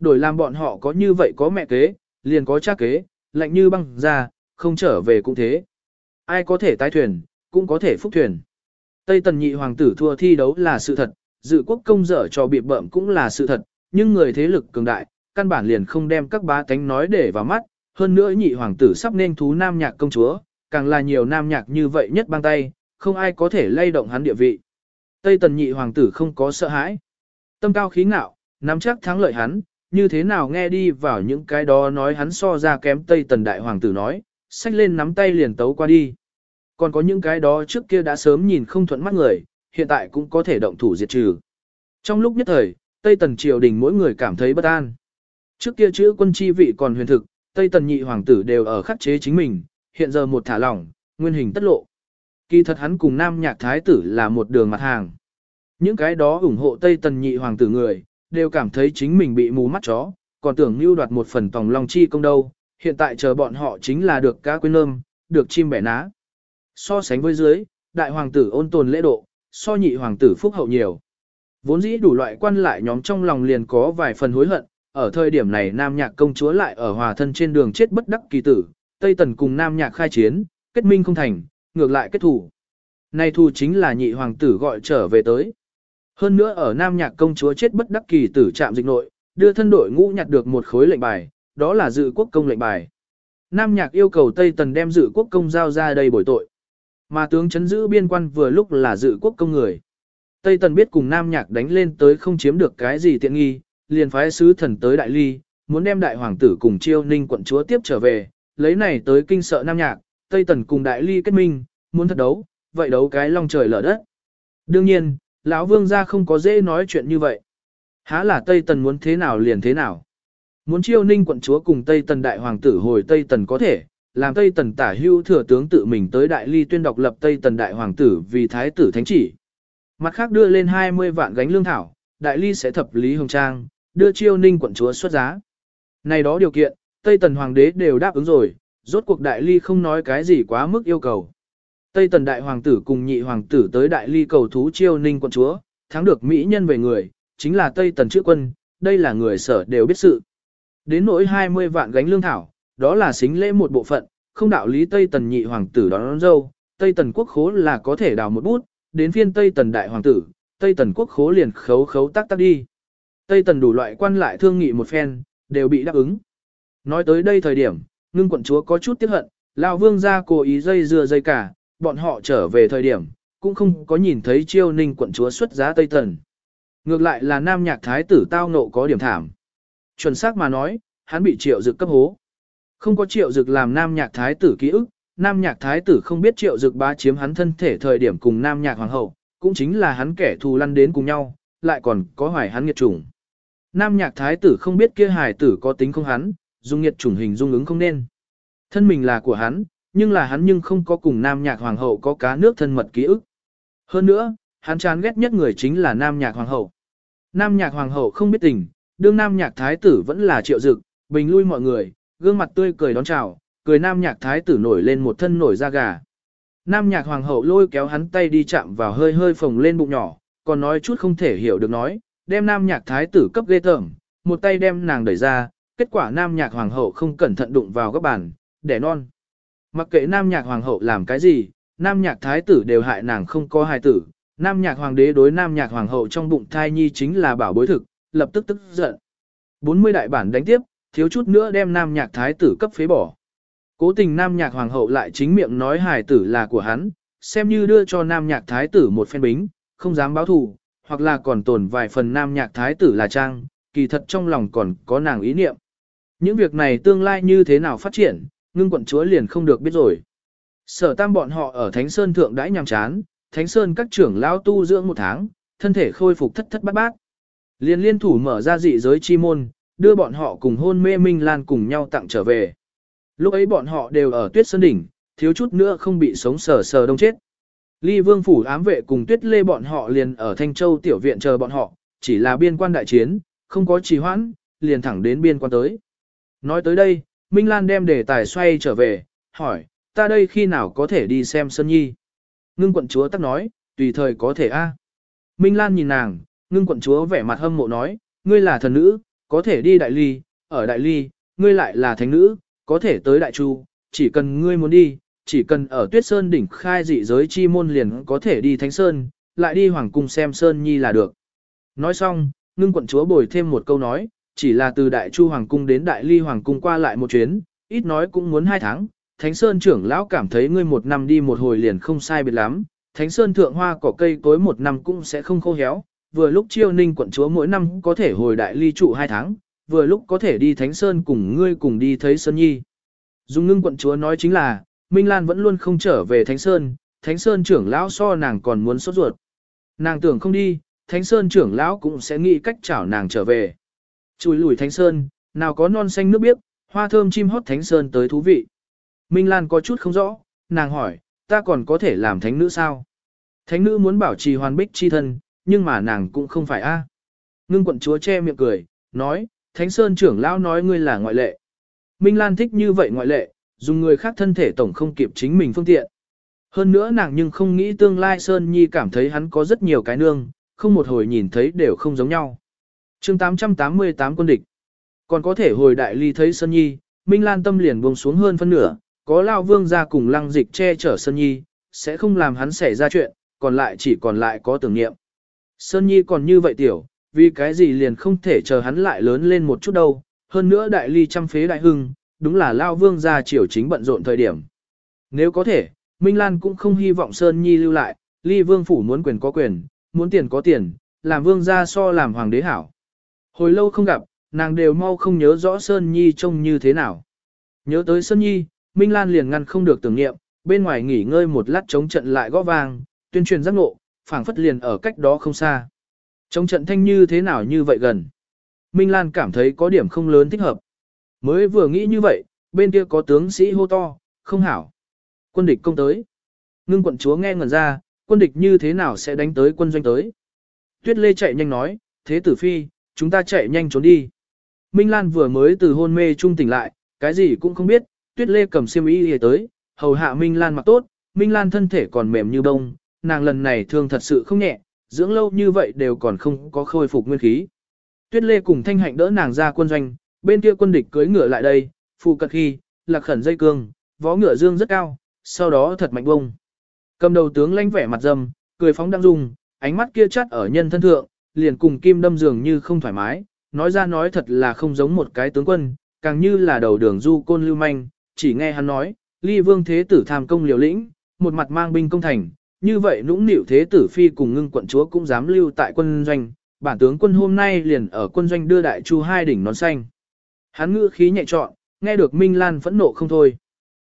Đổi làm bọn họ có như vậy có mẹ kế, liền có cha kế, lạnh như băng ra, không trở về cũng thế. Ai có thể tái thuyền, cũng có thể phúc thuyền. Tây tần nhị hoàng tử thua thi đấu là sự thật, dự quốc công dở cho bị bợm cũng là sự thật, nhưng người thế lực cường đại, căn bản liền không đem các bá tánh nói để vào mắt, hơn nữa nhị hoàng tử sắp nên thú nam nhạc công chúa, càng là nhiều nam nhạc như vậy nhất bang tay, không ai có thể lay động hắn địa vị. Tây tần nhị hoàng tử không có sợ hãi. Tâm cao khí ngạo, nắm chắc thắng lợi hắn, như thế nào nghe đi vào những cái đó nói hắn so ra kém Tây Tần Đại Hoàng tử nói, xách lên nắm tay liền tấu qua đi. Còn có những cái đó trước kia đã sớm nhìn không thuận mắt người, hiện tại cũng có thể động thủ diệt trừ. Trong lúc nhất thời, Tây Tần triều đình mỗi người cảm thấy bất an. Trước kia chữ quân chi vị còn huyền thực, Tây Tần nhị hoàng tử đều ở khắc chế chính mình, hiện giờ một thả lỏng, nguyên hình tất lộ. Kỳ thật hắn cùng nam nhạc thái tử là một đường mặt hàng. Những cái đó ủng hộ Tây Tần nhị hoàng tử người, đều cảm thấy chính mình bị mù mắt chó, còn tưởng mưu đoạt một phần tòng long chi công đâu, hiện tại chờ bọn họ chính là được cá quên lơm, được chim bẻ ná. So sánh với dưới, đại hoàng tử ôn tồn lễ độ, so nhị hoàng tử phúc hậu nhiều. Vốn dĩ đủ loại quan lại nhóm trong lòng liền có vài phần hối hận, ở thời điểm này nam nhạc công chúa lại ở hòa thân trên đường chết bất đắc kỳ tử, Tây Tần cùng nam nhạc khai chiến, kết minh không thành, ngược lại kết thủ. Này thù chính là nhị hoàng tử gọi trở về tới. Hơn nữa ở Nam Nhạc công chúa chết bất đắc kỳ tử trạm dịch nội, đưa thân đội ngũ nhặt được một khối lệnh bài, đó là dự quốc công lệnh bài. Nam Nhạc yêu cầu Tây Tần đem dự quốc công giao ra đây bồi tội. Mà tướng chấn giữ biên quan vừa lúc là dự quốc công người. Tây Tần biết cùng Nam Nhạc đánh lên tới không chiếm được cái gì tiện nghi, liền phái sứ thần tới Đại Ly, muốn đem đại hoàng tử cùng chiêu ninh quận chúa tiếp trở về, lấy này tới kinh sợ Nam Nhạc, Tây Tần cùng Đại Ly kết minh, muốn thật đấu, vậy đấu cái long trời lở đất. Đương nhiên, lão vương gia không có dễ nói chuyện như vậy. Há là Tây Tần muốn thế nào liền thế nào. Muốn chiêu ninh quận chúa cùng Tây Tần đại hoàng tử hồi Tây Tần có thể, làm Tây Tần tả hưu thừa tướng tự mình tới đại ly tuyên độc lập Tây Tần đại hoàng tử vì thái tử thánh chỉ. Mặt khác đưa lên 20 vạn gánh lương thảo, đại ly sẽ thập lý hồng trang, đưa chiêu ninh quận chúa xuất giá. Này đó điều kiện, Tây Tần hoàng đế đều đáp ứng rồi, rốt cuộc đại ly không nói cái gì quá mức yêu cầu. Tây Tần đại hoàng tử cùng nhị hoàng tử tới đại ly cầu thú chiêu ninh quận chúa, thắng được mỹ nhân về người, chính là Tây Tần chữ quân, đây là người sở đều biết sự. Đến nỗi 20 vạn gánh lương thảo, đó là xính lễ một bộ phận, không đạo lý Tây Tần nhị hoàng tử đón, đón dâu, Tây Tần quốc khố là có thể đào một bút, đến phiên Tây Tần đại hoàng tử, Tây Tần quốc khố liền khấu khấu tác tác đi. Tây Tần đủ loại quan lại thương nghị một phen, đều bị đáp ứng. Nói tới đây thời điểm, ngưng quận chúa có chút tiếc hận, lão vương ra cố ý dây dưa dây cả, bọn họ trở về thời điểm, cũng không có nhìn thấy chiêu ninh quận chúa xuất giá Tây Tần. Ngược lại là nam nhạc thái tử tao nộ có điểm thảm. Chuẩn xác mà nói, hắn bị triệu dực cấp hố. Không có triệu dực làm nam nhạc thái tử ký ức, nam nhạc thái tử không biết triệu dực bá chiếm hắn thân thể thời điểm cùng nam nhạc hoàng hậu, cũng chính là hắn kẻ thù lăn đến cùng nhau, lại còn có hoài hắn nghiệt chủng. Nam nhạc thái tử không biết kia hài tử có tính không hắn, dung nghiệt chủng hình dung ứng không nên. Thân mình là của hắn, nhưng là hắn nhưng không có cùng nam nhạc hoàng hậu có cá nước thân mật ký ức. Hơn nữa, hắn chán ghét nhất người chính là nam nhạc hoàng hậu. Nam nhạc hoàng hậu không biết tình, đương nam nhạc thái tử vẫn là triệu dực, bình lui mọi người, gương mặt tươi cười đón chào, cười nam nhạc thái tử nổi lên một thân nổi da gà. Nam nhạc hoàng hậu lôi kéo hắn tay đi chạm vào hơi hơi phồng lên bụng nhỏ, còn nói chút không thể hiểu được nói, đem nam nhạc thái tử cấp ghê tởm, một tay đem nàng đẩy ra, kết quả nam nhạc hoàng hậu không cẩn thận đụng vào các bàn, đẻ non. Mặc kệ nam nhạc hoàng hậu làm cái gì, nam nhạc thái tử đều hại nàng không có hài tử, nam nhạc hoàng đế đối nam nhạc hoàng hậu trong bụng thai nhi chính là bảo bối thực, lập tức tức giận. 40 đại bản đánh tiếp, thiếu chút nữa đem nam nhạc thái tử cấp phế bỏ. Cố tình nam nhạc hoàng hậu lại chính miệng nói hài tử là của hắn, xem như đưa cho nam nhạc thái tử một phen bính, không dám báo thù, hoặc là còn tồn vài phần nam nhạc thái tử là trang, kỳ thật trong lòng còn có nàng ý niệm. Những việc này tương lai như thế nào phát triển, ngưng quận chúa liền không được biết rồi. Sở tam bọn họ ở Thánh Sơn Thượng đãi nhằm chán, Thánh Sơn các trưởng lao tu dưỡng một tháng, thân thể khôi phục thất thất bát bát. Liên liên thủ mở ra dị giới chi môn, đưa bọn họ cùng hôn mê Minh Lan cùng nhau tặng trở về. Lúc ấy bọn họ đều ở tuyết sơn đỉnh, thiếu chút nữa không bị sống sờ sờ đông chết. Ly vương phủ ám vệ cùng tuyết lê bọn họ liền ở Thanh Châu tiểu viện chờ bọn họ, chỉ là biên quan đại chiến, không có trì hoãn, liền thẳng đến biên quan tới. Nói tới đây, Minh Lan đem đề tài xoay trở về, hỏi, ta đây khi nào có thể đi xem Sơn Nhi? Ngưng quận chúa tắc nói, tùy thời có thể a. Minh Lan nhìn nàng, ngưng quận chúa vẻ mặt hâm mộ nói, ngươi là thần nữ, có thể đi đại ly, ở đại ly, ngươi lại là thánh nữ, có thể tới đại chu, chỉ cần ngươi muốn đi, chỉ cần ở tuyết sơn đỉnh khai dị giới chi môn liền có thể đi thánh sơn, lại đi hoàng cung xem sơn nhi là được. Nói xong, ngưng quận chúa bồi thêm một câu nói, chỉ là từ đại chu hoàng cung đến đại ly hoàng cung qua lại một chuyến, ít nói cũng muốn hai tháng, thánh sơn trưởng lão cảm thấy ngươi một năm đi một hồi liền không sai biệt lắm, thánh sơn thượng hoa cỏ cây tối một năm cũng sẽ không khô héo, vừa lúc chiêu ninh quận chúa mỗi năm có thể hồi đại ly trụ hai tháng, vừa lúc có thể đi Thánh Sơn cùng ngươi cùng đi thấy Sơn Nhi. Dung ngưng quận chúa nói chính là, Minh Lan vẫn luôn không trở về Thánh Sơn, Thánh Sơn trưởng lão so nàng còn muốn sốt ruột. Nàng tưởng không đi, Thánh Sơn trưởng lão cũng sẽ nghĩ cách chảo nàng trở về. Chùi lùi Thánh Sơn, nào có non xanh nước biếc, hoa thơm chim hót Thánh Sơn tới thú vị. Minh Lan có chút không rõ, nàng hỏi, ta còn có thể làm thánh nữ sao? Thánh nữ muốn bảo trì hoàn bích chi thân, nhưng mà nàng cũng không phải a. Ngưng quận chúa che miệng cười, nói, Thánh Sơn trưởng lão nói ngươi là ngoại lệ. Minh Lan thích như vậy ngoại lệ, dùng người khác thân thể tổng không kịp chính mình phương tiện. Hơn nữa nàng nhưng không nghĩ tương lai Sơn Nhi cảm thấy hắn có rất nhiều cái nương, không một hồi nhìn thấy đều không giống nhau chương 888 quân địch. Còn có thể hồi đại ly thấy Sơn Nhi, Minh Lan tâm liền buông xuống hơn phân nửa, có Lao Vương ra cùng lăng dịch che chở Sơn Nhi, sẽ không làm hắn xảy ra chuyện, còn lại chỉ còn lại có tưởng niệm. Sơn Nhi còn như vậy tiểu, vì cái gì liền không thể chờ hắn lại lớn lên một chút đâu, hơn nữa đại ly trăm phế đại hưng, đúng là Lao Vương ra triều chính bận rộn thời điểm. Nếu có thể, Minh Lan cũng không hy vọng Sơn Nhi lưu lại, ly vương phủ muốn quyền có quyền, muốn tiền có tiền, làm vương gia so làm hoàng đế hảo. Hồi lâu không gặp, nàng đều mau không nhớ rõ Sơn Nhi trông như thế nào. Nhớ tới Sơn Nhi, Minh Lan liền ngăn không được tưởng niệm, bên ngoài nghỉ ngơi một lát chống trận lại gõ vang, tuyên truyền giác ngộ, phảng phất liền ở cách đó không xa. Chống trận thanh như thế nào như vậy gần? Minh Lan cảm thấy có điểm không lớn thích hợp. Mới vừa nghĩ như vậy, bên kia có tướng sĩ hô to, không hảo. Quân địch công tới. Ngưng quận chúa nghe ngẩn ra, quân địch như thế nào sẽ đánh tới quân doanh tới. Tuyết Lê chạy nhanh nói, thế tử phi, chúng ta chạy nhanh trốn đi. Minh Lan vừa mới từ hôn mê trung tỉnh lại, cái gì cũng không biết, Tuyết Lê cầm xiêm y tới, hầu hạ Minh Lan mặc tốt, Minh Lan thân thể còn mềm như bông, nàng lần này thương thật sự không nhẹ, dưỡng lâu như vậy đều còn không có khôi phục nguyên khí. Tuyết Lê cùng Thanh Hạnh đỡ nàng ra quân doanh, bên kia quân địch cưỡi ngựa lại đây, phụ cận khi, lạc khẩn dây cương, vó ngựa dương rất cao, sau đó thật mạnh bông. Cầm đầu tướng lanh vẻ mặt dâm, cười phóng đang dùng, ánh mắt kia chắt ở nhân thân thượng, liền cùng kim đâm dường như không thoải mái, nói ra nói thật là không giống một cái tướng quân, càng như là đầu đường du côn lưu manh, chỉ nghe hắn nói, ly vương thế tử tham công liều lĩnh, một mặt mang binh công thành, như vậy nũng nịu thế tử phi cùng ngưng quận chúa cũng dám lưu tại quân doanh, bản tướng quân hôm nay liền ở quân doanh đưa đại chu hai đỉnh nón xanh. Hắn ngữ khí nhẹ trọn, nghe được Minh Lan phẫn nộ không thôi.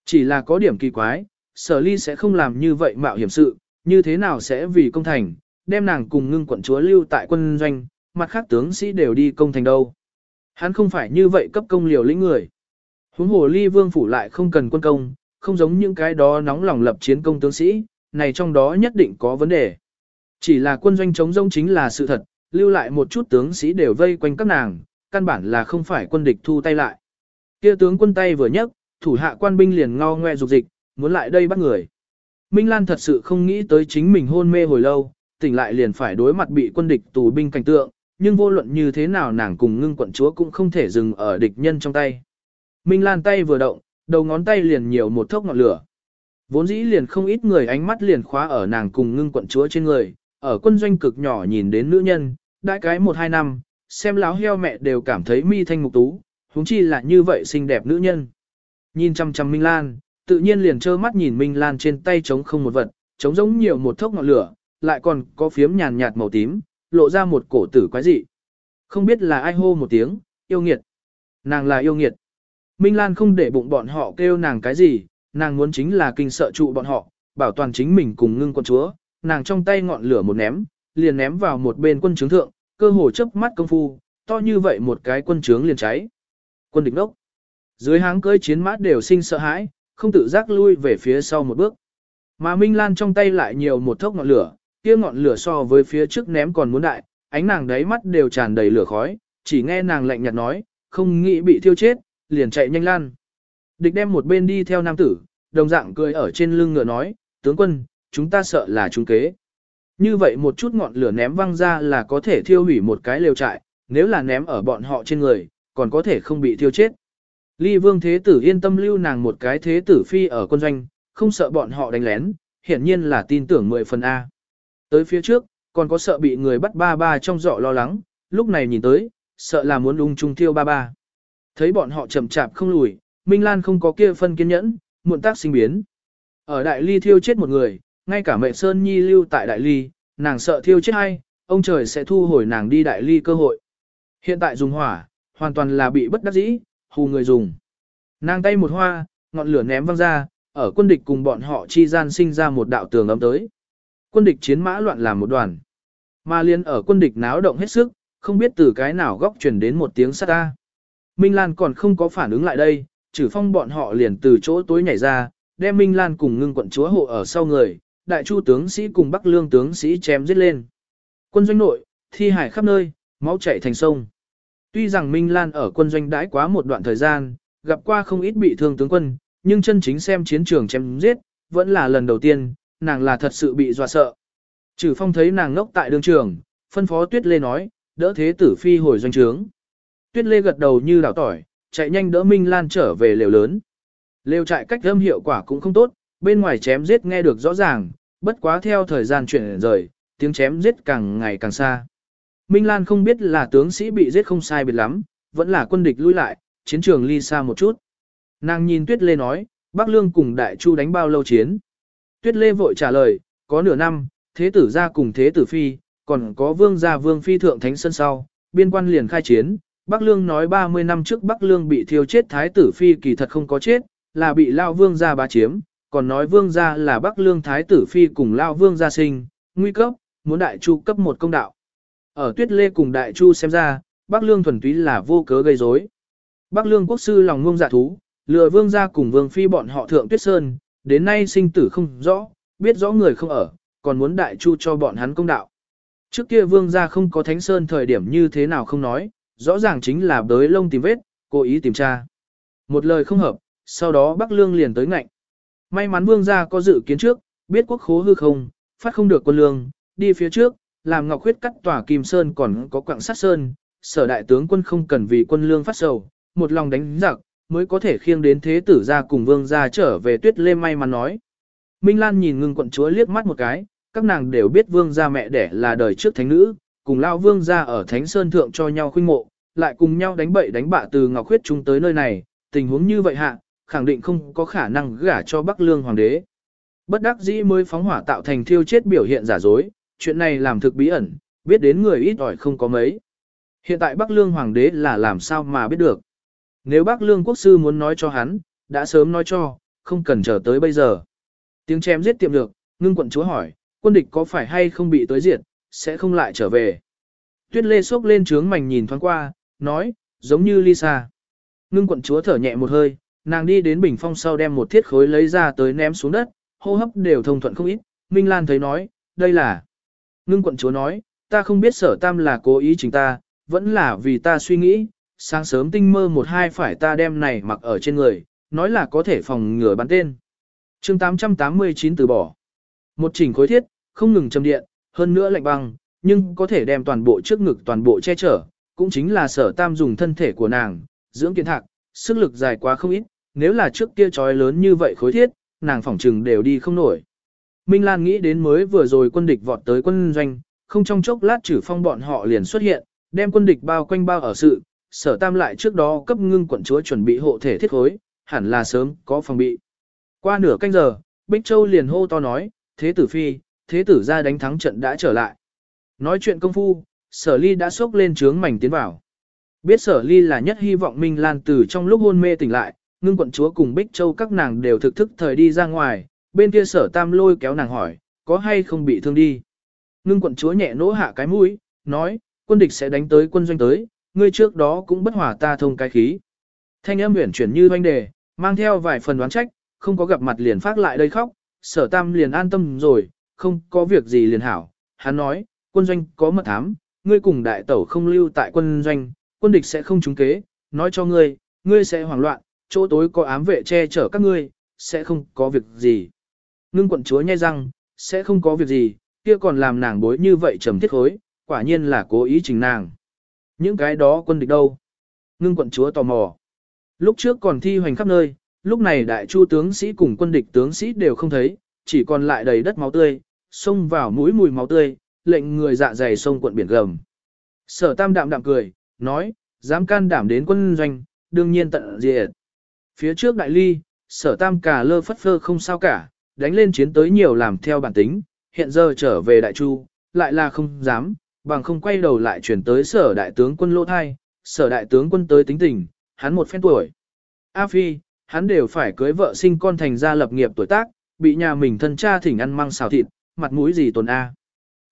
Chỉ là có điểm kỳ quái, sở ly sẽ không làm như vậy mạo hiểm sự, như thế nào sẽ vì công thành, đem nàng cùng ngưng quận chúa lưu tại quân doanh, mặt khác tướng sĩ đều đi công thành đâu. Hắn không phải như vậy cấp công liều lĩnh người. Huống hồ ly vương phủ lại không cần quân công, không giống những cái đó nóng lòng lập chiến công tướng sĩ, này trong đó nhất định có vấn đề. Chỉ là quân doanh chống rông chính là sự thật, lưu lại một chút tướng sĩ đều vây quanh các nàng, căn bản là không phải quân địch thu tay lại. Kia tướng quân tay vừa nhấc, thủ hạ quan binh liền ngao ngoe dục dịch, muốn lại đây bắt người. Minh Lan thật sự không nghĩ tới chính mình hôn mê hồi lâu, tỉnh lại liền phải đối mặt bị quân địch tù binh cảnh tượng, nhưng vô luận như thế nào nàng cùng ngưng quận chúa cũng không thể dừng ở địch nhân trong tay. Minh Lan tay vừa động, đầu ngón tay liền nhiều một thốc ngọn lửa. Vốn dĩ liền không ít người ánh mắt liền khóa ở nàng cùng ngưng quận chúa trên người, ở quân doanh cực nhỏ nhìn đến nữ nhân, đại cái một hai năm, xem láo heo mẹ đều cảm thấy mi thanh mục tú, huống chi là như vậy xinh đẹp nữ nhân. Nhìn chăm chăm Minh Lan, tự nhiên liền trơ mắt nhìn Minh Lan trên tay trống không một vật, trống giống nhiều một thốc ngọn lửa, lại còn có phiếm nhàn nhạt màu tím, lộ ra một cổ tử quái dị. Không biết là ai hô một tiếng, yêu nghiệt. Nàng là yêu nghiệt. Minh Lan không để bụng bọn họ kêu nàng cái gì, nàng muốn chính là kinh sợ trụ bọn họ, bảo toàn chính mình cùng ngưng quân chúa, nàng trong tay ngọn lửa một ném, liền ném vào một bên quân trướng thượng, cơ hồ chớp mắt công phu, to như vậy một cái quân trướng liền cháy. Quân địch đốc. Dưới háng cưỡi chiến mã đều sinh sợ hãi, không tự giác lui về phía sau một bước. Mà Minh Lan trong tay lại nhiều một thốc ngọn lửa, kia ngọn lửa so với phía trước ném còn muốn đại, ánh nàng đáy mắt đều tràn đầy lửa khói, chỉ nghe nàng lạnh nhạt nói, không nghĩ bị thiêu chết, liền chạy nhanh lan. Địch đem một bên đi theo nam tử, đồng dạng cười ở trên lưng ngựa nói, tướng quân, chúng ta sợ là chúng kế. Như vậy một chút ngọn lửa ném văng ra là có thể thiêu hủy một cái lều trại, nếu là ném ở bọn họ trên người, còn có thể không bị thiêu chết. Ly vương thế tử yên tâm lưu nàng một cái thế tử phi ở quân doanh, không sợ bọn họ đánh lén, hiển nhiên là tin tưởng 10 phần A. Tới phía trước, còn có sợ bị người bắt ba ba trong dọ lo lắng, lúc này nhìn tới, sợ là muốn lung trung thiêu ba ba. Thấy bọn họ chậm chạp không lùi, Minh Lan không có kia phân kiên nhẫn, muộn tác sinh biến. Ở Đại Ly thiêu chết một người, ngay cả mẹ Sơn Nhi lưu tại Đại Ly, nàng sợ thiêu chết hay, ông trời sẽ thu hồi nàng đi Đại Ly cơ hội. Hiện tại dùng hỏa, hoàn toàn là bị bất đắc dĩ, hù người dùng. Nàng tay một hoa, ngọn lửa ném văng ra, ở quân địch cùng bọn họ chi gian sinh ra một đạo tường ấm tới. Quân địch chiến mã loạn làm một đoàn. Mà liên ở quân địch náo động hết sức, không biết từ cái nào góc truyền đến một tiếng sát ta. Minh Lan còn không có phản ứng lại đây, trừ phong bọn họ liền từ chỗ tối nhảy ra, đem Minh Lan cùng ngưng quận chúa hộ ở sau người, đại chu tướng sĩ cùng bắc lương tướng sĩ chém giết lên. Quân doanh nội, thi hải khắp nơi, máu chảy thành sông. Tuy rằng Minh Lan ở quân doanh đãi quá một đoạn thời gian, gặp qua không ít bị thương tướng quân, nhưng chân chính xem chiến trường chém giết, vẫn là lần đầu tiên, nàng là thật sự bị dọa sợ. Trừ phong thấy nàng ngốc tại đường trường, phân phó tuyết lê nói, đỡ thế tử phi hồi doanh trướng. Tuyết lê gật đầu như đảo tỏi, chạy nhanh đỡ Minh Lan trở về lều lớn. Lều trại cách âm hiệu quả cũng không tốt, bên ngoài chém giết nghe được rõ ràng, bất quá theo thời gian chuyển rời, tiếng chém giết càng ngày càng xa. Minh Lan không biết là tướng sĩ bị giết không sai biệt lắm, vẫn là quân địch lui lại, chiến trường ly xa một chút. Nàng nhìn Tuyết Lê nói, Bắc Lương cùng Đại Chu đánh bao lâu chiến. Tuyết Lê vội trả lời, có nửa năm, thế tử gia cùng thế tử phi, còn có vương gia vương phi thượng thánh sân sau, biên quan liền khai chiến. Bắc Lương nói 30 năm trước Bắc Lương bị thiêu chết thái tử phi kỳ thật không có chết, là bị Lao vương gia bá chiếm, còn nói vương gia là Bắc Lương thái tử phi cùng Lao vương gia sinh, nguy cấp, muốn đại chu cấp một công đạo. Ở Tuyết Lê cùng Đại Chu xem ra, Bắc Lương thuần túy là vô cớ gây rối. Bắc Lương quốc sư lòng ngông dạ thú, lừa vương gia cùng vương phi bọn họ thượng Tuyết Sơn, đến nay sinh tử không rõ, biết rõ người không ở, còn muốn Đại Chu cho bọn hắn công đạo. Trước kia vương gia không có Thánh Sơn thời điểm như thế nào không nói, rõ ràng chính là bới lông tìm vết, cố ý tìm tra. Một lời không hợp, sau đó Bắc Lương liền tới ngạnh. May mắn vương gia có dự kiến trước, biết quốc khố hư không, phát không được quân lương, đi phía trước, làm Ngọc Khuyết cắt tỏa Kim Sơn còn có quặng sát sơn, sở đại tướng quân không cần vì quân lương phát sầu, một lòng đánh giặc, mới có thể khiêng đến thế tử ra cùng vương gia trở về tuyết lê may mắn nói. Minh Lan nhìn ngưng quận chúa liếc mắt một cái, các nàng đều biết vương gia mẹ đẻ là đời trước thánh nữ, cùng lao vương gia ở thánh sơn thượng cho nhau khuynh mộ, lại cùng nhau đánh bậy đánh bạ từ Ngọc Khuyết chúng tới nơi này, tình huống như vậy hạ, khẳng định không có khả năng gả cho Bắc Lương hoàng đế. Bất đắc dĩ mới phóng hỏa tạo thành thiêu chết biểu hiện giả dối, chuyện này làm thực bí ẩn, biết đến người ít ỏi không có mấy. Hiện tại Bắc Lương Hoàng đế là làm sao mà biết được. Nếu Bắc Lương quốc sư muốn nói cho hắn, đã sớm nói cho, không cần chờ tới bây giờ. Tiếng chém giết tiệm được, ngưng quận chúa hỏi, quân địch có phải hay không bị tới diệt, sẽ không lại trở về. Tuyết lê sốc lên trướng mảnh nhìn thoáng qua, nói, giống như Lisa. Ngưng quận chúa thở nhẹ một hơi, nàng đi đến bình phong sau đem một thiết khối lấy ra tới ném xuống đất, hô hấp đều thông thuận không ít. Minh Lan thấy nói, đây là Ngưng quận chúa nói, ta không biết sở tam là cố ý chính ta, vẫn là vì ta suy nghĩ, sáng sớm tinh mơ một hai phải ta đem này mặc ở trên người, nói là có thể phòng ngừa bắn tên. chương 889 từ bỏ. Một chỉnh khối thiết, không ngừng châm điện, hơn nữa lạnh băng, nhưng có thể đem toàn bộ trước ngực toàn bộ che chở, cũng chính là sở tam dùng thân thể của nàng, dưỡng kiến thạc, sức lực dài quá không ít, nếu là trước kia trói lớn như vậy khối thiết, nàng phỏng trừng đều đi không nổi. Minh Lan nghĩ đến mới vừa rồi quân địch vọt tới quân doanh, không trong chốc lát trừ phong bọn họ liền xuất hiện, đem quân địch bao quanh bao ở sự, sở tam lại trước đó cấp ngưng quận chúa chuẩn bị hộ thể thiết khối, hẳn là sớm có phòng bị. Qua nửa canh giờ, Bích Châu liền hô to nói, thế tử phi, thế tử ra đánh thắng trận đã trở lại. Nói chuyện công phu, sở ly đã sốc lên trướng mảnh tiến vào. Biết sở ly là nhất hy vọng Minh Lan từ trong lúc hôn mê tỉnh lại, ngưng quận chúa cùng Bích Châu các nàng đều thực thức thời đi ra ngoài, bên kia sở tam lôi kéo nàng hỏi, có hay không bị thương đi. Ngưng quận chúa nhẹ nỗ hạ cái mũi, nói, quân địch sẽ đánh tới quân doanh tới, ngươi trước đó cũng bất hòa ta thông cái khí. Thanh âm huyển chuyển như doanh đề, mang theo vài phần đoán trách, không có gặp mặt liền phát lại đây khóc, sở tam liền an tâm rồi, không có việc gì liền hảo. Hắn nói, quân doanh có mật thám, ngươi cùng đại tẩu không lưu tại quân doanh, quân địch sẽ không trúng kế, nói cho ngươi, ngươi sẽ hoảng loạn, chỗ tối có ám vệ che chở các ngươi, sẽ không có việc gì. Ngưng quận chúa nhai răng, sẽ không có việc gì, kia còn làm nàng bối như vậy trầm thiết khối, quả nhiên là cố ý trình nàng. Những cái đó quân địch đâu? Ngưng quận chúa tò mò. Lúc trước còn thi hoành khắp nơi, lúc này đại chu tướng sĩ cùng quân địch tướng sĩ đều không thấy, chỉ còn lại đầy đất máu tươi, xông vào mũi mùi máu tươi, lệnh người dạ dày sông quận biển gầm. Sở tam đạm đạm cười, nói, dám can đảm đến quân doanh, đương nhiên tận diệt. Phía trước đại ly, sở tam cả lơ phất phơ không sao cả, đánh lên chiến tới nhiều làm theo bản tính, hiện giờ trở về đại chu, lại là không dám, bằng không quay đầu lại chuyển tới sở đại tướng quân lô thai, sở đại tướng quân tới tính tình, hắn một phen tuổi. A Phi, hắn đều phải cưới vợ sinh con thành gia lập nghiệp tuổi tác, bị nhà mình thân cha thỉnh ăn măng xào thịt, mặt mũi gì tồn A.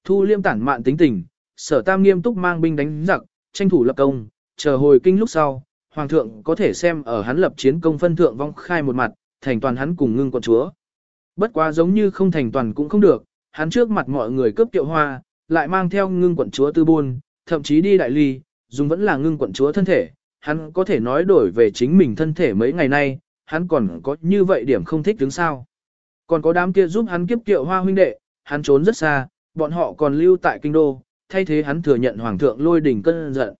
Thu liêm tản mạn tính tình, sở tam nghiêm túc mang binh đánh giặc, tranh thủ lập công, chờ hồi kinh lúc sau, hoàng thượng có thể xem ở hắn lập chiến công phân thượng vong khai một mặt, thành toàn hắn cùng ngưng con chúa. Bất quá giống như không thành toàn cũng không được, hắn trước mặt mọi người cướp kiệu hoa, lại mang theo ngưng quận chúa tư buôn, thậm chí đi đại ly, dùng vẫn là ngưng quận chúa thân thể, hắn có thể nói đổi về chính mình thân thể mấy ngày nay, hắn còn có như vậy điểm không thích đứng sao. Còn có đám kia giúp hắn kiếp kiệu hoa huynh đệ, hắn trốn rất xa, bọn họ còn lưu tại kinh đô, thay thế hắn thừa nhận hoàng thượng lôi đỉnh cơn giận.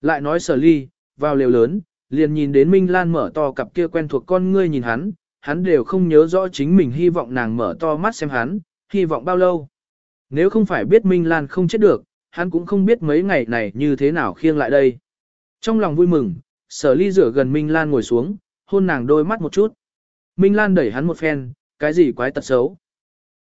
Lại nói sở ly, vào lều lớn, liền nhìn đến Minh Lan mở to cặp kia quen thuộc con ngươi nhìn hắn, hắn đều không nhớ rõ chính mình hy vọng nàng mở to mắt xem hắn, hy vọng bao lâu. Nếu không phải biết Minh Lan không chết được, hắn cũng không biết mấy ngày này như thế nào khiêng lại đây. Trong lòng vui mừng, sở ly rửa gần Minh Lan ngồi xuống, hôn nàng đôi mắt một chút. Minh Lan đẩy hắn một phen, cái gì quái tật xấu.